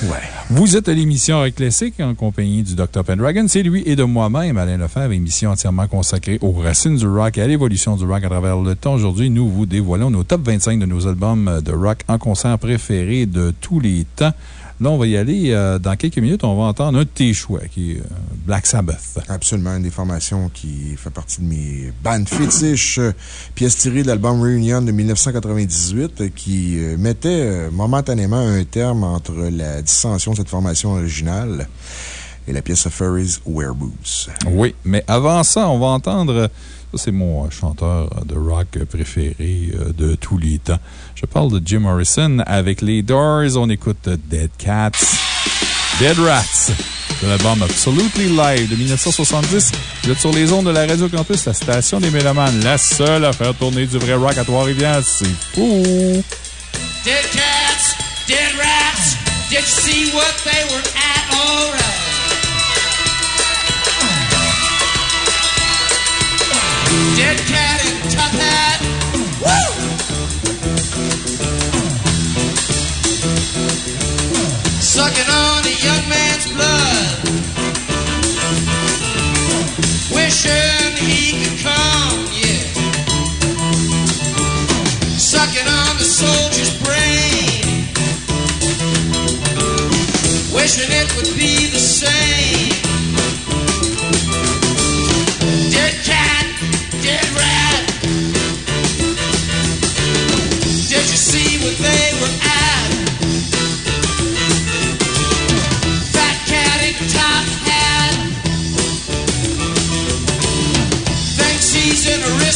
Ouais. Vous êtes à l'émission Rock Classique en compagnie du Dr. Pendragon. C'est lui et de moi-même, Alain Lefebvre, émission entièrement consacrée aux racines du rock et à l'évolution du rock à travers le temps. Aujourd'hui, nous vous dévoilons nos top 25 de nos albums de rock en concert préférés de tous les temps. Là, on va y aller euh, dans quelques minutes. On va entendre un de tes choix, qui est euh, Black Sabbath. Absolument, une des formations qui fait partie de mes bandes fétiches. euh, Pièce tirée de l'album Reunion de 1998 euh, qui mettait momentanément un terme entre la dissension de cette formation originale et la pièce Furries Wear Boots. Oui, mais avant ça, on va entendre. C'est mon euh, chanteur euh, de rock préféré euh, de tous les temps. Je parle de Jim Morrison avec les Doors. On écoute Dead Cats, Dead Rats, de l'album Absolutely Live de 1970. Vous êtes sur les ondes de la Radio Campus, la station des Mélomanes, la seule à faire tourner du vrai rock à Trois-Rivières. C'est fou! Dead cats, dead rats. Did you see what they were at? Alright. Dead cat and tough hat. Woo! Sucking on a young man's blood. Wishing he could come, yeah. Sucking on the soldier's brain. Wishing it would be the same.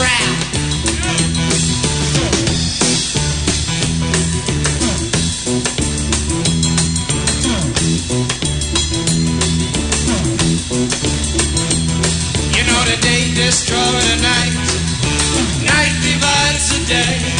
That's crap. You know the day destroy the night. Night divides the day.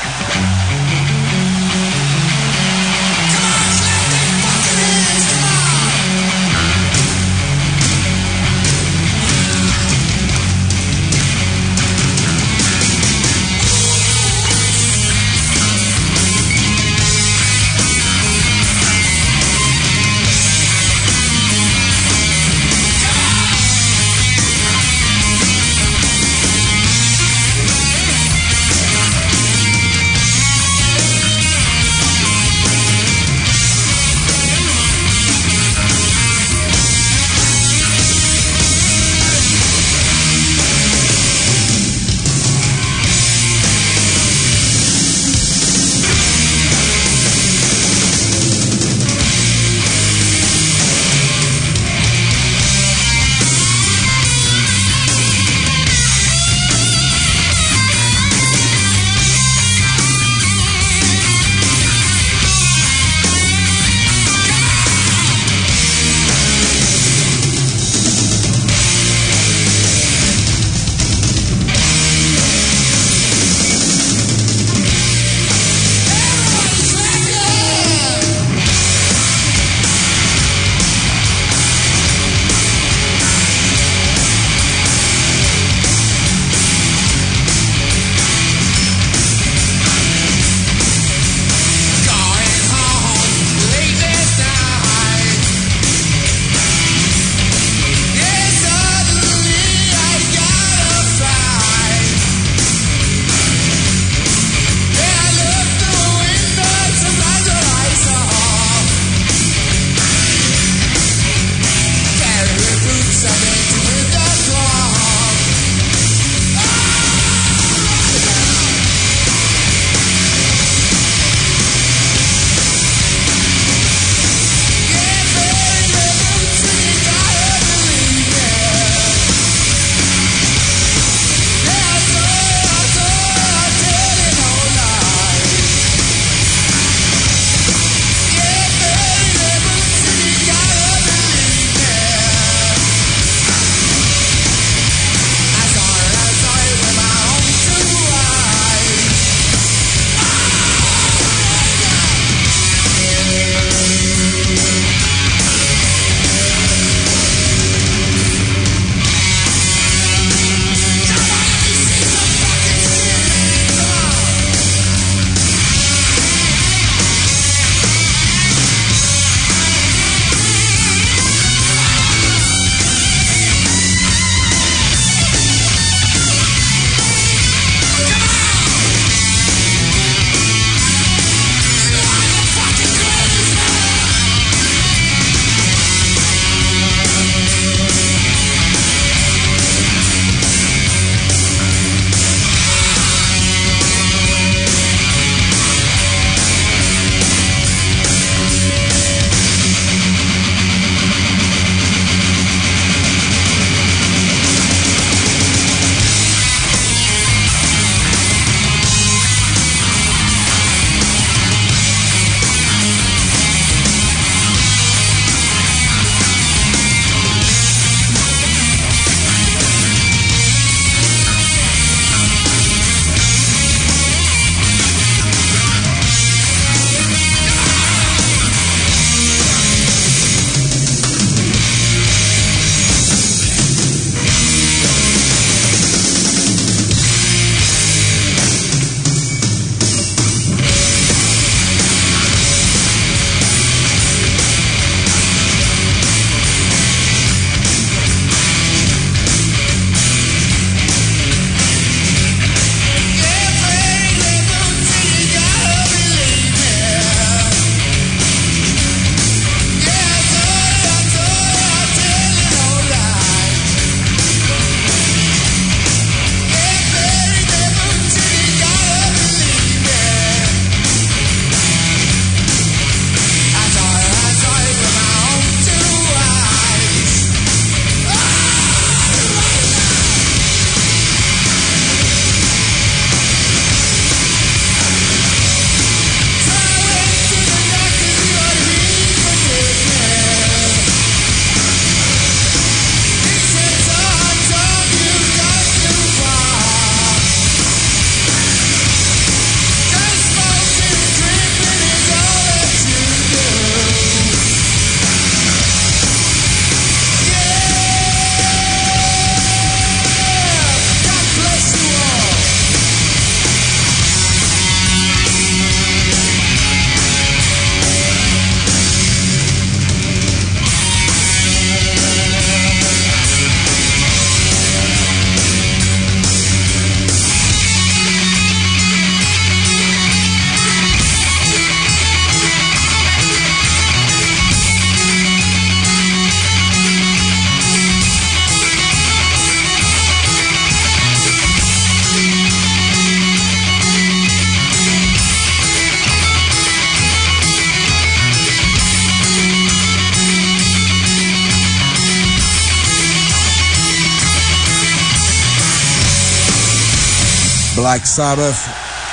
Black Sabbath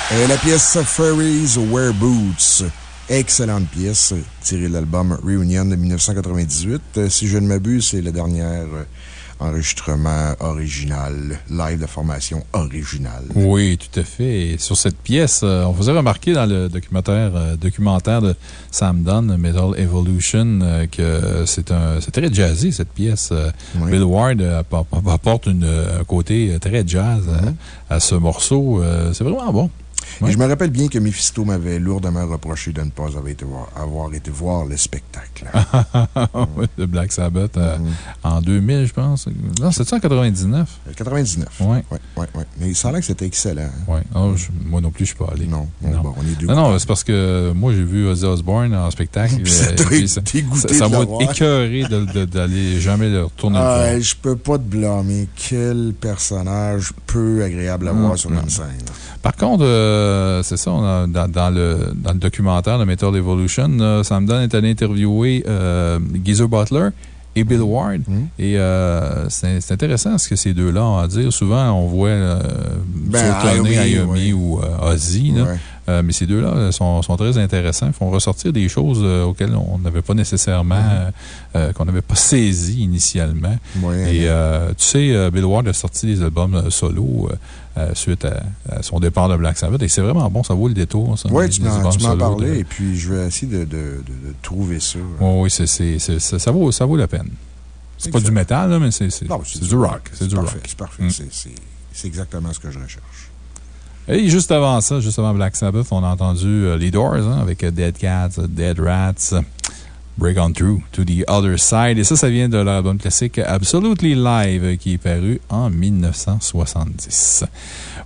et la pièce Furries Wear Boots. Excellente pièce tirée de l'album Reunion de 1998. Euh, Si je ne m'abuse, c'est le dernier enregistrement original, live de formation originale. Oui, tout à fait. Sur cette pièce, euh, on faisait remarquer dans le documentaire, euh, documentaire de Sam Dunn, Metal Evolution, euh, que c'est un, c'est très jazzy, cette pièce. Euh, Bill Ward euh, appo- apporte une, un côté très jazz euh, à ce morceau. C'est vraiment bon. Et je me rappelle bien que Mephisto m'avait lourdement reproché de ne pas avoir été voir, avoir été voir le spectacle. Oui, de Black Sabbath euh, en 2000, je pense. Non, c'était en 99? 99. Oui. Ouais, ouais, ouais. Mais a l'air que c'était excellent. hein. Oui. Oh, moi non plus, je ne suis pas allé. Non, on est deux. Non, non, c'est parce que moi, j'ai vu Ozzy Osbourne en spectacle. Puis ça m'a écœuré d'aller jamais le retourner le. Ah, je peux pas te blâmer. Quel personnage peu agréable à voir sur non. une scène. Par contre, euh, c'est ça, on a- dans, dans le, dans le documentaire de Metal Evolution, euh, Sam Dunn est allé interviewer euh, Geezer Butler et Bill Ward. Et euh, c'est intéressant ce que ces deux-là ont à dire. Souvent, on voit euh, Ben, Iommi, ou euh, Ozzy. là. Ouais. Euh, mais ces deux-là euh, sont, sont très intéressants. Ils font ressortir des choses euh, auxquelles on n'avait pas nécessairement, qu'on n'avait pas saisi initialement. Et tu sais, Bill Ward a sorti des albums solo suite à, à son départ de Black Sabbath. Et c'est vraiment bon, ça vaut le détour. ça, Oui, tu m'en de- parlais, et puis je vais essayer de, de, de- de trouver ça. Oui, ça, ça vaut, ça vaut la peine. C'est pas du métal, là, mais c'est du rock. C'est du parfait, rock. C'est parfait. Mm. C'est- C'est exactement ce que je recherche. Et juste avant ça, juste avant Black Sabbath, on a entendu euh, les Doors hein, avec euh, Dead Cats, euh, Dead Rats, Break On Through to the Other Side. Et ça, ça vient de l'album classique Absolutely Live qui est paru en 1970.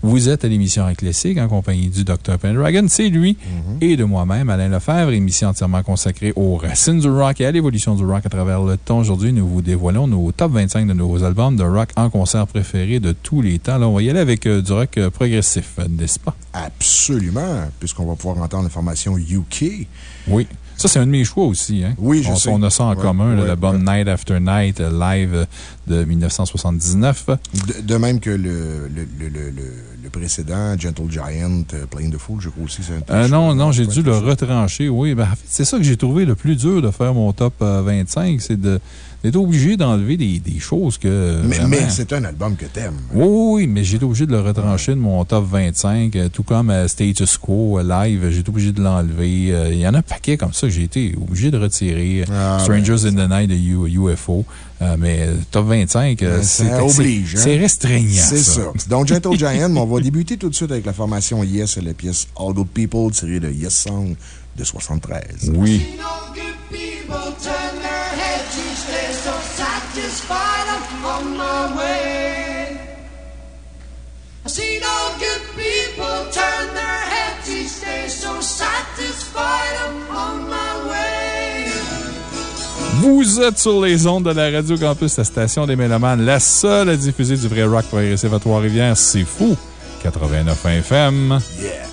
Vous êtes à l'émission Rock Classique en compagnie du Dr. Pendragon. C'est lui et de moi-même, Alain Lefebvre, émission entièrement consacrée aux racines du rock et à l'évolution du rock à travers le temps. Aujourd'hui, nous vous dévoilons nos top 25 de nos albums de rock en concert préférés de tous les temps. Là, on va y aller avec euh, du rock euh, progressif, euh, n'est-ce pas? Absolument, puisqu'on va pouvoir entendre la formation UK. Oui. Ça, c'est un de mes choix aussi. Hein? Oui, je on, sais. On a ça en Ouais, commun, ouais, l'album Night After Night euh, live euh, de 1979. De, de même que le, le, le, le, précédent, Gentle Giant, euh, Playing the Fool, je crois aussi. c'est un Euh, non, non, j'ai dû le retrancher. Oui, ben, en fait, c'est ça que j'ai trouvé le plus dur de faire mon top euh, 25, c'est de- d'être obligé d'enlever des, des choses que. Mais, vraiment- mais c'est un album que t'aimes. Oui, oui, oui, mais j'ai été obligé de le retrancher de mon top 25, euh, tout comme euh, Status Quo euh, live, j'ai été obligé de l'enlever. Il y en a un paquet comme ça que j'ai été obligé de retirer. Ah, Strangers in the Night de U- UFO. Euh, mais top 25, euh, Ben, c'est ça oblige. c'est- hein? C'est restreignant. C'est ça. Donc, Gentle Giant, mais on va débuter tout de suite avec la formation Yes et la pièce All Good People tirée de Yes Song de 73. Oui. People satisfied I'm on my way. I see no good people turn their heads each day, so satisfied I'm on my way. Vous êtes sur les ondes de la Radio Campus, la station des Mélomanes, la seule à diffuser du vrai rock progressif à Trois-Rivières. C'est fou! 89 FM. Yeah!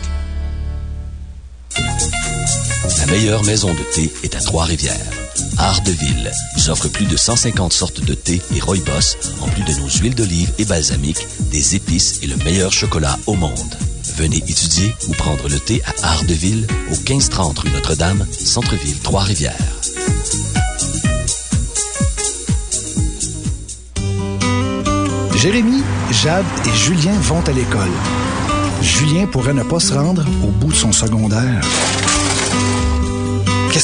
Meilleure maison de thé est à Trois-Rivières. Art de Ville vous offre plus de 150 sortes de thé et rooibos, en plus de nos huiles d'olive et balsamique, des épices et le meilleur chocolat au monde. Venez étudier ou prendre le thé à Art de Ville, au 1530 rue Notre-Dame, Centre-Ville, Trois-Rivières. Jérémy, Jade et Julien vont à l'école. Julien pourrait ne pas se rendre au bout de son secondaire.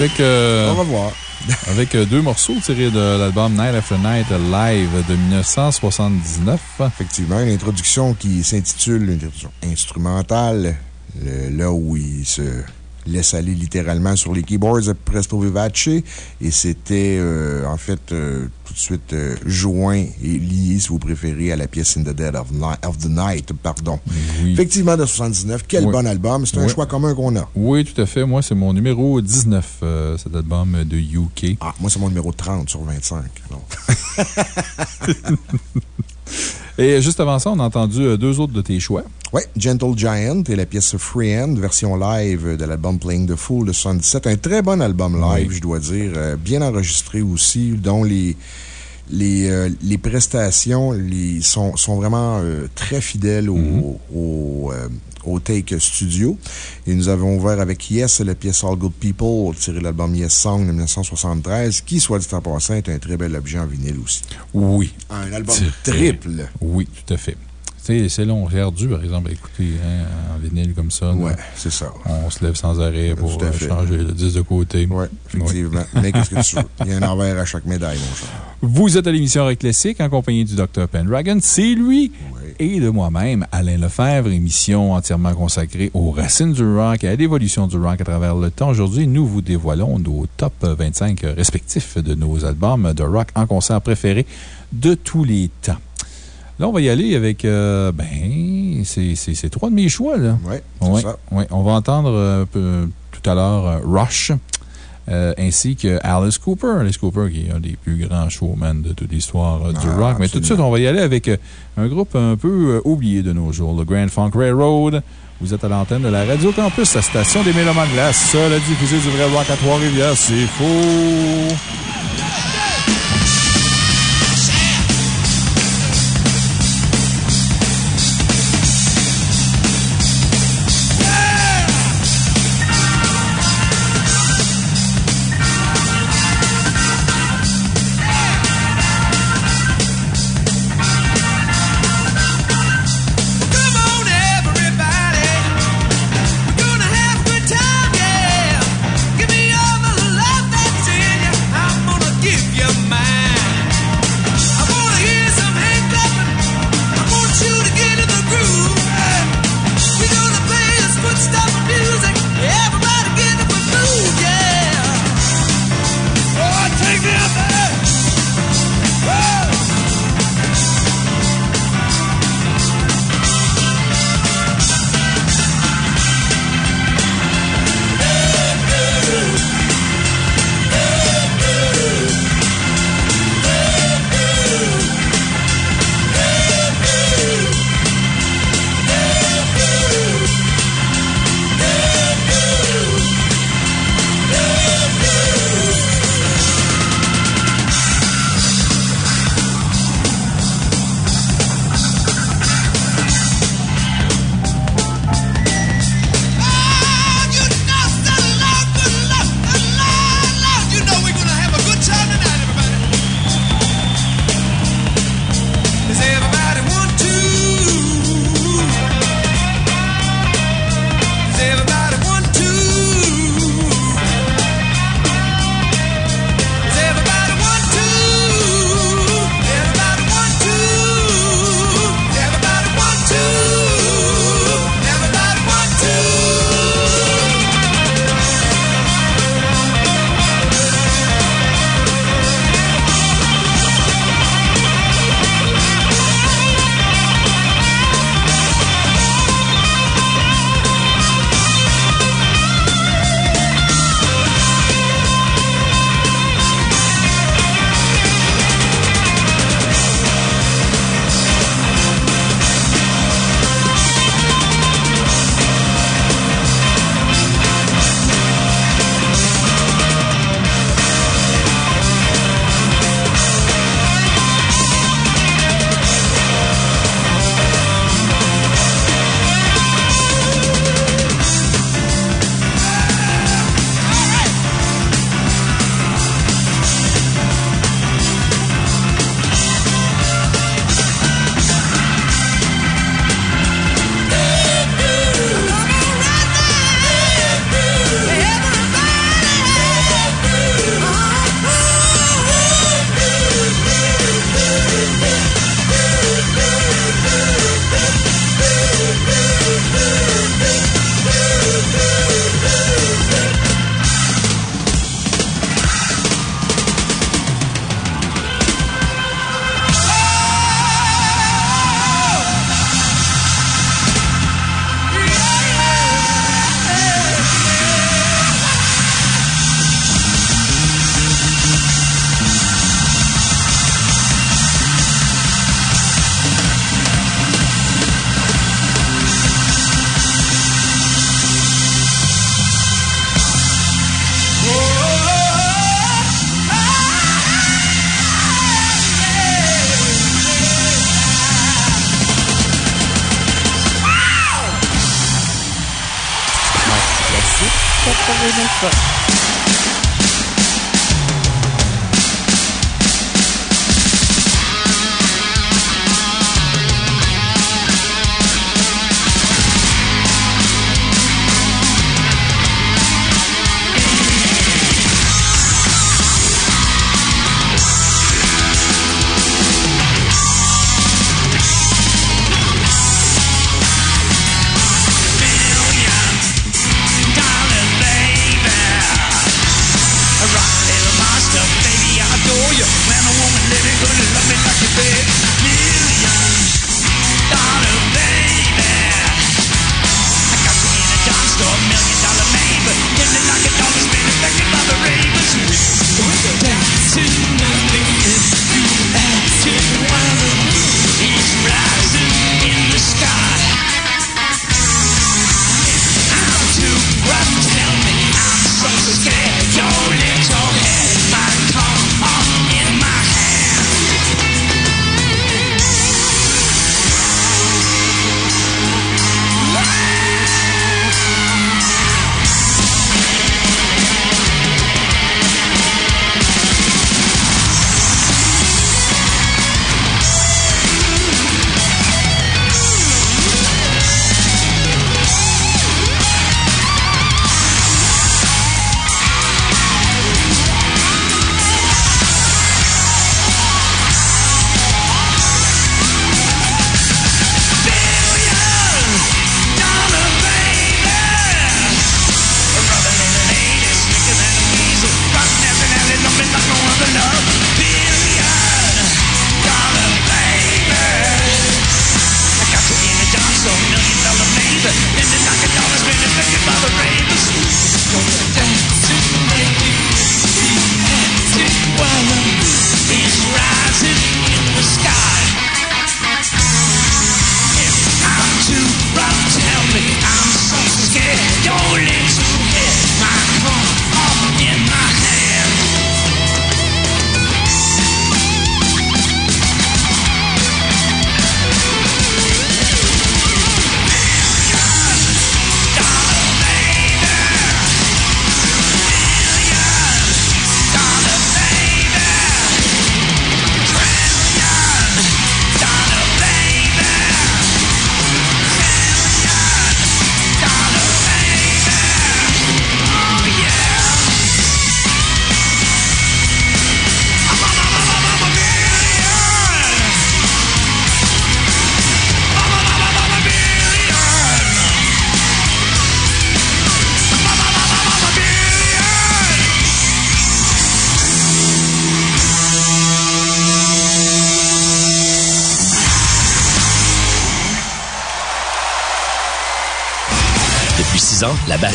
Avec, euh, Au revoir. avec euh, deux morceaux tirés de l'album Night After Night Live de 1979. Effectivement, une introduction qui s'intitule instrumentale, le- là où il se laisse aller littéralement sur les keyboards de Presto Vivace. Et c'était, euh, en fait, euh, tout de suite euh, joint et lié, si vous préférez, à la pièce In the Dead of, the Night. Pardon. Effectivement, de 79. Quel Oui. bon album. C'est un Oui. choix commun qu'on a. Oui, tout à fait. Moi, c'est mon numéro 19, euh, cet album de UK. Ah, moi, c'est mon numéro 30 sur 25. donc. Et juste avant ça, on a entendu euh, deux autres de tes choix. Oui, Gentle Giant et la pièce Freehand, version live de l'album Playing the Fool de 77. Un très bon album live, Oui. je dois dire. bien enregistré aussi, dont les, les, euh, les prestations les, sont, sont vraiment euh, très fidèles au, au, euh, au Take Studio. Et nous avons ouvert avec Yes, la pièce All Good People, tirée de l'album Yes Song de 1973, qui, soit dit en passant, est un très bel objet en vinyle aussi. Oui. Un album C'est- triple. Oui, tout à fait. Tu sais, c'est long, j'ai ardu, par exemple, à écouter hein, en vinyle comme ça. Là. c'est ça. On se lève sans arrêt pour changer le disque de côté. Oui, effectivement. Mais qu'est-ce que tu veux? Il y a un envers à chaque médaille, mon cher. Vous êtes à l'émission Rock Classique en compagnie du Dr. Pendragon. C'est lui et de moi-même, Alain Lefebvre, émission entièrement consacrée aux racines du rock et à l'évolution du rock à travers le temps. Aujourd'hui, nous vous dévoilons nos top 25 respectifs de nos albums de rock en concert préférés de tous les temps. Là, on va y aller avec, euh, ben, c'est c'est- c'est trois de mes choix, là. Oui, Ouais, ça. ouais. On va entendre euh, tout à l'heure euh, Rush, euh, ainsi que Alice Cooper. Alice Cooper, qui est un des plus grands showmen de toute l'histoire euh, du Ah, rock. Mais tout de suite, on va y aller avec euh, un groupe un peu oublié de nos jours, le Grand Funk Railroad. Vous êtes à l'antenne de la Radio Campus, la station des Mélomanes, la seule à diffuser du vrai rock à Trois-Rivières. C'est faux!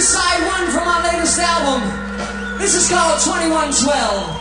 Side one from our latest album. This is called 2112.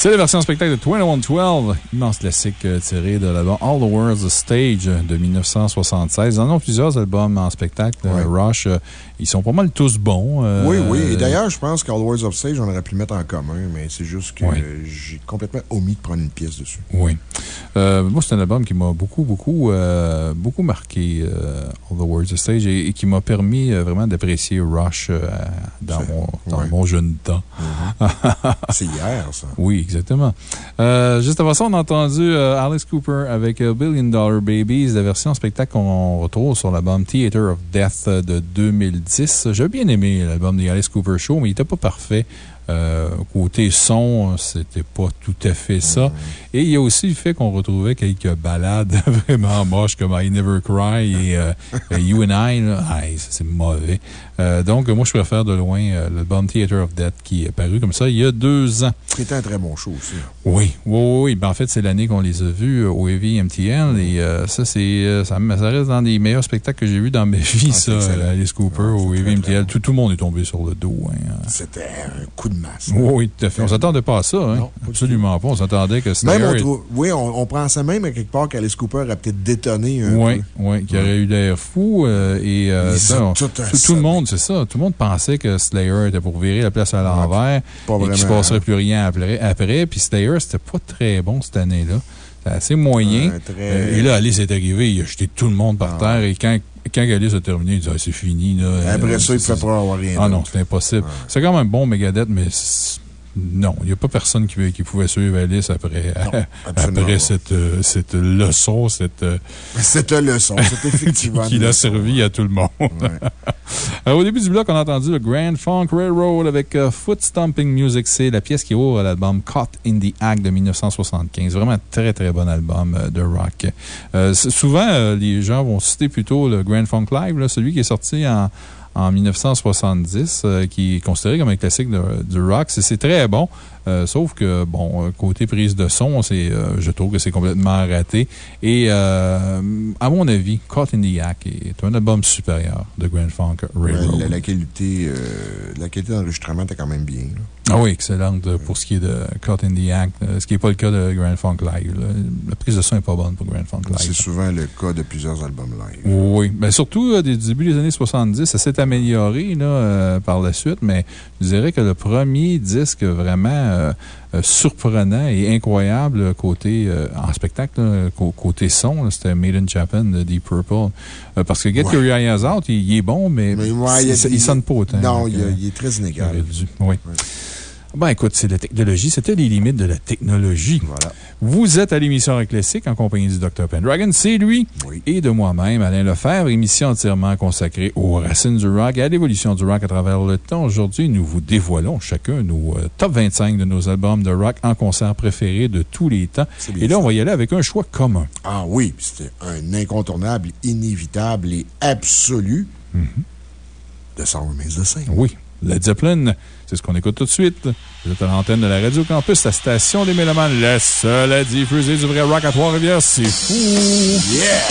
C'est la version spectacle de 2112, immense classique euh, tiré de l'album All the World's Stage de 1976. Ils en ont plusieurs albums en spectacle. euh, Rush, euh, ils sont pas mal tous bons. euh, Oui, oui. Et d'ailleurs, je pense qu'All Words of Stage, on aurait pu le mettre en commun, mais c'est juste que Oui. euh, j'ai complètement omis de prendre une pièce dessus. Oui. Euh, moi, c'est un album qui m'a beaucoup, beaucoup, euh, beaucoup marqué, euh, All the Words of Stage, et, et qui m'a permis euh, vraiment d'apprécier Rush euh, dans, mon, dans mon jeune temps. C'est hier, ça. Oui, exactement. Euh, juste avant ça, on a entendu euh, Alice Cooper avec euh, Billion Dollar Babies, la version spectacle qu'on retrouve sur l'album Theater of Death euh, de 2010. J'ai bien aimé l'album de Alice Cooper Show, mais il n'était pas parfait. Euh, côté son, c'était pas tout à fait ça. Et il y a aussi le fait qu'on retrouvait quelques balades vraiment moches comme I Never Cry et euh, You and I. ça, c'est mauvais. Euh, donc, moi, je préfère de loin euh, l'album Theater of Death qui est paru comme ça il y a deux ans. C'était un très bon show aussi. Oui, oui, oui. Ben, en fait, c'est l'année qu'on les a vus euh, au Heavy MTL et euh, ça, c'est, euh, ça, ça reste dans les meilleurs spectacles que j'ai vus dans ma vie, ça, euh, Alice Cooper au Heavy MTL. Tout, tout le monde est tombé sur le dos. hein. C'était un coup de masse. Oui, tout à fait. On s'attendait pas à ça, hein. Absolument pas. On s'attendait que Même Slayer. on est- oui, on, on pensait même à quelque part qu'Alice Cooper a peut-être détonné un Oui, peu. oui, qui aurait eu l'air fou. euh, et euh, ça, on- tout le monde, c'est ça. Tout le monde pensait que Slayer était pour virer la place à l'envers pas et qu'il ne se passerait plus rien après. après. Puis Slayer, c'était pas très bon cette année-là. C'était assez moyen. Ouais, très- Euh, et là, Alice est arrivé, il a jeté tout le monde par terre. Et quand, quand Alice a terminé, il dit Ah, c'est fini. Là. Après ça, il ne pouvait pas avoir rien. Ah non, c'est impossible. C'est quand même bon, Megadeth, mais non, il n'y a pas personne qui, qui pouvait suivre Alice après, cette, euh, cette leçon, cette. euh, Cette leçon, c'est effectivement. qui l'a servi à tout le monde. Euh, au début du bloc, on a entendu le Grand Funk Railroad avec euh, Foot Stomping Music. C'est la pièce qui ouvre l'album Caught in the Act de 1975. Vraiment un très, très bon album euh, de rock. Souvent, les gens vont citer plutôt le Grand Funk Live, là, celui qui est sorti en, en 1970, euh, qui est considéré comme un classique de- du rock. C'est c'est très bon. Euh, sauf que, bon, euh, côté prise de son, c'est, euh, je trouve que c'est complètement raté. Et, euh, à mon avis, Caught in the Act est un album supérieur de Grand Funk Railroad. la, la qualité, la qualité d'enregistrement était quand même bien. là. Ah oui, excellente pour ce qui est de Caught in the Act, ce qui n'est pas le cas de Grand Funk Live. là. La prise de son n'est pas bonne pour Grand Funk C'est Live. souvent le cas de plusieurs albums live. Oui, ben surtout euh, des début des années 70, ça s'est amélioré là, euh, par la suite, mais je dirais que le premier disque vraiment euh, euh, surprenant et incroyable côté, euh, en spectacle, là, côté son, c'était Made in Japan de Deep Purple. Euh, parce que Get Ouais. Your Eyes Out, il, il est bon, mais, Mais ouais, il sonne pas autant. Non, Donc, il, est très inégal. oui. Ben, écoute, c'est la technologie. C'était les limites de la technologie. Voilà. Vous êtes à l'émission Rock Classique en compagnie du Dr. Pendragon. C'est lui. Et de moi-même, Alain Lefebvre, émission entièrement consacrée aux racines du rock et à l'évolution du rock à travers le temps. Aujourd'hui, nous vous dévoilons chacun nos euh, top 25 de nos albums de rock en concert préférés de tous les temps. Et là, on va y aller avec un choix commun. Ah oui, c'était un incontournable, inévitable et absolu de Sour Remains the Same. Oui. Led Zeppelin, c'est ce qu'on écoute tout de suite. Vous êtes à l'antenne de la Radio Campus, la station des Mélomanes, la seule à diffuser du vrai rock à Trois-Rivières. C'est fou! Yeah!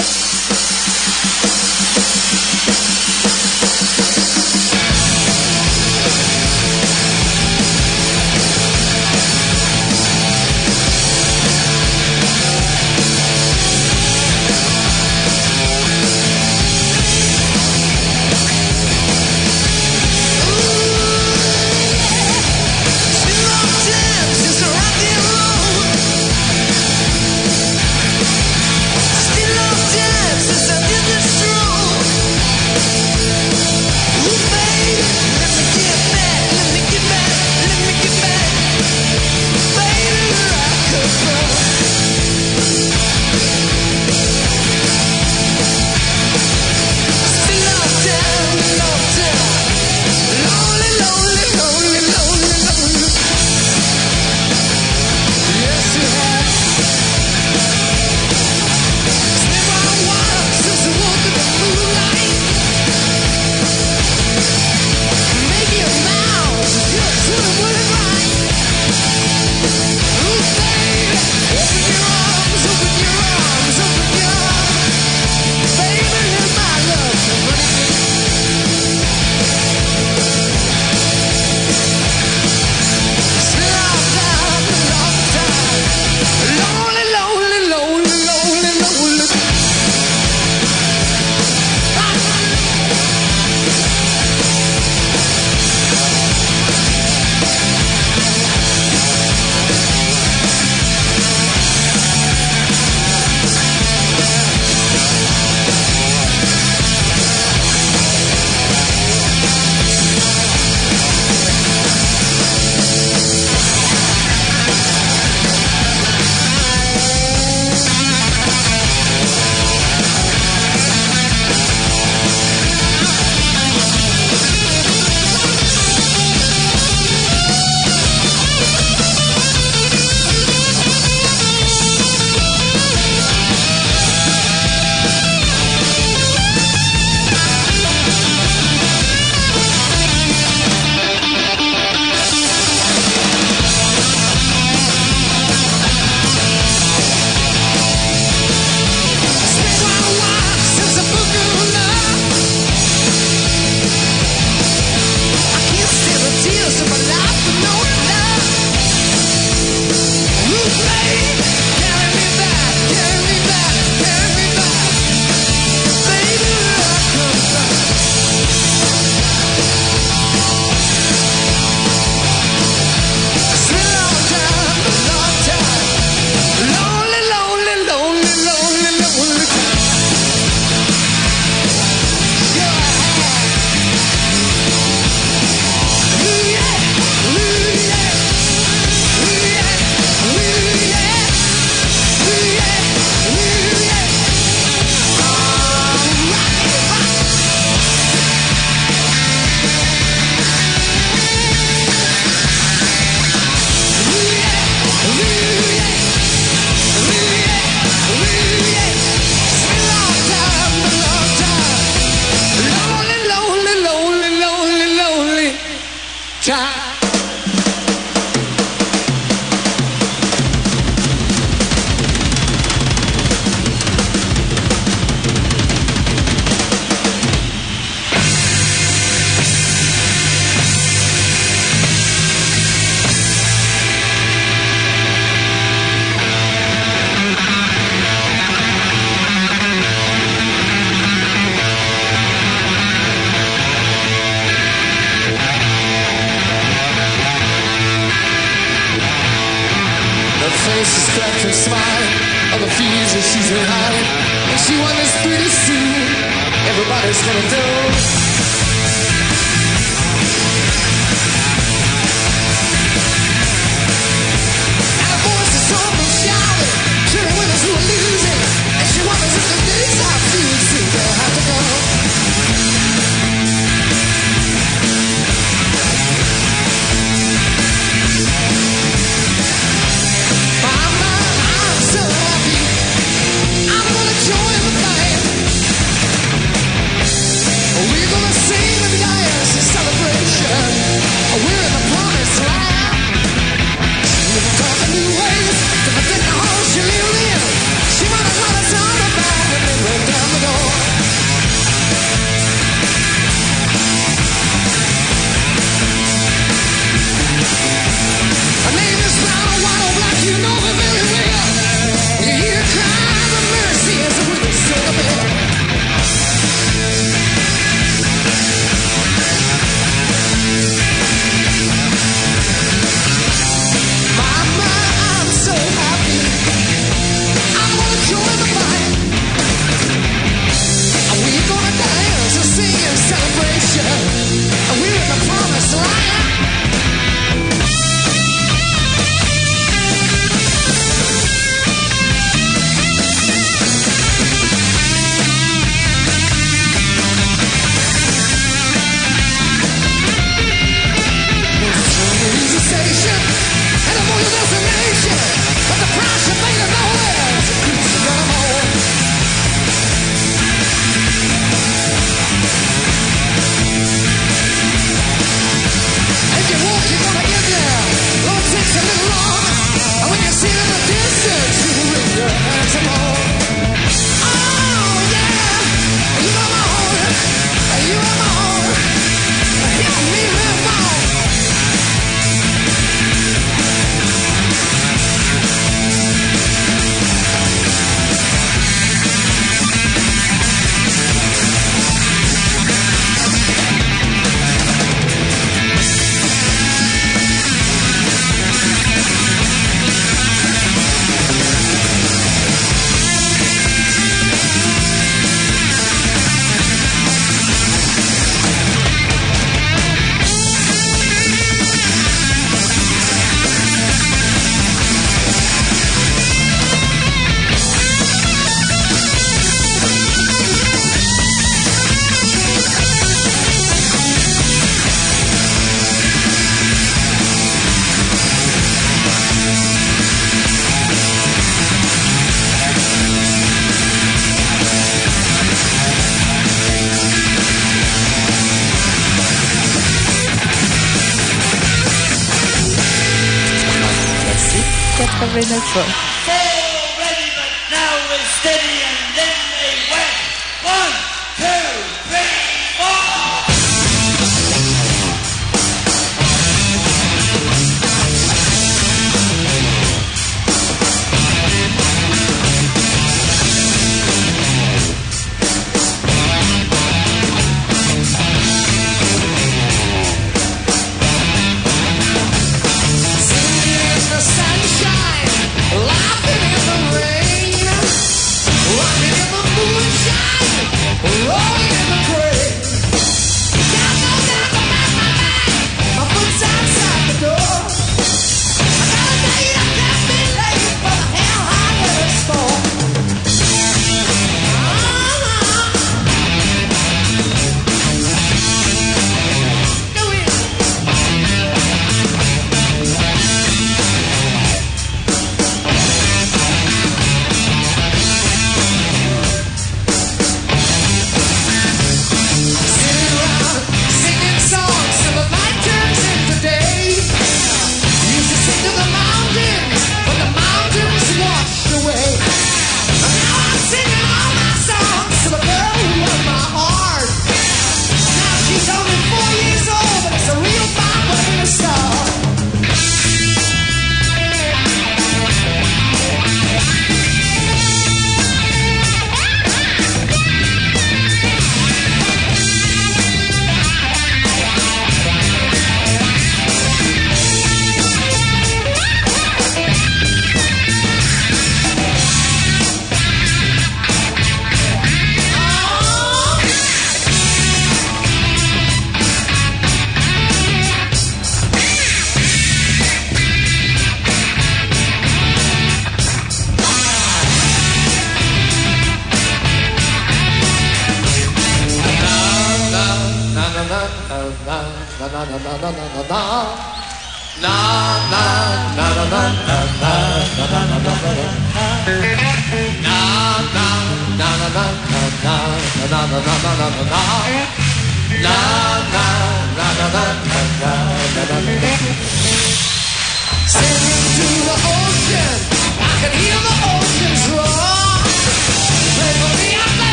89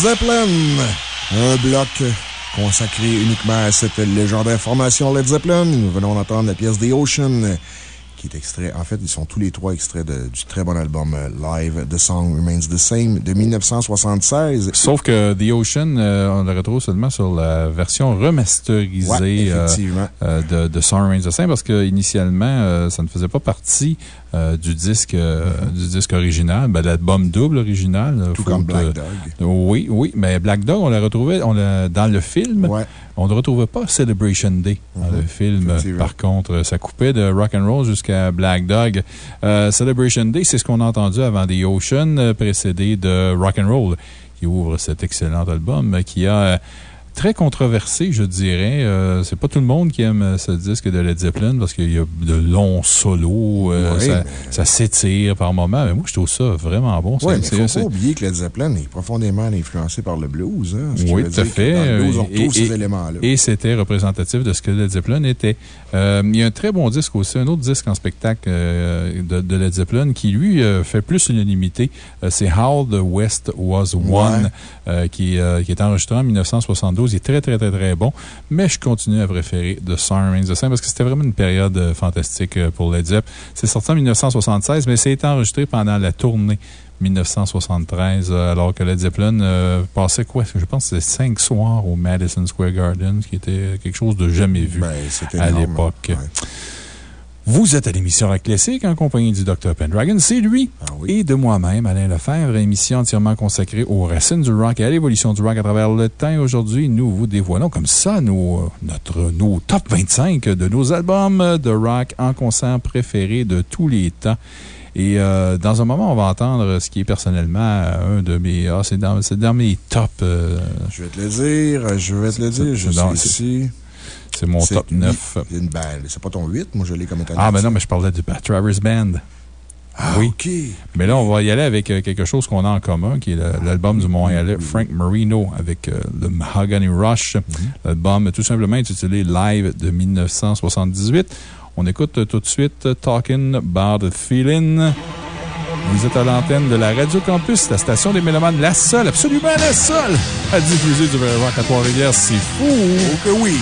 Zeppelin. Un bloc consacré uniquement à cette légendaire formation Led Zeppelin. Nous venons d'entendre la pièce The Ocean, En fait, ils sont tous les trois extraits de- du très bon album euh, Live The Song Remains the Same de 1976. Sauf que The Ocean, euh, on le retrouve seulement sur la version remasterisée Ouais, euh, de, de Song Remains the Same parce qu'initialement, ça ne faisait pas partie euh, du, disque, euh, du disque original, ben, l'album double original. Tout comme Black Dog. Oui, oui, mais Black Dog, on l'a retrouvé on dans le film. On ne retrouvait pas Celebration Day film. Par contre, ça coupait de rock and roll jusqu'à Black Dog. Euh, Celebration Day, c'est ce qu'on a entendu avant The Ocean, euh, précédé de Rock and Roll, qui ouvre cet excellent album qui a euh, très controversé, je dirais. Euh, c'est pas tout le monde qui aime euh, ce disque de Led Zeppelin parce qu'il y a de longs solos, euh, Oui, ça, mais- ça s'étire par moments. Mais moi, je trouve ça vraiment bon. Oui, mais il faut pas oublier que Led Zeppelin est profondément influencé par le blues. Hein, ce Oui, tout à fait. Dans le blues, on retrouve et- ces éléments-là. Et c'était représentatif de ce que Led Zeppelin était. Euh, il y a un très bon disque aussi, un autre disque en spectacle de, de Led Zeppelin qui, lui, fait plus l'unanimité. C'est How the West Was Won, Ouais. qui, euh, qui est enregistré en 1972. Il est très, très, très, très bon. Mais je continue à préférer The Song Remains the Same parce que c'était vraiment une période euh, fantastique euh, pour Led Zepp. C'est sorti en 1976, mais été enregistré pendant la tournée 1973, euh, alors que Led Zeppelin euh, passait quoi? Je pense que c'était cinq soirs au Madison Square Garden, ce qui était quelque chose de jamais vu c'était à l'époque. Vous êtes à l'émission Rock Classique en compagnie du Dr. Pendragon. C'est lui et de moi-même, Alain Lefebvre, émission entièrement consacrée aux racines du rock et à l'évolution du rock à travers le temps. Aujourd'hui, nous vous dévoilons comme ça nos, notre, nos top 25 de nos albums de rock en concert préférés de tous les temps. Et euh, dans un moment, on va entendre ce qui est personnellement un de mes. Ah, c'est dans, dans mes top. euh, Je vais te le dire, je vais te le dire, je suis ici. C'est mon top 9. Une balle. C'est pas ton 8, moi je l'ai comme étant. Ah, ben non, mais je parlais du Pat Travers Band. Ah, oui. OK. Mais là, on va y aller avec euh, quelque chose qu'on a en commun, qui est l'album du Montréalais Frank Marino avec euh, le Mahogany Rush. L'album tout simplement intitulé Live de 1978. On écoute euh, tout de suite Talking About the Feeling. Vous êtes à l'antenne de la Radio Campus, la station des Mélomanes, la seule, absolument la seule, à diffuser du vrai rock à Trois-Rivières. C'est fou! Oh que oui!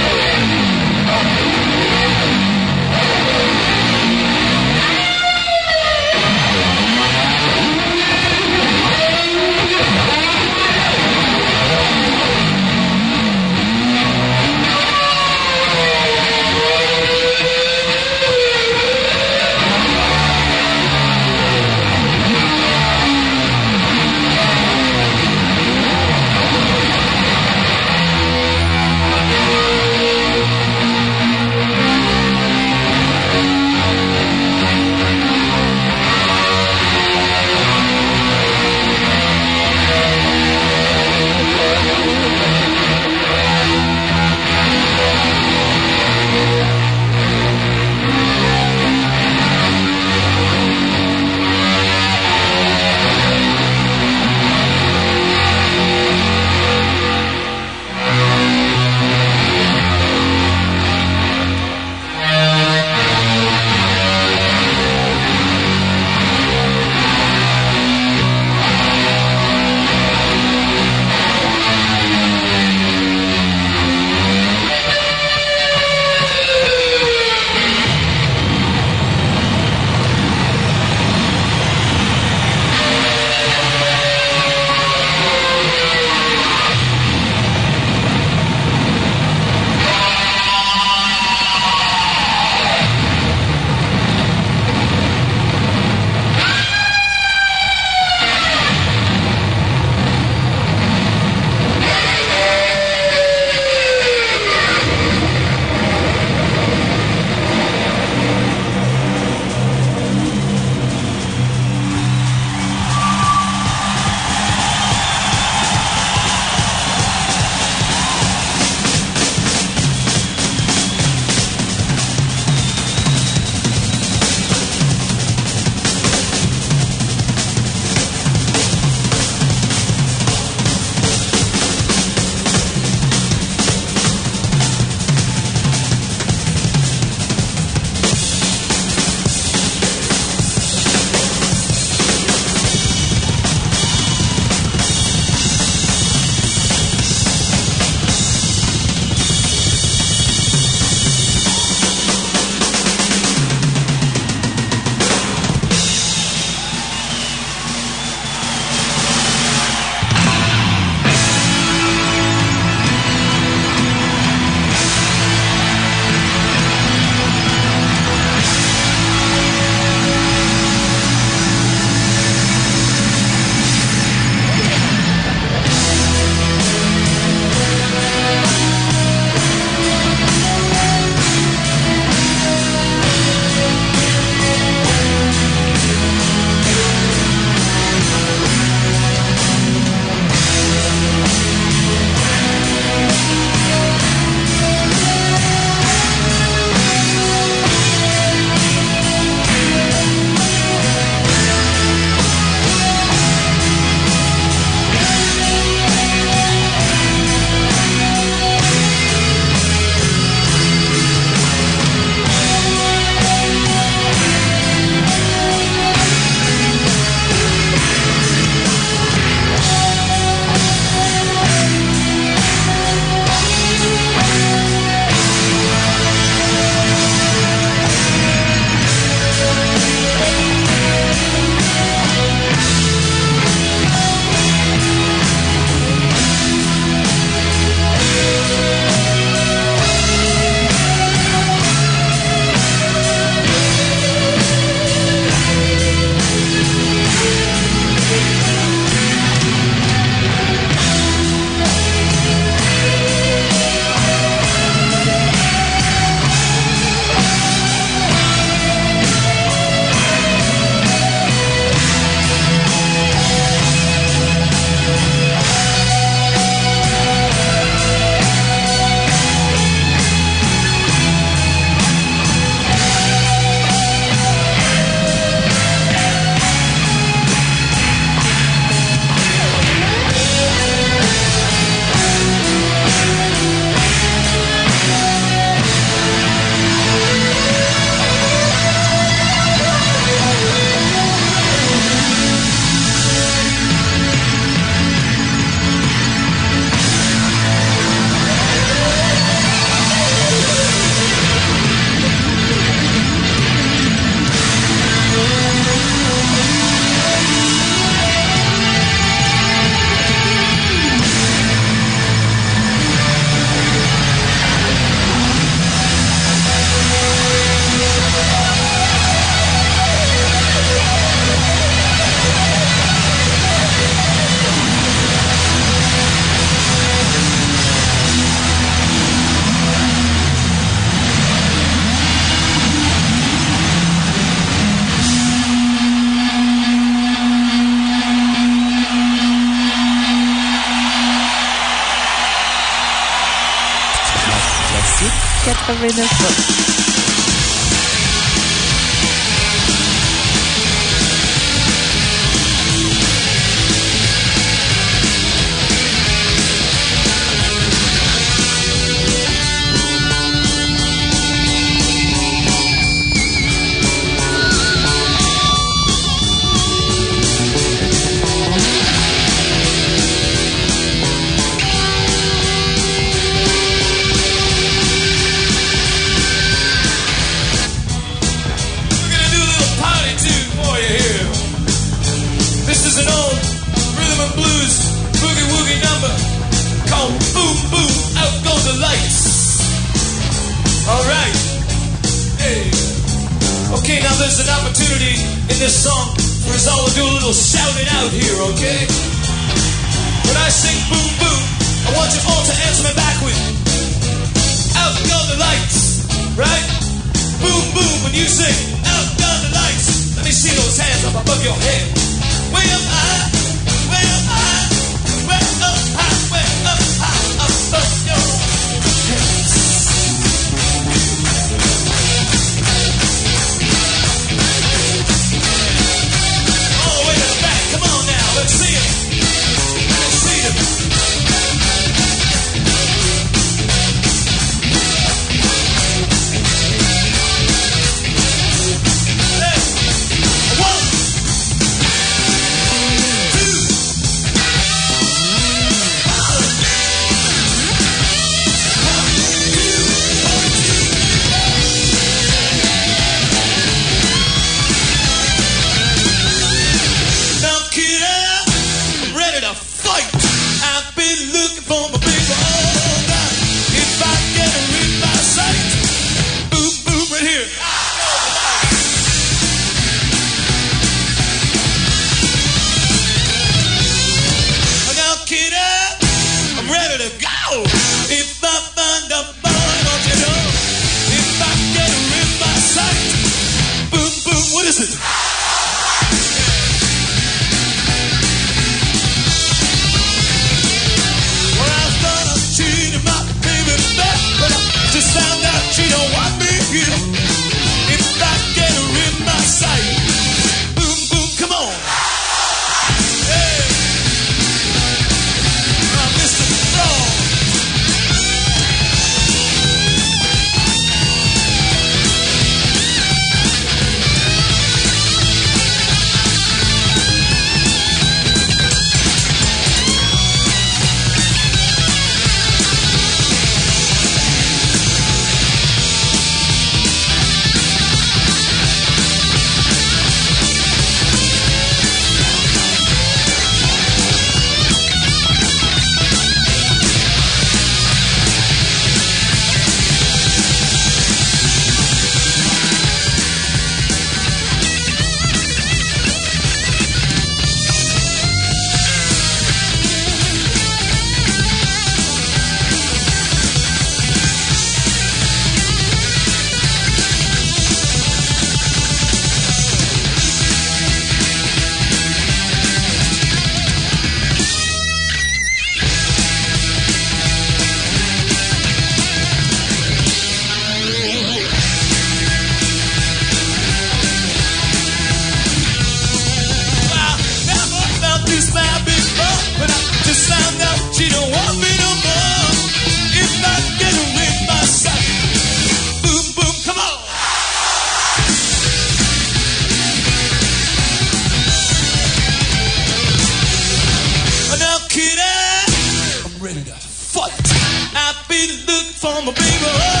Looking for my baby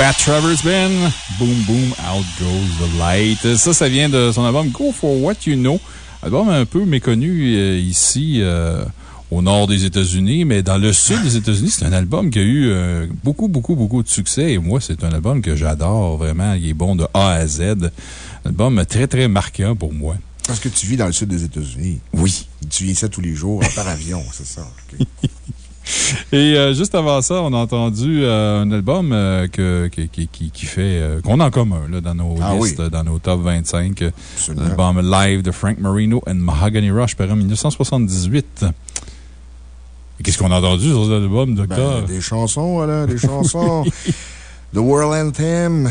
Pat Travers Band, Boom Boom Out Goes the Light. Ça, ça vient de son album Go for What You Know. Album un peu méconnu euh, ici. euh, au nord des États-Unis, mais dans le sud des États-Unis, c'est un album qui a eu euh, beaucoup, beaucoup, beaucoup de succès. Et moi, c'est un album que j'adore vraiment. Il est bon de A à Z. Un album très, très marquant pour moi. Parce que tu vis dans le sud des États-Unis. Oui. Tu viens ça tous les jours par avion, c'est ça. Et euh, juste avant ça, on a entendu euh, un album euh, que, qui, qui, qui- qui fait, qu'on a en commun là, dans nos Ah listes, oui. dans nos top 25. euh, Absolument. L'album live de Frank Marino and Mahogany Rush, paru en 1978. Et Qu'est-ce qu'on a entendu sur cet album, docteur? Ben, des chansons, voilà, des chansons. The World Anthem,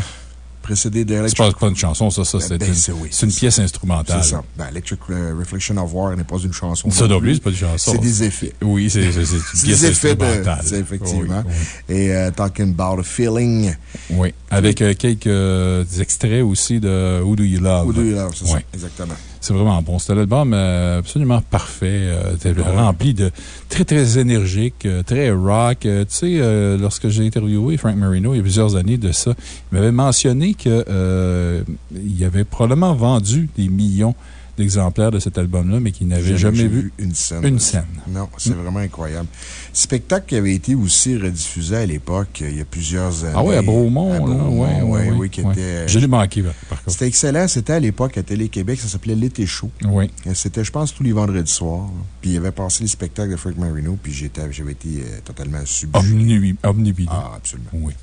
précédé C'est pas, pas une chanson, ça, ça Ben, c'est ben, une, c'est- oui, une pièce instrumentale. C'est ça. Ben, Electric euh, Reflection of War n'est pas une chanson. Ça non plus, c'est pas une chanson. C'est des effets. Oui, c'est une pièce des effets de. instrumentale. c'est Effectivement. Oui, Et euh, Talking About a Feeling. Oui, avec euh, quelques euh, extraits aussi de Who Do You Love? Who Do You Love, c'est ça. Oui. Exactement. C'est vraiment bon. C'est un album euh, absolument parfait, euh, rempli de très, très énergique, euh, très rock. Euh, tu sais, lorsque j'ai interviewé Frank Marino il y a plusieurs années de ça, il m'avait mentionné que euh, il avait probablement vendu des millions d'exemplaires de cet album-là, mais qu'il n'avait jamais, vu une scène. Une scène. Non, c'est vraiment incroyable. Spectacle qui avait été aussi rediffusé à l'époque, il y a plusieurs années. Ah oui, à Bromont, À là, ouais, ouais, oui, ouais, oui, qui était. Je l'ai manqué, par contre. C'était excellent. C'était à l'époque à Télé-Québec. Ça s'appelait L'été chaud. Oui. C'était, je pense, tous les vendredis soirs. Puis il avait passé les spectacles de Frank Marino. Puis j'avais été euh, totalement subjugué. Omnibi- Omnibilé. Ah, absolument. Oui.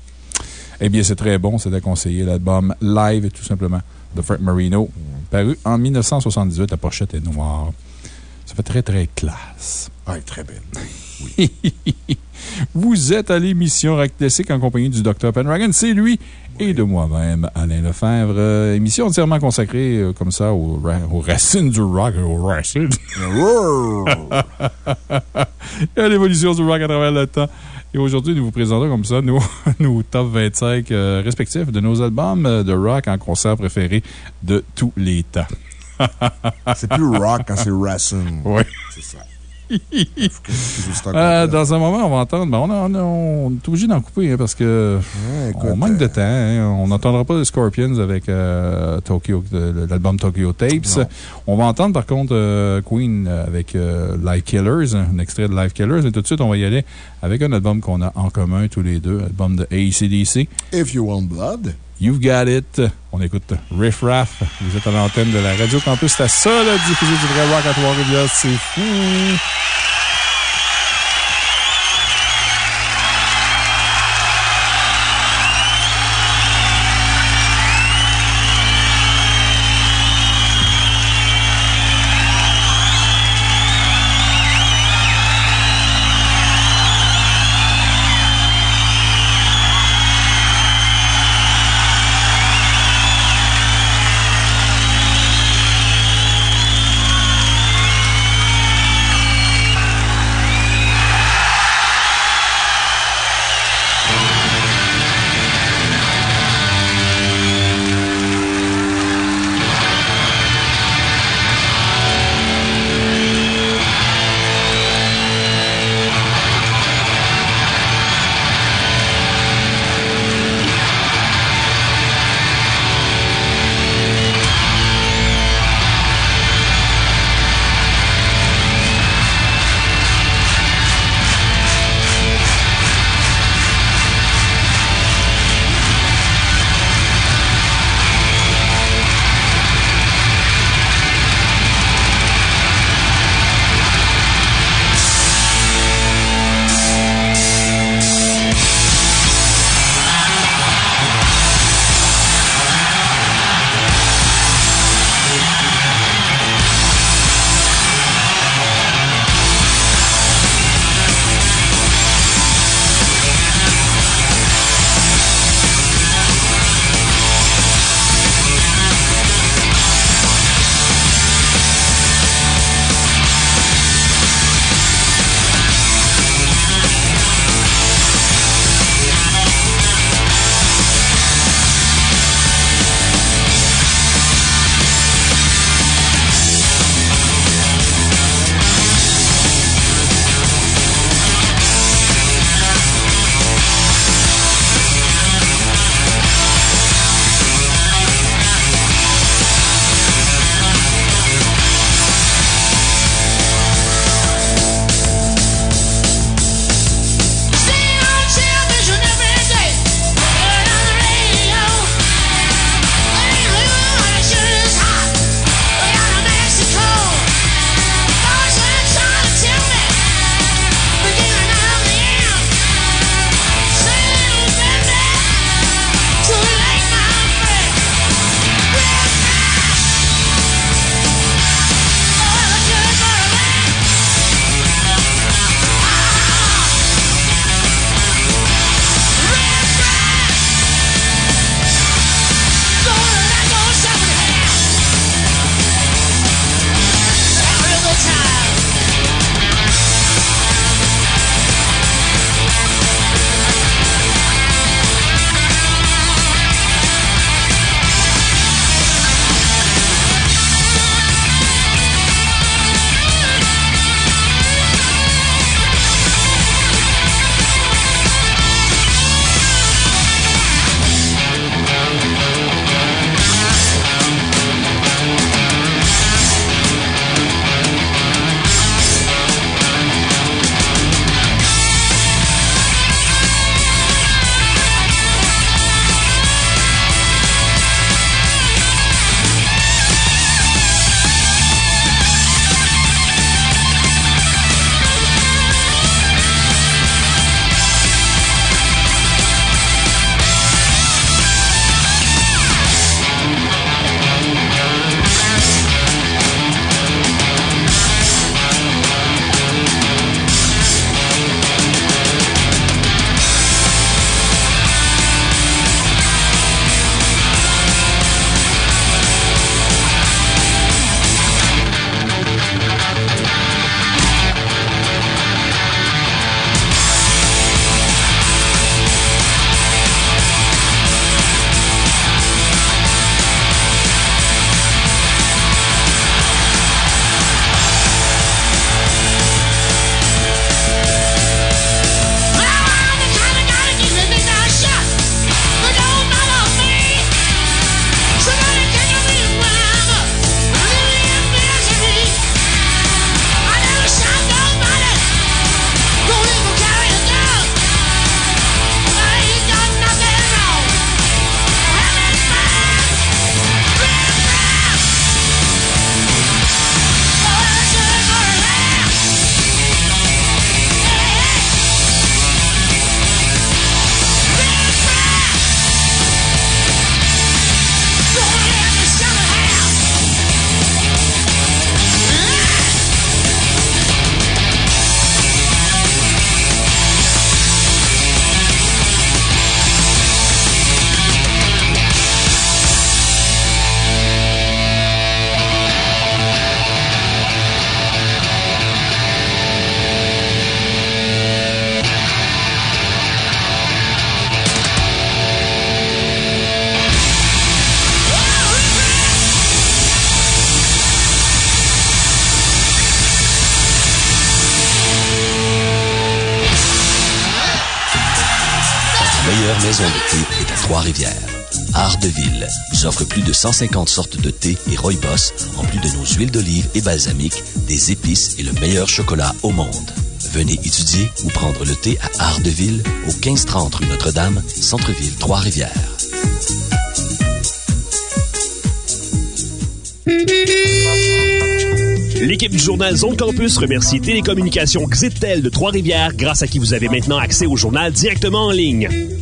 Eh bien, c'est très bon. C'est à conseiller. L'album live, tout simplement, de Frank Marino, paru en 1978. La pochette est noire. Ça fait très, très classe. Ah, très belle. Vous êtes à l'émission Rock Classic en compagnie du Dr. Pendragon. C'est lui et de moi-même, Alain Lefebvre. Euh, émission entièrement consacrée, euh, comme ça, aux, ra- aux racines du rock, aux racines. et à l'évolution du rock à travers le temps. Et aujourd'hui, nous vous présentons comme ça nos, nos top 25 euh, respectifs de nos albums de rock en concert préférés de tous les temps. C'est plus rock quand c'est racine. Oui. C'est ça. Euh, dans un moment, on va entendre. ben, on, a- on a- on est obligé d'en couper hein, parce que on manque de temps. hein. On n'entendra pas les Scorpions avec euh, Tokyo, euh, l'album Tokyo Tapes. Non. On va entendre par contre euh, Queen avec euh, Live Killers, un extrait de Live Killers. Et tout de suite, on va y aller avec un album qu'on a en commun tous les deux, album de ACDC. If You Want Blood. You've Got It. On écoute Riff Raff. Vous êtes à l'antenne de la Radio Campus. La seule à diffuser du vrai rock à Trois-Rivières. C'est fou. 150 sortes de thé et rooibos, en plus de nos huiles d'olive et balsamique, des épices et le meilleur chocolat au monde. Venez étudier ou prendre le thé à Art de Ville au 1530 rue Notre-Dame, Centre-Ville, Trois-Rivières. L'équipe du journal Zone Campus remercie Télécommunications Xitel de Trois-Rivières, grâce à qui vous avez maintenant accès au journal directement en ligne.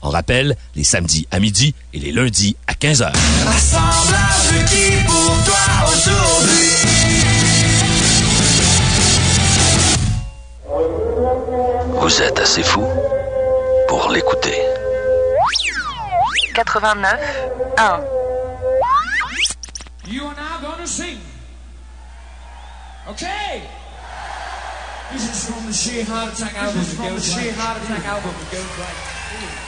En rappel, les samedis à midi et les lundis à 15h. Assemblage qui pour toi aujourd'hui. Vous êtes assez fou pour l'écouter. 89 1 You are now going to sing. Okay. This is from the Sheer Heart Attack album. This is from the Sheer Heart Attack album. It goes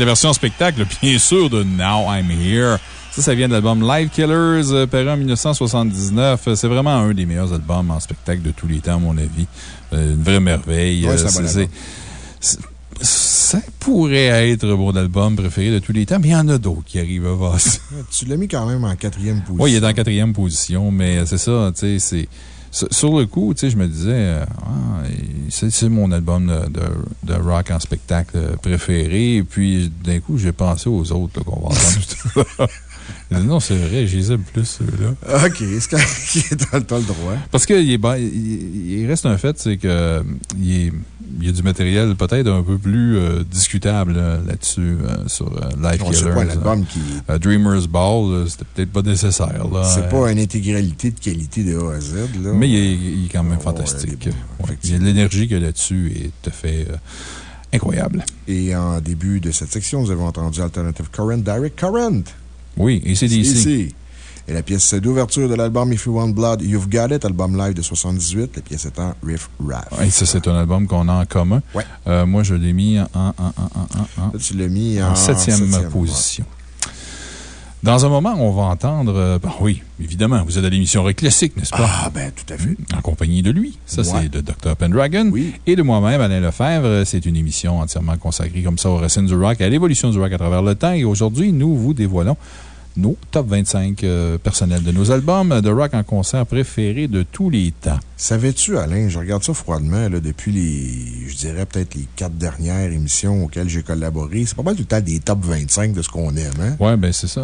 la version spectacle, bien sûr, de Now I'm Here. Ça, ça vient de l'album Live Killers, euh, paru en 1979. Euh, C'est vraiment un des meilleurs albums en spectacle de tous les temps, à mon avis. Euh, Une vraie merveille. Ouais, Euh, Ça pourrait être mon album préféré de tous les temps, mais il y en a d'autres qui arrivent à ça. Tu l'as mis quand même en quatrième position. Oui, il est en quatrième position, mais c'est ça, tu sais, c'est. Sur le coup, tu sais, je me disais, Ah, c'est c'est mon album de, de- de rock en spectacle préféré. Et puis, d'un coup, j'ai pensé aux autres qu'on va entendre tout à Non, c'est vrai, je les aime plus, ceux-là. OK, c'est quand t'as le droit. Parce qu'il il, il reste un fait, c'est que il est, il y a du matériel peut-être un peu plus euh, discutable là-dessus, euh, sur euh, Life On sait Killers. pas, l'album qui- Dreamer's Ball, c'était peut-être pas nécessaire. C'est pas une intégralité de qualité de A à Z, là. Mais il est, il est quand même fantastique. Ouais, il y a de l'énergie qu'il y a là-dessus et tout à fait euh, incroyable. Et en début de cette section, nous avons entendu Alternative Current, Direct Current. Oui, et c'est DC. Et la pièce d'ouverture de l'album If You Want Blood, You've Got It, album live de 78, la pièce étant Riff Raff. Et ça, c'est un album qu'on a en commun. Ouais. Euh, moi, je l'ai mis en, en, en, Là, tu l'as mis en, septième, position. Dans un moment, on va entendre. euh, ben oui, évidemment, vous êtes à l'émission Rock Classique, n'est-ce pas? Ah, ben, tout à fait. En compagnie de lui. Ça, Ouais. c'est de Dr. Pendragon. Et de moi-même, Alain Lefebvre. C'est une émission entièrement consacrée comme ça aux racines du rock, à l'évolution du rock à travers le temps. Et aujourd'hui, nous vous dévoilons nos top 25 euh, personnels de nos albums de rock en concert préférés de tous les temps. Savais-tu, Alain, je regarde ça froidement, là, depuis les, je dirais peut-être les quatre dernières émissions auxquelles j'ai collaboré. C'est pas mal tout le temps des top 25 de ce qu'on aime, hein? Ouais, ben c'est ça.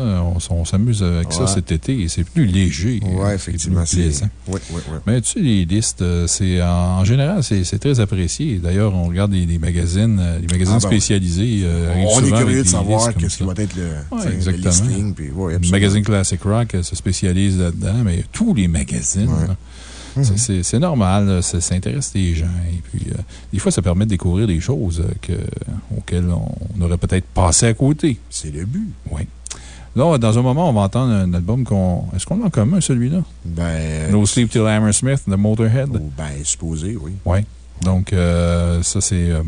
On, s'amuse avec ça cet été et c'est plus léger. Ouais, euh, effectivement, c'est plaisant. Oui, oui, oui. Mais tu sais, les listes, euh, c'est en, en général, c'est très apprécié. D'ailleurs, on regarde les, les magazines, euh, les magazines Ah, ben spécialisés. euh, On est curieux de savoir qu'est-ce qui va être le, Ouais, le listing. Puis, ouais, le magazine Classic Rock euh, se spécialise là-dedans, mais tous les magazines, là, Mhm. c'est- normal, ça, ça intéresse les gens. Et puis, euh, des fois, ça permet de découvrir des choses euh, que, auxquelles on aurait peut-être passé à côté. C'est le but. Oui. Là, dans un moment, on va entendre un album qu'on. Est-ce qu'on a en commun, celui-là? Ben. No Sleep Till Hammersmith, The Motorhead. Ben, supposé, oui. Oui. Donc, euh, ça, c'est. euh,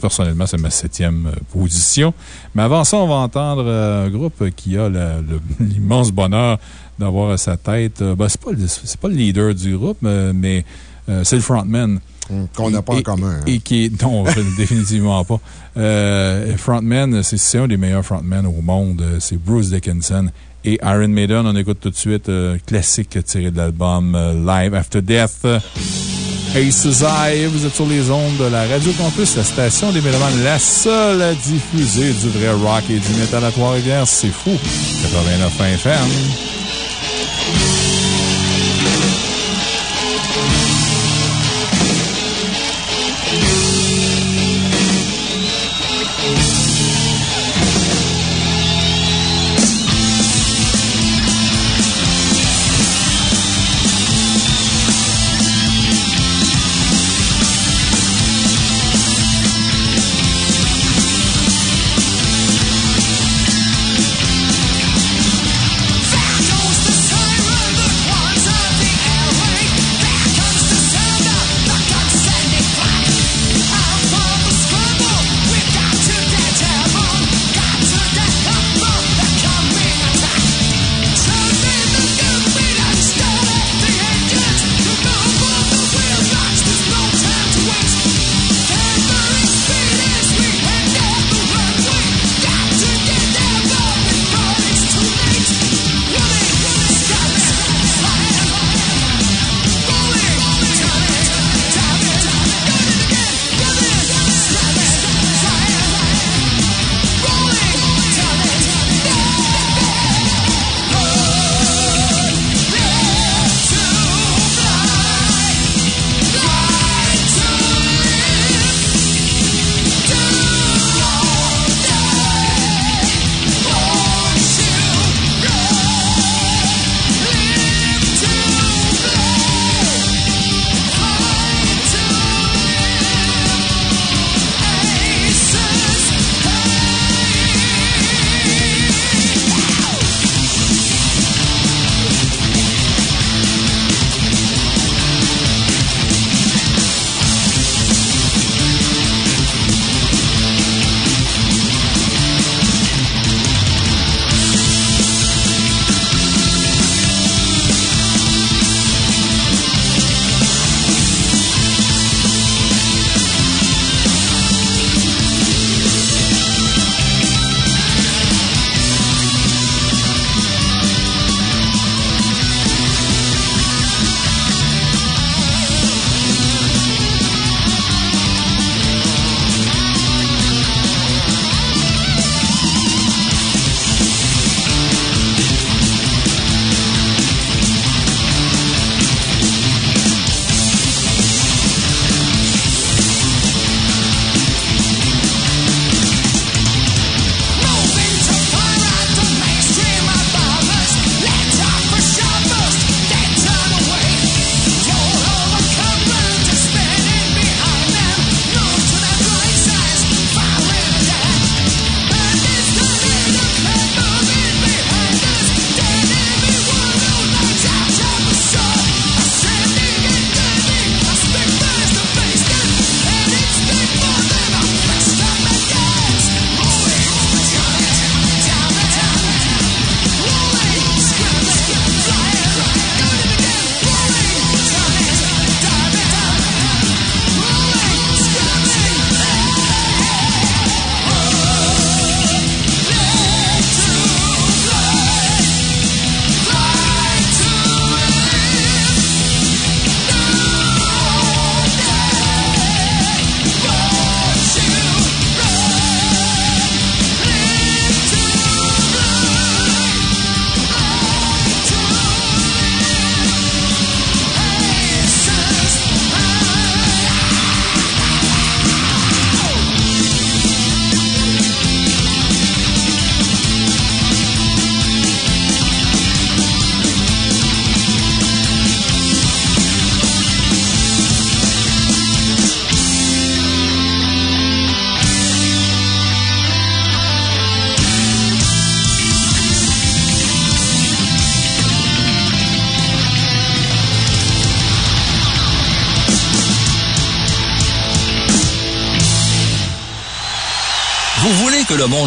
personnellement, c'est ma septième euh, position. Mais avant ça, on va entendre un groupe qui a l'immense bonheur d'avoir à sa tête. euh, ben, c'est pas, pas le leader du groupe, euh, mais euh, c'est le frontman. Qu'on n'a pas en commun. hein. Et qui est. Non, définitivement pas. Euh, frontman, c'est un des meilleurs frontmen au monde. C'est Bruce Dickinson. Et Iron Maiden, on écoute tout de suite euh, classique tiré de l'album euh, Live After Death. Aces Eye, vous êtes sur les ondes de la Radio Campus, la station des Mélomanes, la seule à diffuser du vrai rock et du métal à Trois-Rivières. C'est fou. 89 FM. Thank you.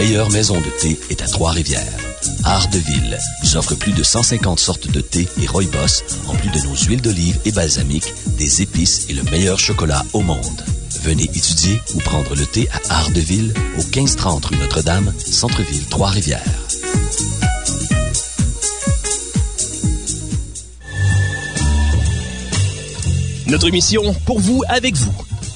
Meilleure maison de thé est à Trois-Rivières. Art de Ville offre plus de 150 sortes de thé et rooibos, en plus de nos huiles d'olive et balsamique, des épices et le meilleur chocolat au monde. Venez étudier ou prendre le thé à Art au 1530 rue Notre-Dame, Centre-Ville, Trois-Rivières. Notre mission, pour vous, avec vous.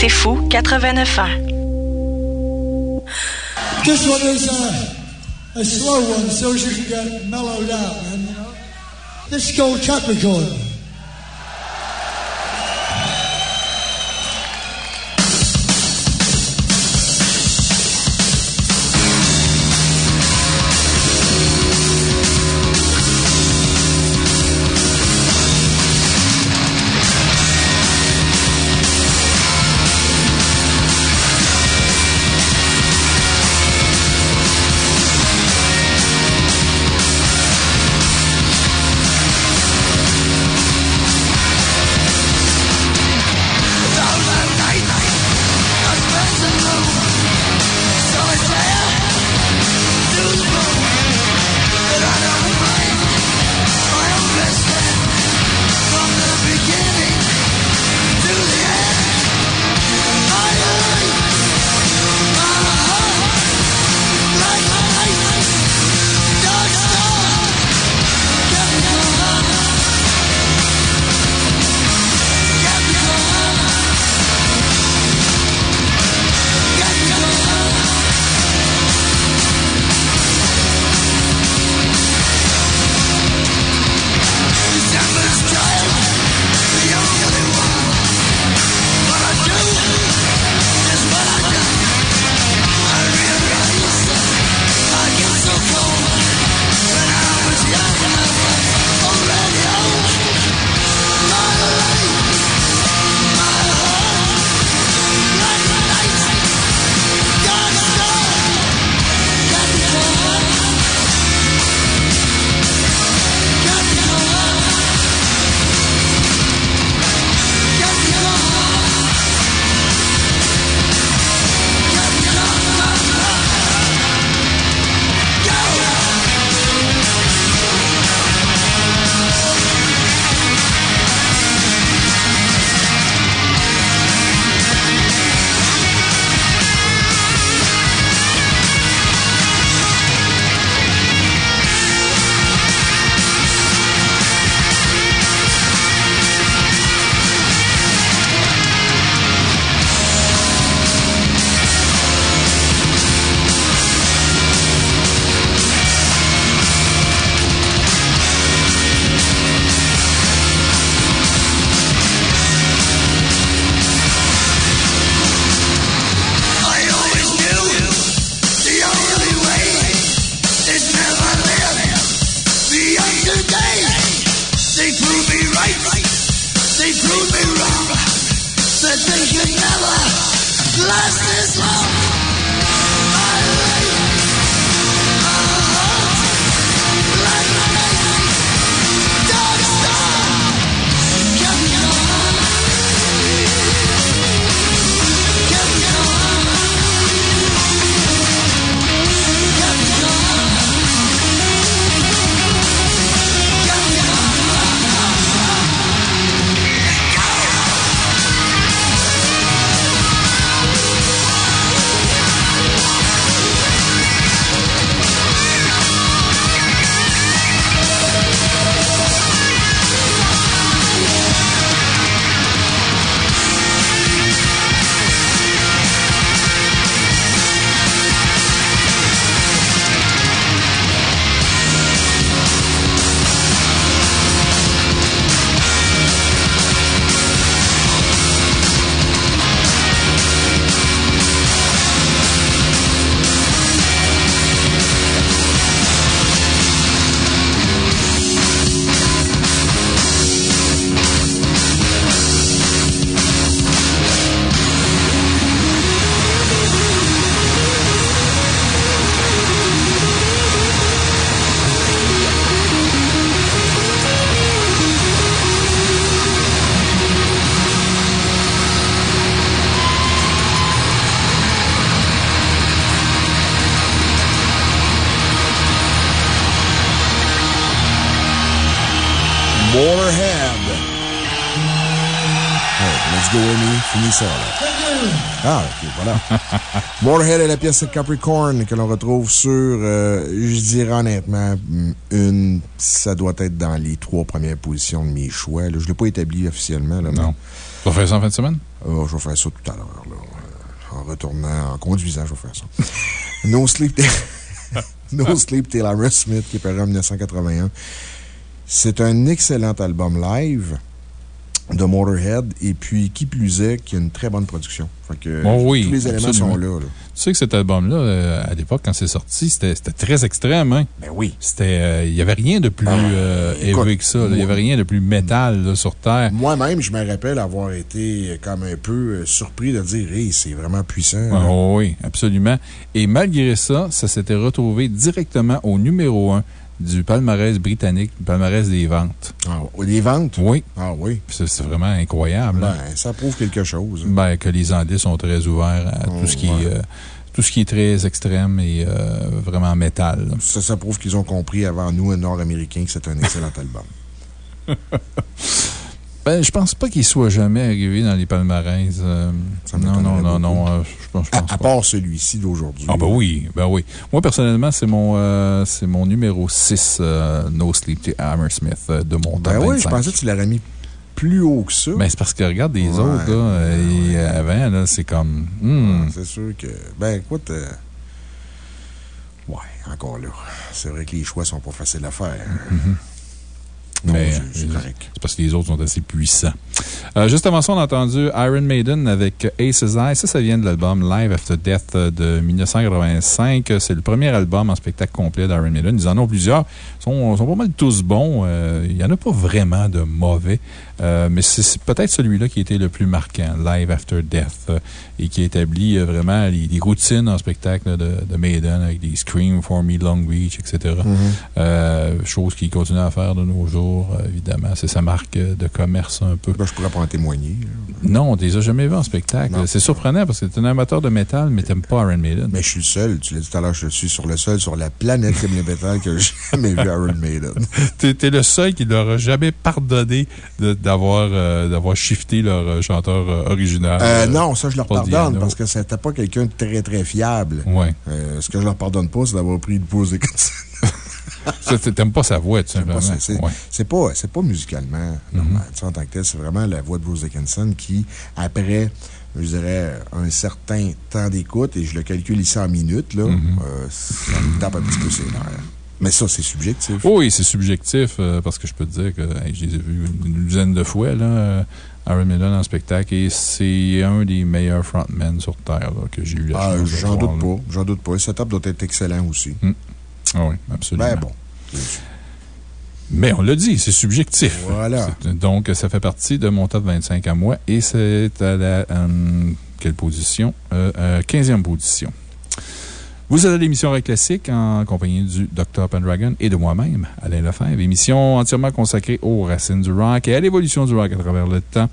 C'est fou 89 ans. This one is a, slow one, so you can get mellowed out, man. This is called Capricorn. Motorhead est la pièce Capricorn que l'on retrouve sur, euh, je dirais honnêtement, une, ça doit être dans les trois premières positions de mes choix. là. Je ne l'ai pas établi officiellement. Là, Non. Tu vas faire ça en fin de semaine? Euh, je vais faire ça tout à l'heure. Euh, En retournant, en conduisant, je vais faire ça. no Sleep, no Sleep Till Smith, qui est paru en 1981. C'est un excellent album live de Motorhead, et puis, qui plus est, qui a une très bonne production. Fait que, oui. tous les éléments absolument. sont là. là. Tu sais que cet album-là, euh, à l'époque, quand c'est sorti, c'était très extrême. Hein? Ben oui. C'était, euh, Il n'y avait rien de plus euh, écoute, élevé que ça. Il n'y avait rien de plus métal là, sur Terre. Moi-même, je me rappelle avoir été comme un peu euh, surpris de dire, hey, c'est vraiment puissant. Ah, oui, absolument. Et malgré ça, ça s'était retrouvé directement au numéro 1 du palmarès britannique, du palmarès des ventes. les ventes? Oui. Ah oui. C'est vraiment incroyable. hein. Ben, ça prouve quelque chose. Ben, que les Anglais sont très ouverts à tout, ce qui est, euh, tout ce qui est très extrême et euh, vraiment métal. Ça, ça prouve qu'ils ont compris avant nous, Nord-Américains, que c'est un excellent album. Ben, je pense pas qu'il soit jamais arrivé dans les palmarès. euh, non, non, non, non. euh, je pense, je pense À, à part celui-ci d'aujourd'hui. Ah, ben oui, ben oui. Moi, personnellement, c'est mon, euh, c'est mon numéro 6, euh, No Sleep to Hammersmith de mon Ben oui, je 25. pensais que tu l'aurais mis plus haut que ça. Ben, c'est parce que regarde les Ouais, autres, là, et avant, là, c'est comme. hmm. C'est sûr que. Ben, écoute. Ouais, encore là. C'est vrai que les choix sont pas faciles à faire. Mhm. Non, Mais c'est- euh, c'est correct. c'est parce que les autres sont assez puissants. Euh, juste avant ça, on a entendu Iron Maiden avec Ace's Eye. Ça, ça vient de l'album Live After Death de 1985. C'est le premier album en spectacle complet d'Iron Maiden. Ils en ont plusieurs. Ils sont, sont pas mal tous bons. Euh, Il y en a pas vraiment de mauvais. Euh, mais c'est peut-être celui-là qui a été le plus marquant, Live After Death, euh, et qui établit vraiment les, les routines en spectacle de, de Maiden avec des Scream for Me, Long Reach, etc. Mhm. Euh, chose qu'il continue à faire de nos jours, évidemment. C'est sa marque de commerce un peu. Ben, je pourrais pas en témoigner. Non, on les a jamais vus en spectacle. C'est surprenant parce que tu es un amateur de métal, mais t'aimes pas Iron Maiden. Mais je suis le seul. Tu l'as dit tout à l'heure, je suis sur le seul sur la planète comme les métal que j'ai jamais vu Iron Maiden. T'es es le seul qui leur a jamais pardonné d'avoir euh, d'avoir shifté leur euh, chanteur euh, original. Euh, non, ça, je leur Paul pardonne Diano. parce que c'était pas quelqu'un de très, très fiable. Ouais. Ce que je leur pardonne pas, c'est d'avoir pris une pause des T'aimes pas sa voix, tout simplement. C'est Ouais. pas, c'est pas musicalement normal. Tu sais, en tant que tel, c'est vraiment la voix de Bruce Dickinson qui, après, je dirais, un certain temps d'écoute, et je le calcule ici en minutes, là, euh, ça me tape un petit peu ses nerfs. Mais ça, c'est subjectif. Oui, c'est subjectif euh, parce que je peux te dire que hey, je les ai vus une dizaine de fois, là, euh, Iron Maiden en spectacle, et c'est un des meilleurs frontmen sur Terre là, que j'ai eu la Ah, chance de J'en doute pas. J'en doute pas. Le setup doit être excellent aussi. Ah oui, absolument. Ben bon. Mais on l'a dit, c'est subjectif. Voilà. Donc, ça fait partie de mon top 25 à moi et c'est à la. euh, quelle position? Euh, euh, 15e position. Vous êtes à l'émission Rock Classique en compagnie du Dr. Pendragon et de moi-même, Alain Lefebvre. Émission entièrement consacrée aux racines du rock et à l'évolution du rock à travers le temps.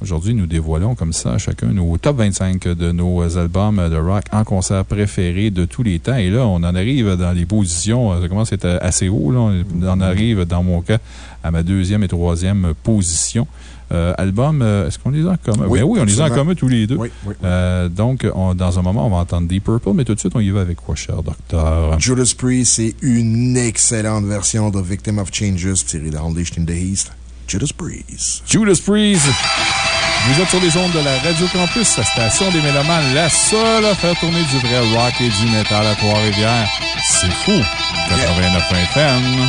Aujourd'hui, nous dévoilons comme ça chacun nos top 25 de nos albums de rock en concert préférés de tous les temps. Et là, on en arrive dans les positions, euh, ça commence à être assez haut. Là. On en arrive, dans mon cas, à ma deuxième et troisième position. Euh, album, euh, est-ce qu'on les a en commun? Oui, Ben oui, on les a en commun tous les deux. Oui, oui, Euh, donc, on- dans un moment, on va entendre Deep Purple, mais tout de suite, on y va avec quoi, cher docteur? Judas Priest, c'est une excellente version de Victim of Changes tirée de Unleashed in the East. Judas Priest. Judas Priest! Vous êtes sur les ondes de la Radio Campus, la station des Mélomanes, la seule à faire tourner du vrai rock et du métal à Trois-Rivières. C'est fou! 89 FM.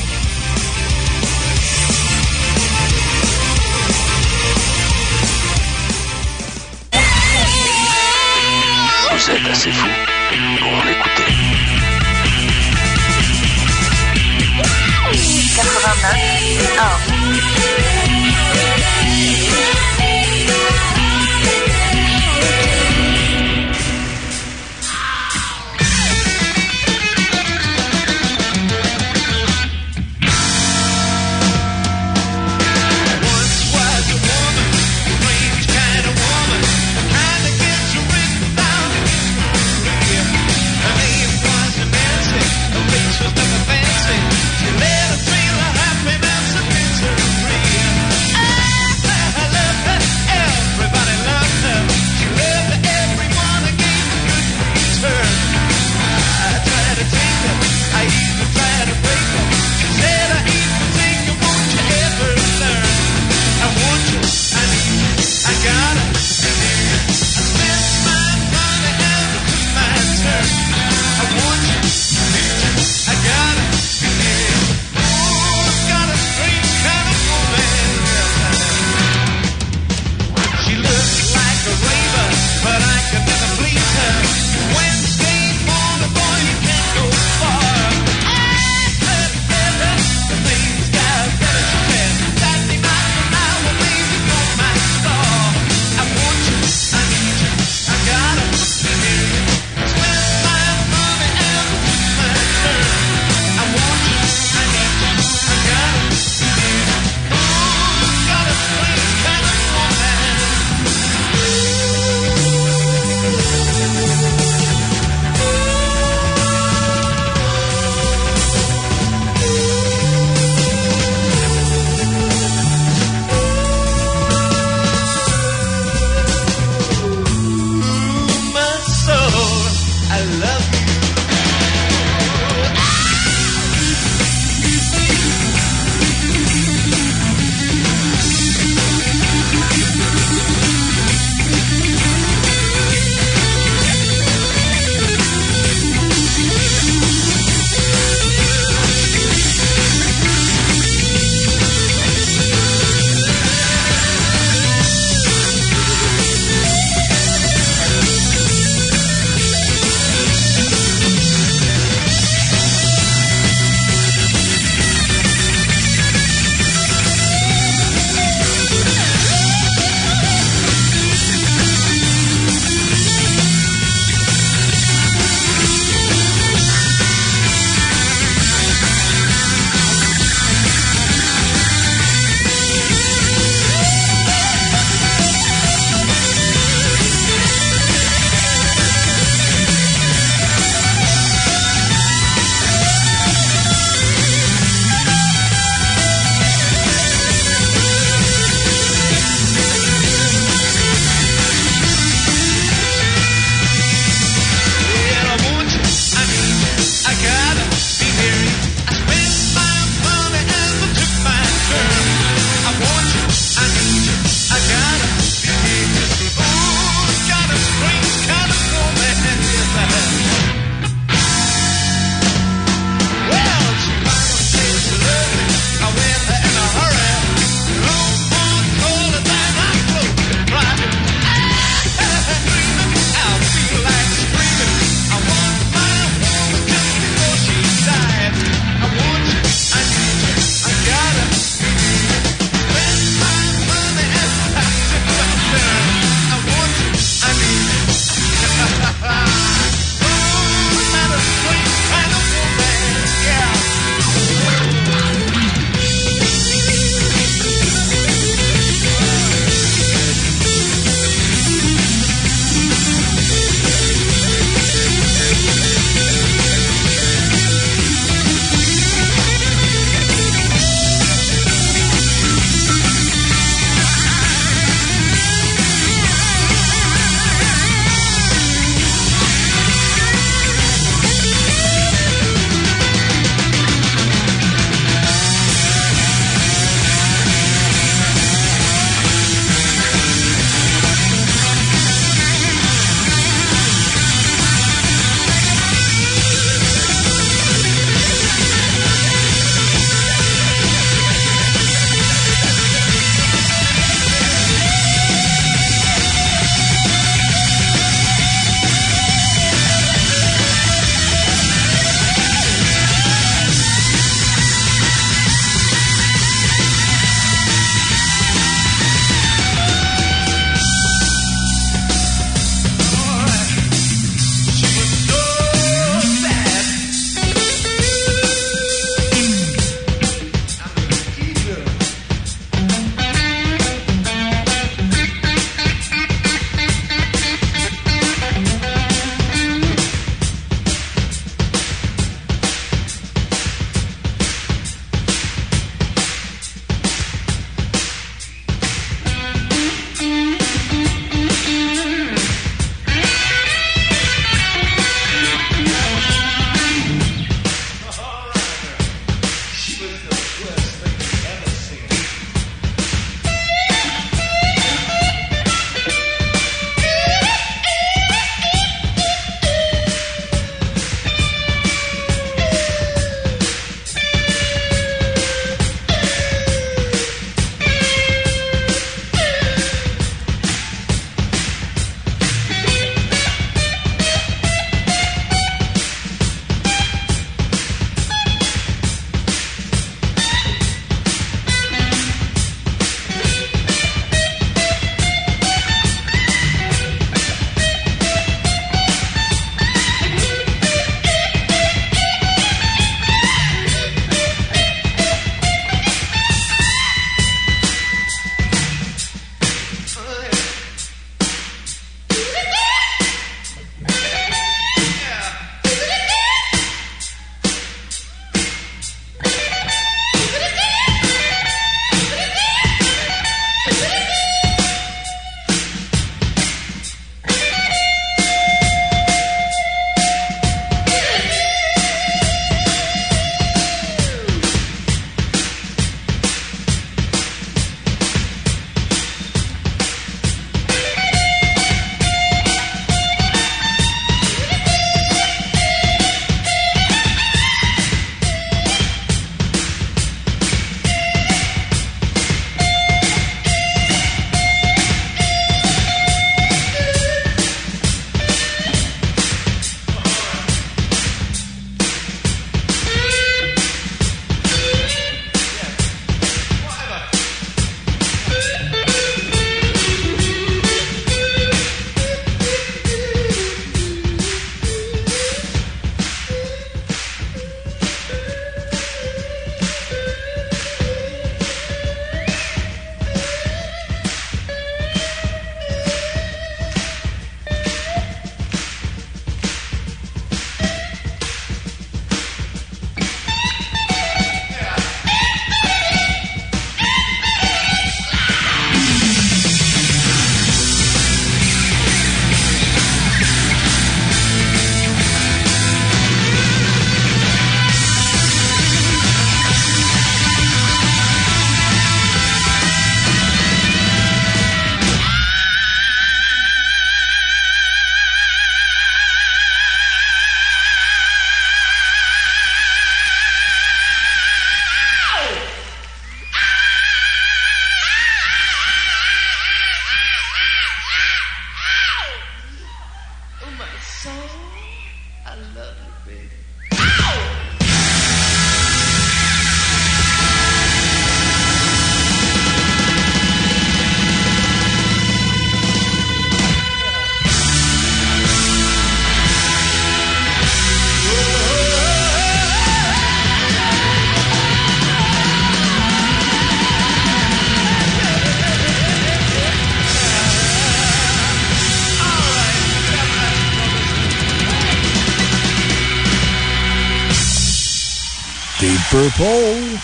Purple.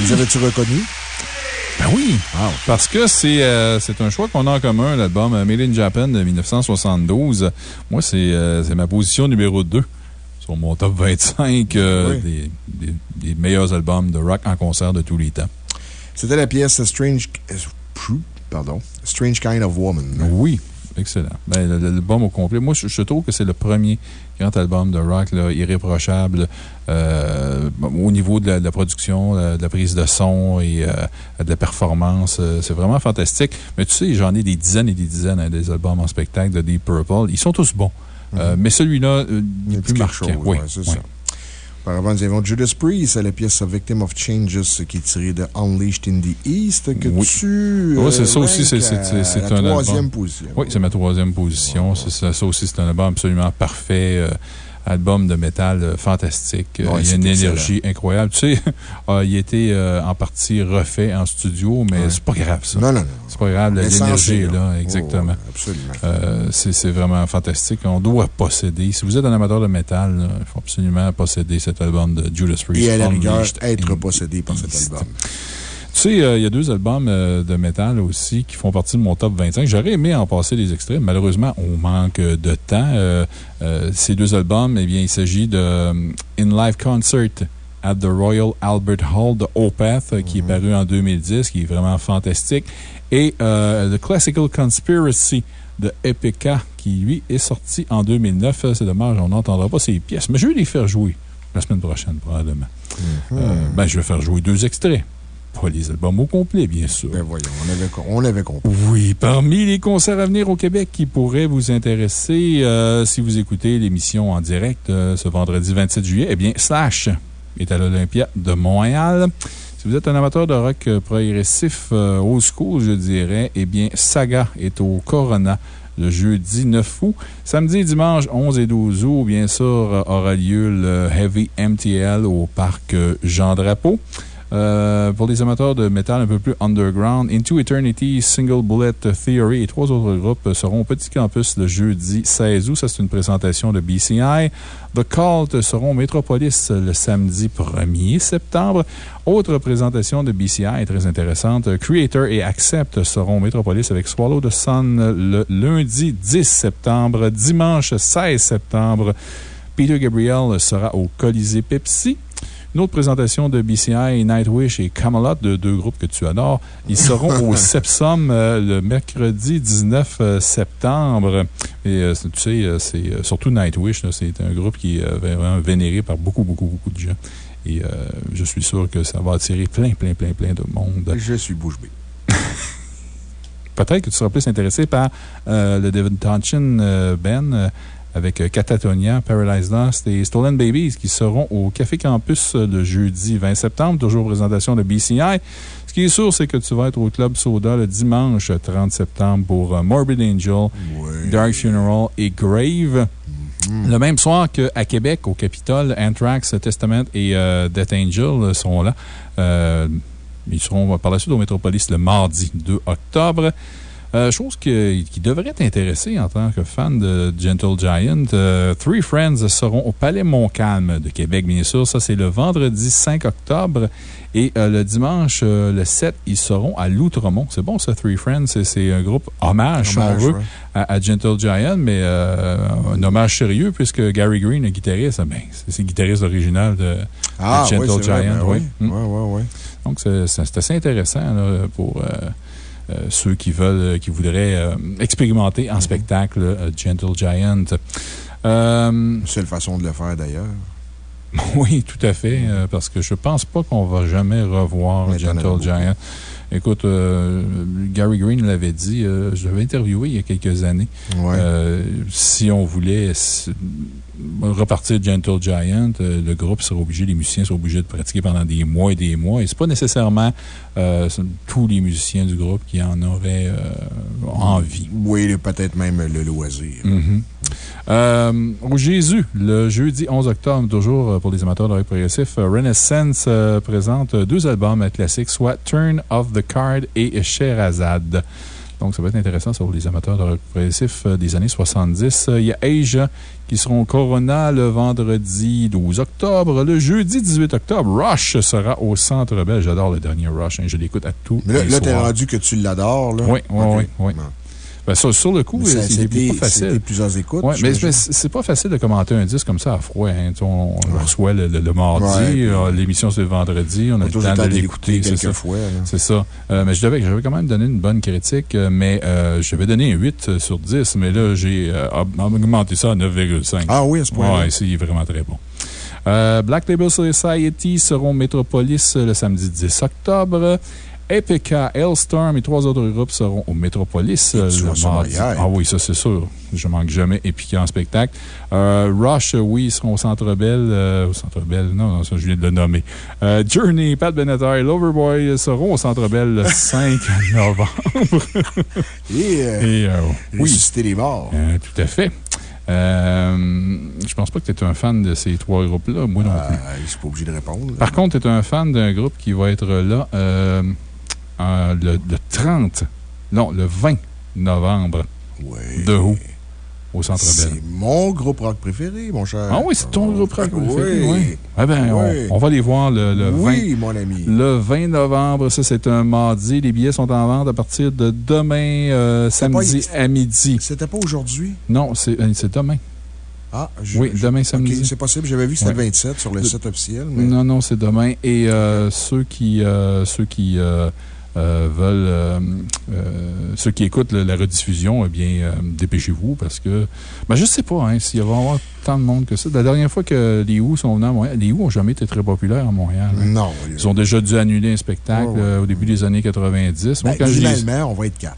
Vous avez-tu reconnu? Ben oui! Parce que c'est euh, c'est un choix qu'on a en commun, l'album euh, Made in Japan de 1972. Moi, c'est euh, c'est ma position numéro 2 sur mon top 25 euh, des, des- des meilleurs albums de rock en concert de tous les temps. C'était la pièce Strange. Pardon. Strange Kind of Woman. Oui, excellent. Ben, l'album au complet, moi, je, je trouve que c'est le premier grand album de rock là, irréprochable euh, au niveau de la, de la production, euh, de la prise de son et euh, de la performance. euh, C'est vraiment fantastique. Mais tu sais, j'en ai des dizaines et des dizaines hein, des albums en spectacle de Deep Purple. Ils sont tous bons. Euh, mais celui-là, euh, il est plus marquant. chose, Oui, ouais, c'est oui. ça. Auparavant, nous avions Judas Priest, la pièce Victim of Changes qui est tirée de Unleashed in the East, que Oui. tu. Oui, euh, c'est ça aussi, c'est un troisième album. position. Oui, c'est ma troisième position. C'est Ça, ça aussi, c'est un album absolument parfait. euh, album de métal euh, fantastique. Il y a une excellent. énergie incroyable. Tu sais, euh, il a été euh, en partie refait en studio, mais c'est pas grave, ça. Non, non, non. C'est pas grave, l'énergie est là. là, exactement. Oh, absolument. Euh, c'est vraiment fantastique. On doit posséder. Si vous êtes un amateur de métal, il faut absolument posséder cet album de Judas Priest. Et à la rigueur, être possédé par cet album. Sais, euh, il y a deux albums euh, de métal aussi qui font partie de mon top 25. J'aurais aimé en passer des extraits. Malheureusement, on manque de temps. Euh, ces deux albums, eh bien, il s'agit de In Live Concert at the Royal Albert Hall de Opeth, qui est paru en 2010, qui est vraiment fantastique. Et euh, The Classical Conspiracy de Epica, qui lui est sorti en 2009. Euh, C'est dommage, on n'entendra pas ces pièces. Mais je vais les faire jouer la semaine prochaine, probablement. Euh, ben, je vais faire jouer deux extraits. Pas les albums au complet, bien sûr. Ben voyons, on avait, on avait compris. Oui, parmi les concerts à venir au Québec qui pourraient vous intéresser, euh, si vous écoutez l'émission en direct euh, ce vendredi 27 juillet, eh bien, Slash est à l'Olympia de Montréal. Si vous êtes un amateur de rock euh, progressif, euh, old school, je dirais, eh bien, Saga est au Corona le jeudi 9 août. Samedi et dimanche 11 et 12 août, bien sûr, aura lieu le Heavy MTL au parc Jean Drapeau. Euh, pour les amateurs de métal un peu plus underground, Into Eternity, Single Bullet Theory et trois autres groupes seront au Petit Campus le jeudi 16 août. Ça, c'est une présentation de BCI. The Cult seront Metropolis le samedi 1er septembre. Autre présentation de BCI très intéressante. Creator et Accept seront Metropolis avec Swallow the Sun le lundi 10 septembre. Dimanche 16 septembre, Peter Gabriel sera au Colisée Pepsi. Une autre présentation de BCI, Nightwish et Camelot, de deux groupes que tu adores. Ils seront au Sepsum euh, le mercredi 19 euh, septembre. Et euh, tu sais, c'est surtout Nightwish, c'est un groupe qui est vraiment vénéré par beaucoup, beaucoup, beaucoup de gens. Et je suis sûr que ça va attirer plein, plein, plein, plein de monde. Je suis bouche bée. Peut-être que tu seras plus intéressé par le David Tonchin euh, Ben avec euh, Catatonia, Paralyzed Lost et Stolen Babies qui seront au Café Campus euh, le jeudi 20 septembre, toujours présentation de BCI. Ce qui est sûr, c'est que tu vas être au Club Soda le dimanche 30 septembre pour euh, Morbid Angel, Dark Funeral et Grave. Le même soir qu'à Québec, au Capitole, Anthrax, Testament et euh, Death Angel euh, seront là. Euh, ils seront par la suite au Metropolis le mardi 2 octobre. Euh, chose qui devrait t'intéresser en tant que fan de Gentle Giant. euh, Three Friends seront au Palais Montcalm de Québec, bien sûr. Ça, c'est le vendredi 5 octobre. Et euh, le dimanche, euh, le 7, ils seront à L'Outremont. C'est bon, ça, Three Friends? C'est- un groupe hommage, si on Hommage, veut, ouais. à, à Gentle Giant, mais euh, un hommage sérieux, puisque Gary Green, le guitariste, ben, c'est le guitariste original de, de Ah, Gentle oui, vrai, Giant. ben oui. oui. Mm. Ouais. Donc, c'est assez intéressant là, pour ceux qui veulent, qui voudraient euh, expérimenter en spectacle euh, Gentle Giant. Euh, Seule façon de le faire, d'ailleurs. oui, tout à fait, euh, parce que je pense pas qu'on va jamais revoir Mais Gentle. Giant. Écoute, euh, Gary Green l'avait dit, euh, je l'avais interviewé il y a quelques années. Ouais. Euh, si on voulait repartir Gentle Giant, euh, le groupe serait obligé, les musiciens seraient obligés de pratiquer pendant des mois et des mois. Et c'est pas nécessairement euh, tous les musiciens du groupe qui en auraient euh, envie. Oui, peut-être même le loisir. Mhm. Euh, au Jésus, le jeudi 11 octobre, toujours pour les amateurs de rock progressif, Renaissance présente deux albums classiques, soit Turn of the Card et Sherazade. Donc, ça va être intéressant sur les amateurs de rock progressif des années 70. Euh, Il y a Asia qui seront au Corona le vendredi 12 octobre. Le jeudi 18 octobre, Rush sera au Centre Bell. J'adore le dernier Rush. hein, Je l'écoute à tous Mais là, là t'es rendu que tu l'adores, là. Oui, oui. oui. Ben, sur, sur le coup, c'est pas facile. plusieurs écoutes, Ouais, mais c'est pas facile de commenter un disque comme ça à froid. hein. On, on le reçoit le, le- le mardi, Ouais. euh, l'émission c'est le vendredi, on a le temps de l'écouter. C'est ça. là. C'est ça. Euh, mais je devais, quand même donné une bonne critique, euh, mais euh, je vais donner un 8 sur 10, mais là, j'ai euh, augmenté ça à 9,5. Ah oui, à ce point-là. Ouais, c'est vraiment très bon. Black Label Society seront Metropolis le samedi 10 octobre. Epica, Hellstorm et trois autres groupes seront au Metropolis euh, le mardi. Ah oui, ça c'est sûr. Je manque jamais Epica en spectacle. Euh, Rush, euh, oui, ils seront au Centre Bell. euh, au Centre Bell, non, non, ça je viens de le nommer. Euh, Journey, Pat Benatar et Loverboy seront au Centre Bell le 5 novembre. Et, Et, oui. ressusciter les morts. Tout à fait. Euh, je pense pas que tu es un fan de ces trois groupes-là. Moi non plus. Euh, je suis pas obligé de répondre. Par contre, tu es un fan d'un groupe qui va être là euh, euh, le, le 30, non, le 20 novembre de Who au Centre Bell. C'est mon groupe rock préféré, mon cher. Ah oui, c'est ton groupe rock préféré, Oui. oui. Ah ben, on- Oui. on, va les voir le, le 20. Oui, mon ami. Le 20 novembre, ça c'est un mardi. Les billets sont en vente à partir de demain, euh, samedi pas- à midi. C'était pas aujourd'hui? Non, c'est euh, demain. Ah, je- Oui, demain samedi. C'est possible. J'avais vu que c'était Ouais. le 27 sur le site officiel. Mais... Non, non, c'est demain. Et euh, ceux qui, ceux qui veulent, euh, euh, ceux qui écoutent le- la rediffusion, eh bien, euh, dépêchez-vous parce que, ben, je sais pas hein, s'il va y avoir tant de monde que ça. La dernière fois que les Who sont venus à Montréal, les Who n'ont jamais été très populaires à Montréal. hein. Non. Ils ont déjà dû annuler un spectacle Ouais, ouais. euh, au début des années 90. Moi, Ben, quand je les- on va être quatre.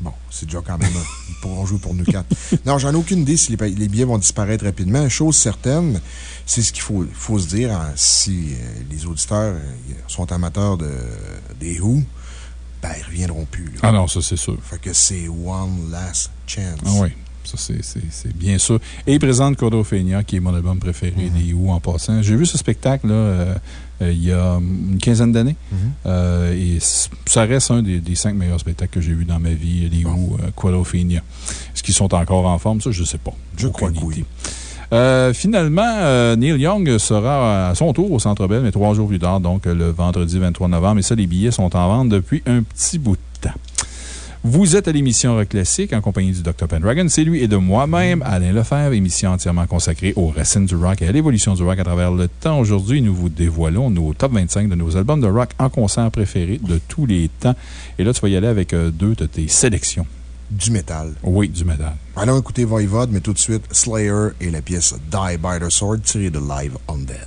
Bon, c'est déjà quand même. un- Ils pourront jouer pour nous quatre. non, j'en ai aucune idée si les, les billets vont disparaître rapidement. Chose certaine, c'est ce qu'il faut, faut se dire hein, si euh, les auditeurs euh, sont amateurs de, des Who, ben, ils reviendront plus. là. Ah non, ça c'est sûr. Fait que c'est One Last Chance. Ah oui. Ça, c'est- bien sûr. Et il présente Cordophénia, qui est mon album préféré des Who en passant. J'ai vu ce spectacle là, euh, il y a une quinzaine d'années. Euh, et ça reste un des, des cinq meilleurs spectacles que j'ai vus dans ma vie, les Who, euh, Quadrophenia. Est-ce qu'ils sont encore en forme? Ça, je ne sais pas. Je crois que oui. Euh, finalement, euh, Neil Young sera à son tour au Centre Bell, mais trois jours plus tard, donc euh, le vendredi 23 novembre. Et ça, les billets sont en vente depuis un petit bout de temps. Vous êtes à l'émission Rock Classique en compagnie du Dr. Pendragon. C'est lui et de moi-même, Alain Lefebvre, émission entièrement consacrée aux racines du rock et à l'évolution du rock à travers le temps. Aujourd'hui, nous vous dévoilons nos top 25 de nos albums de rock en concert préférés de tous les temps. Et là, tu vas y aller avec euh, deux de tes sélections. Du métal. Oui, du métal. Allons écouter Voivod, mais tout de suite, Slayer et la pièce Die by the Sword tirée de Live on Dead.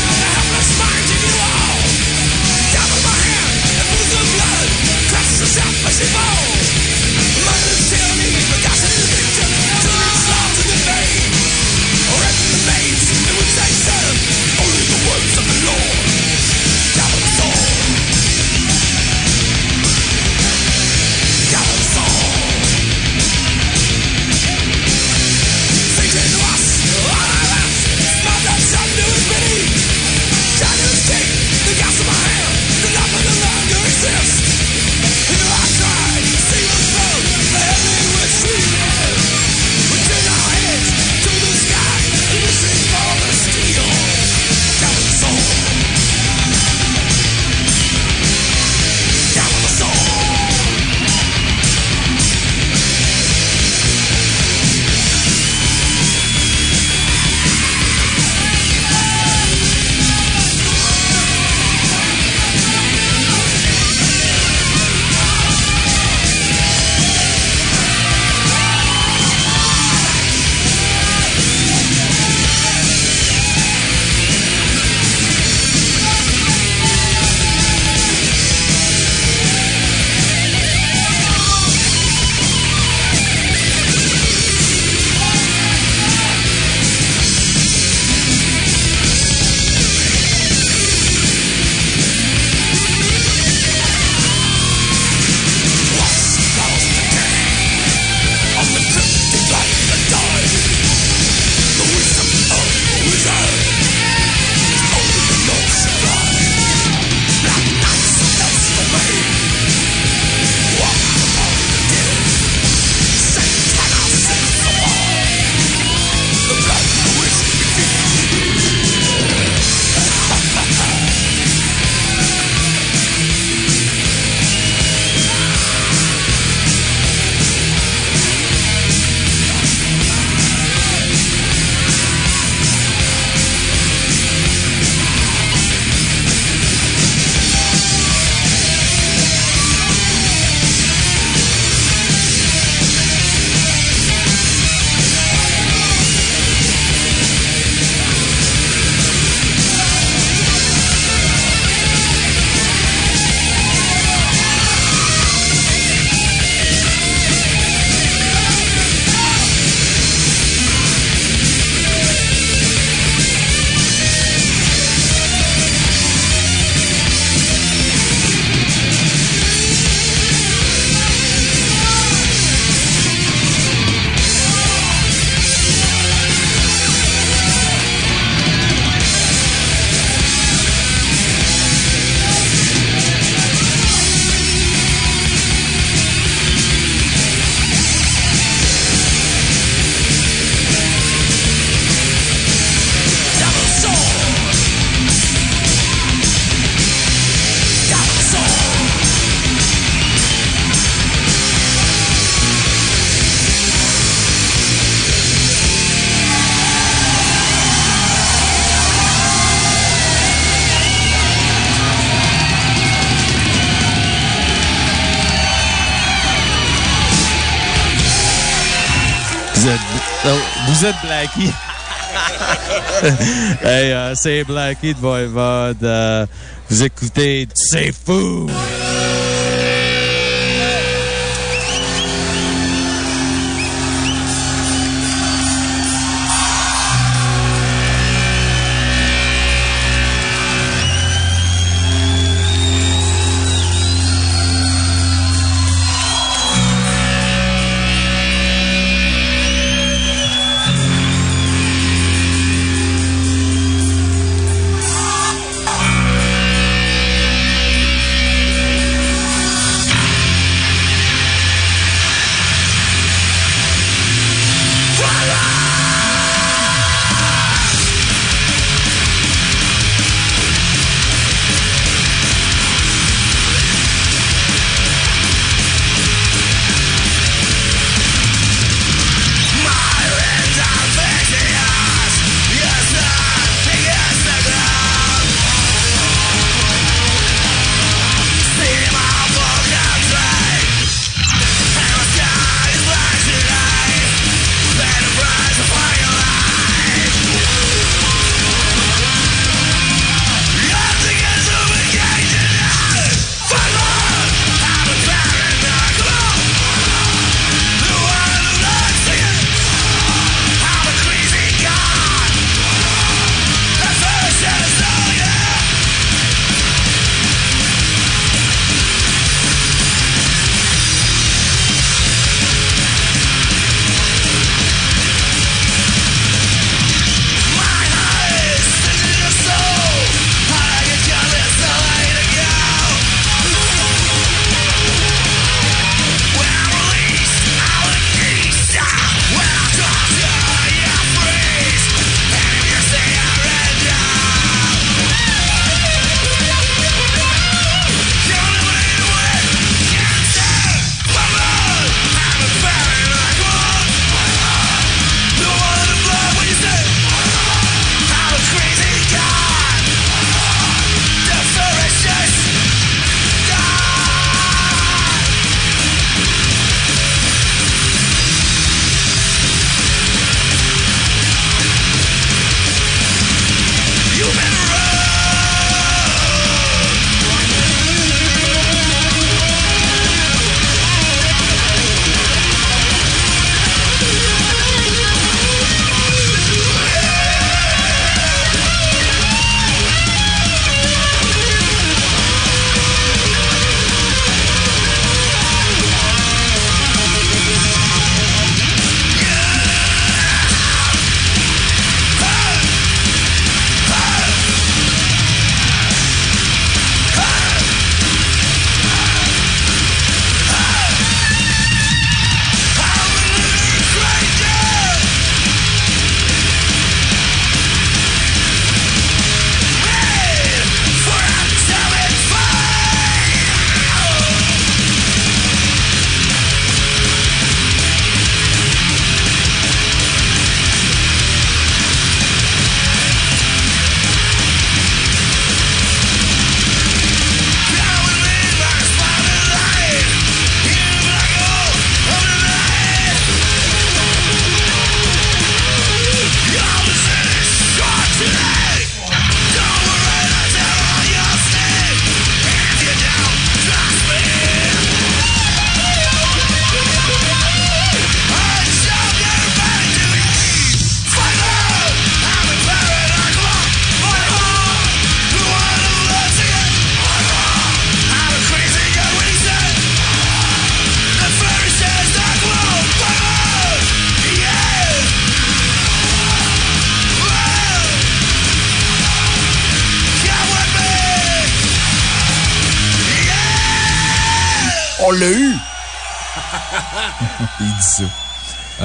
Hey, euh, c'est Blackie de Voivode. Euh, vous écoutez C'est fou!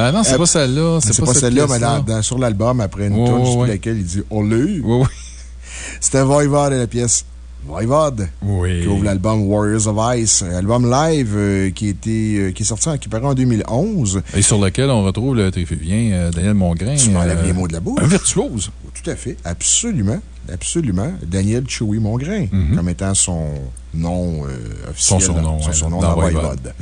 Ah non, c'est pas celle-là. C'est pas celle-là, mais dans- dans- sur l'album, après une tune sur ouais. laquelle il dit On l'a eu. Oui, oui. C'était Voivod et la pièce Voivod. Oui. Qui ouvre l'album Warriors of Ice. Album live euh, qui, était, euh, qui est sorti, en- qui paraît en 2011. Et sur lequel on retrouve le trifluvien euh, Daniel Mongrain. Tu m'enlèves les mots de la bouche. Un virtuose. Tout à fait. Absolument. Absolument. Daniel Chewy Mongrain, comme étant son nom officiel. Son surnom, Son ouais, surnom dans dans Voivode. Voivode.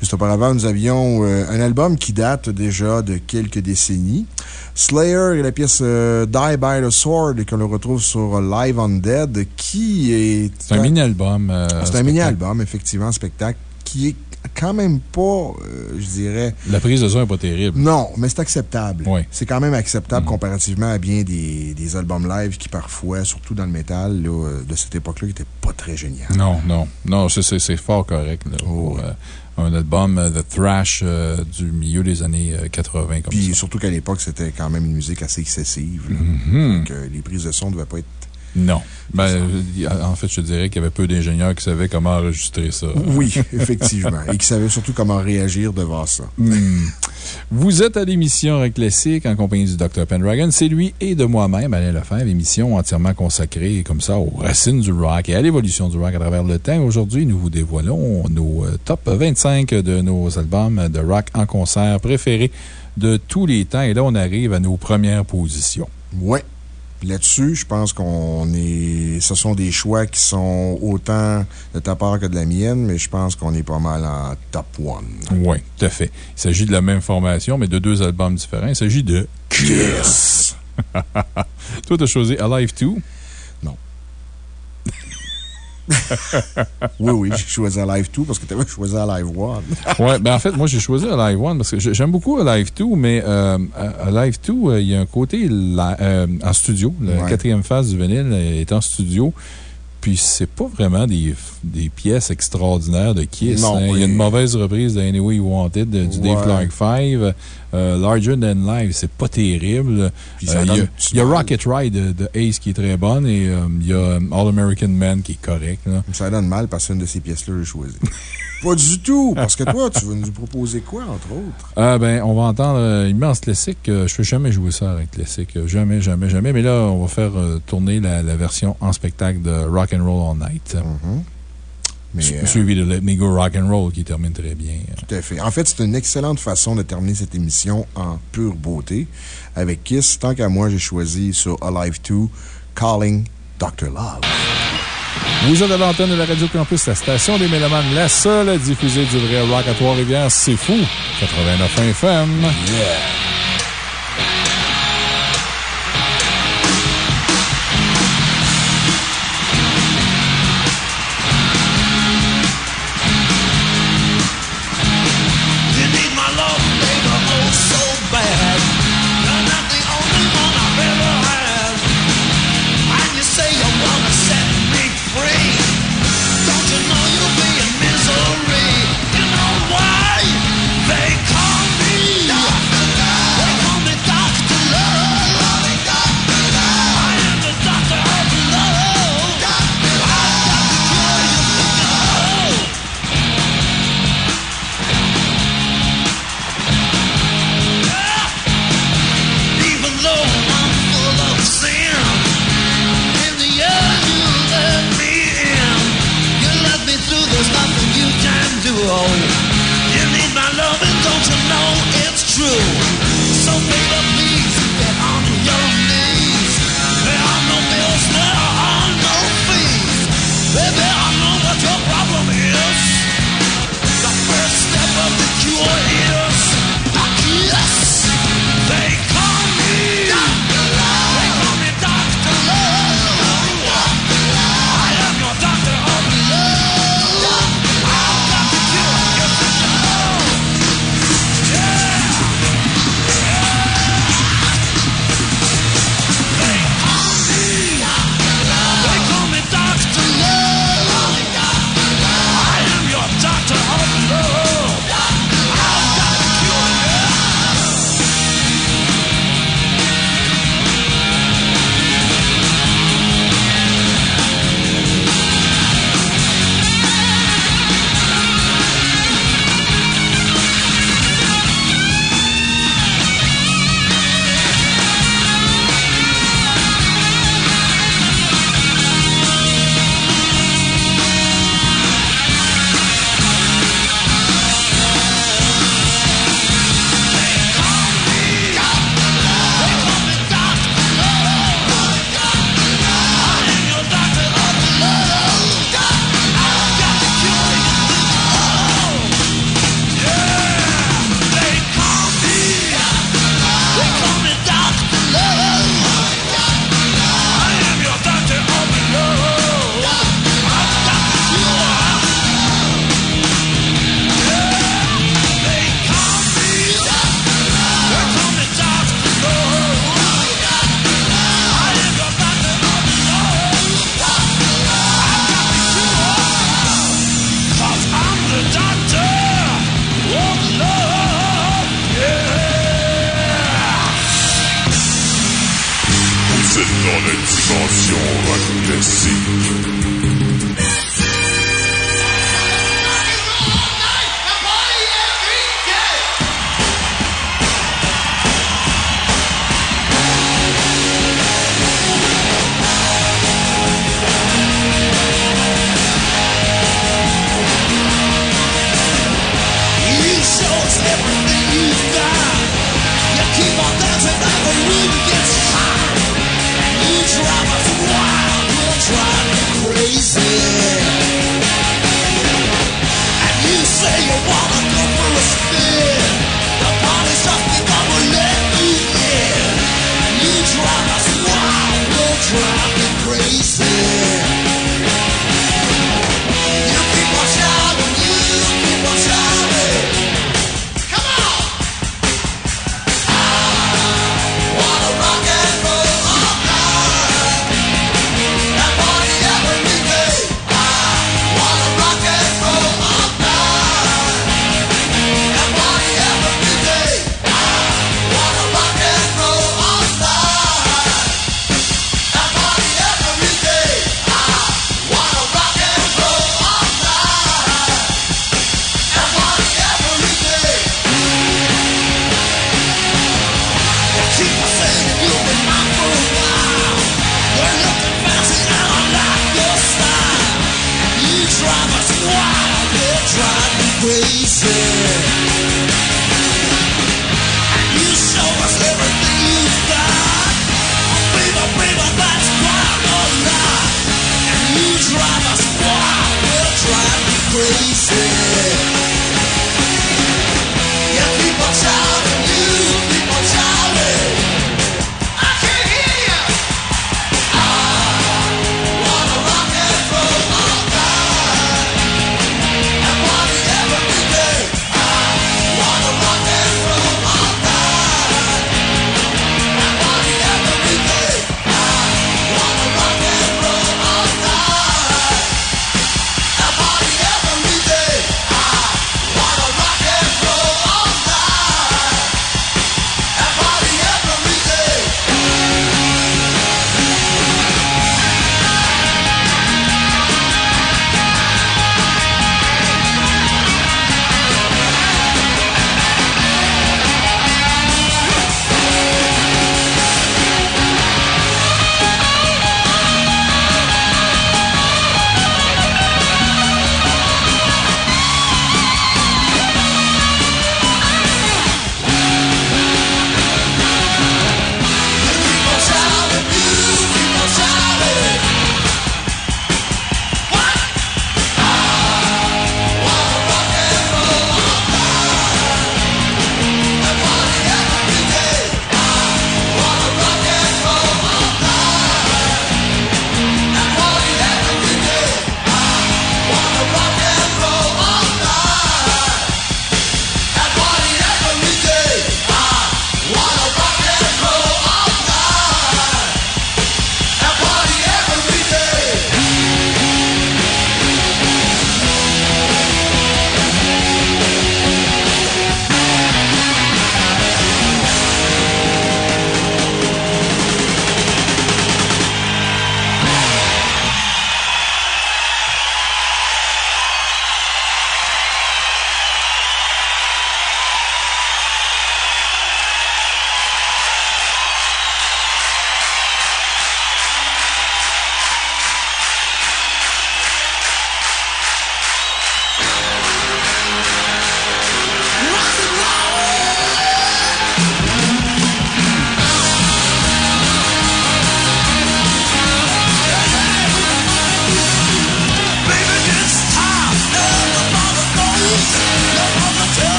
Juste auparavant, nous avions euh, un album qui date déjà de quelques décennies. Slayer et la pièce euh, Die by the Sword, que l'on retrouve sur Live on Dead, qui est. C'est un mini-album. euh, C'est un mini-album, effectivement, un spectacle qui est quand même pas, euh, je dirais. La prise de son n'est pas terrible. Non, mais c'est acceptable. Oui. C'est quand même acceptable Mm. comparativement à bien des, des albums live qui, parfois, surtout dans le métal, là, de cette époque-là, n'étaient pas très génial. Non, non. Non, c'est- fort correct là, Oh, pour euh, un album euh, de thrash euh, du milieu des années euh, 80 comme Puis ça. surtout qu'à l'époque, c'était quand même une musique assez excessive. là. Mhm. Donc, euh, les prises de son ne devaient pas être. Non. Ben, en fait, je dirais qu'il y avait peu d'ingénieurs qui savaient comment enregistrer ça. Oui, effectivement. Et qui savaient surtout comment réagir devant ça. Hmm. Vous êtes à l'émission Rock Classique en compagnie du Dr. Pendragon. C'est lui et de moi-même, Alain Lefebvre, émission entièrement consacrée comme ça aux racines du rock et à l'évolution du rock à travers le temps. Aujourd'hui, nous vous dévoilons nos euh, top 25 de nos albums de rock en concert préférés de tous les temps. Et là, on arrive à nos premières positions. Ouais. Là-dessus, je pense qu'on est. Ce sont des choix qui sont autant de ta part que de la mienne, mais je pense qu'on est pas mal en top one. Oui, tout à fait. Il s'agit de la même formation, mais de deux albums différents. Il s'agit de Kiss. Toi, tu as choisi Alive 2? Oui, oui, j'ai choisi Alive 2 parce que tu avais choisi Alive 1. ouais, ben en fait, moi, j'ai choisi Alive 1 parce que j'ai- j'aime beaucoup Alive 2, mais euh, Alive 2, euh, il y a un côté la- euh, en studio. La Ouais. quatrième phase du vinyle est en studio. Puis, c'est pas vraiment des, des pièces extraordinaires de Kiss. Non, hein. Il y a une mauvaise reprise de Anyway You Wanted de- du Dave Ouais. Clark 5. Euh, Larger Than Life, c'est pas terrible. Euh, il y a, y. Rocket Ride de, de Ace qui est très bonne et euh, il y a All American Man qui est correct. là. Ça donne mal parce qu'une de ces pièces-là, j'ai choisi. pas du tout, parce que toi, tu veux nous proposer quoi, entre autres? Ah ben, on va entendre immense classique. Je ne fais jamais jouer ça avec classique. Jamais, jamais, jamais. Mais là, on va faire tourner la, la version en spectacle de Rock and Roll All Night. Euh, Suivi de Let Me Go Rock and Roll qui termine très bien. Tout à fait. En fait, c'est une excellente façon de terminer cette émission en pure beauté. Avec Kiss, tant qu'à moi, j'ai choisi sur Alive 2, Calling Dr. Love. Vous êtes à l'antenne de la Radio Campus, la station des Mélomanes, la seule à diffuser du vrai rock à Trois-Rivières. C'est fou. 89 FM. You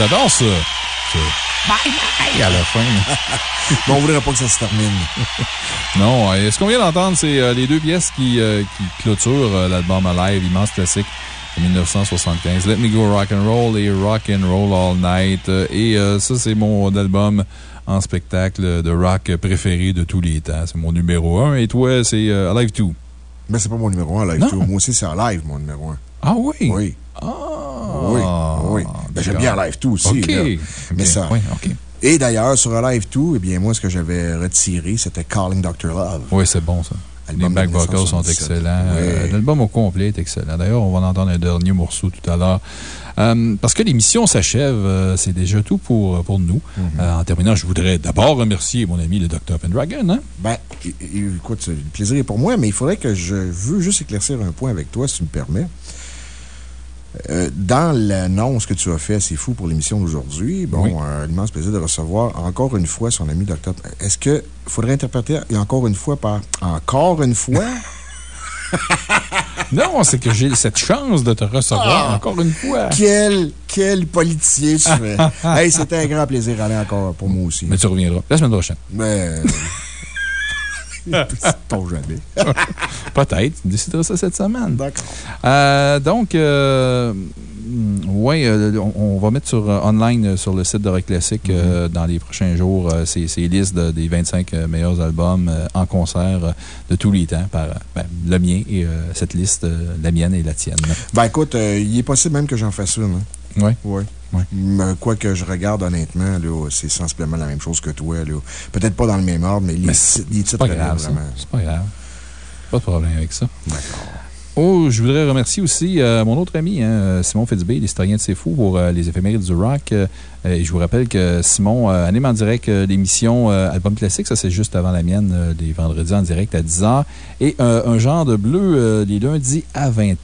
J'adore ça. Bye bye à la fin. Mais on voudrait pas que ça se termine. non, ce qu'on vient d'entendre, c'est euh, les deux pièces qui, euh, qui clôturent euh, l'album Alive, immense classique de 1975. Let Me Go Rock and Roll et Rock and Roll All Night. Et euh, ça, c'est mon album en spectacle de rock préféré de tous les temps. C'est mon numéro 1. Et toi, c'est euh, Alive 2. Mais c'est pas mon numéro 1, Live Non. 2. Moi aussi, c'est en live, mon numéro 1. Ah oui? Oui. Ah. Oui, oui. Ben, J'aime bien Live 2 aussi. Mais ça. oui, OK. Et d'ailleurs, sur Alive 2, eh bien, moi, ce que j'avais retiré, c'était Calling Dr. Love. Oui, c'est bon, ça. Les back vocals sont 1977. excellents. Oui. Euh, L'album au complet est excellent. D'ailleurs, on va en entendre un dernier morceau tout à l'heure. Euh, parce que l'émission s'achève, euh, c'est déjà tout pour, pour nous. Mhm. En terminant, je voudrais d'abord remercier mon ami le Dr. Pendragon. Hein? Ben, écoute, le plaisir est pour moi, mais il faudrait que je veux juste éclaircir un point avec toi, si tu me permets. Euh, dans l'annonce que tu as fait, c'est fou pour l'émission d'aujourd'hui. Bon, Oui. un immense plaisir de recevoir encore une fois son ami Dr. Est-ce qu'il faudrait interpréter encore une fois par encore une fois? Non, c'est que j'ai cette chance de te recevoir Ah! encore une fois. Quel, quel politicien tu es. hey, c'était un grand plaisir, Alain, encore pour moi aussi. Mais tu reviendras la semaine prochaine. Mais. Pas jamais. Peut-être. Tu décideras ça cette semaine. D'accord. Euh, donc, euh, oui, on, on va mettre sur, euh, online euh, sur le site de Rock Classic euh, dans les prochains jours euh, ces, ces listes de- des 25 euh, meilleurs albums euh, en concert euh, de tous les temps par euh, ben, le mien et euh, cette liste, euh, la mienne et la tienne. Ben écoute, euh, il est possible même que j'en fasse une. Hein. Oui. Oui. Mais Quoi que je regarde honnêtement, là, c'est sensiblement la même chose que toi. Peut-être pas dans le même ordre, mais les, Mais les titres pas reviennent grave. C'est pas grave. Pas de problème avec ça. Oh, je voudrais remercier aussi euh, mon autre ami, hein, Simon Fitzbé, l'historien de C'est Fou, pour euh, les éphémérides du rock. Euh, et je vous rappelle que Simon anime en direct l'émission Album Classique. Ça, c'est juste avant la mienne, les vendredis en direct à 10h. Et un genre de bleu les lundis à 20h.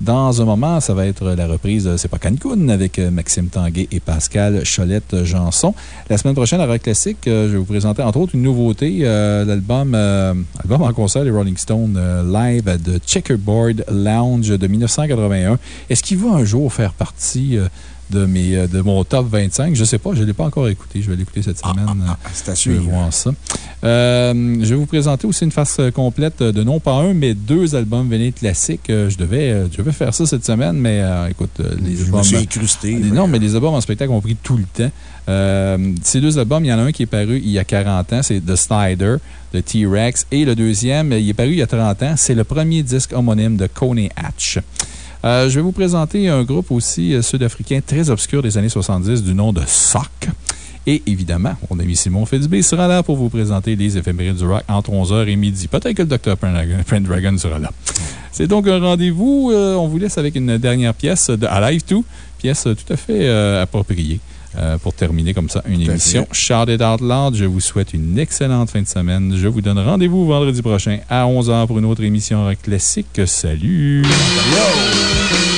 Dans un moment, ça va être la reprise de C'est pas Cancun avec Maxime Tanguay et Pascal Cholette-Janson. La semaine prochaine, à Rock Classique, je vais vous présenter entre autres une nouveauté, l'album album en concert des Rolling Stones live de Checkerboard Lounge de 1981. Est-ce qu'il va un jour faire partie euh, de, mes, euh, de mon top 25? Je ne sais pas, je ne l'ai pas encore écouté. Je vais l'écouter cette semaine. C'est à Je vais voir ça. Euh, je vais vous présenter aussi une face complète de non pas un, mais deux albums vénés classiques. Je devais, je devais faire ça cette semaine, mais euh, écoute, les Je me albums. suis incrusté. Les- non, mais les albums en spectacle ont pris tout le temps. Euh, ces deux albums, il y en a un qui est paru il y a 40 ans, c'est The Snyder de T-Rex. Et le deuxième, il est paru il y a 30 ans, c'est le premier disque homonyme de Coney Hatch. Euh, je vais vous présenter un groupe aussi euh, sud-africain très obscur des années 70 du nom de Sock. Et évidemment, mon ami Simon Fitzbé sera là pour vous présenter les éphémérides du rock entre 11h et midi. Peut-être que le Dr. Pendragon sera là. C'est donc un rendez-vous. On vous laisse avec une dernière pièce de Alive 2, pièce tout à fait appropriée. Euh, pour terminer comme ça une Tout émission. Shout it out loud. Je vous souhaite une excellente fin de semaine. Je vous donne rendez-vous vendredi prochain à 11h pour une autre émission rock classique. Salut! Yo!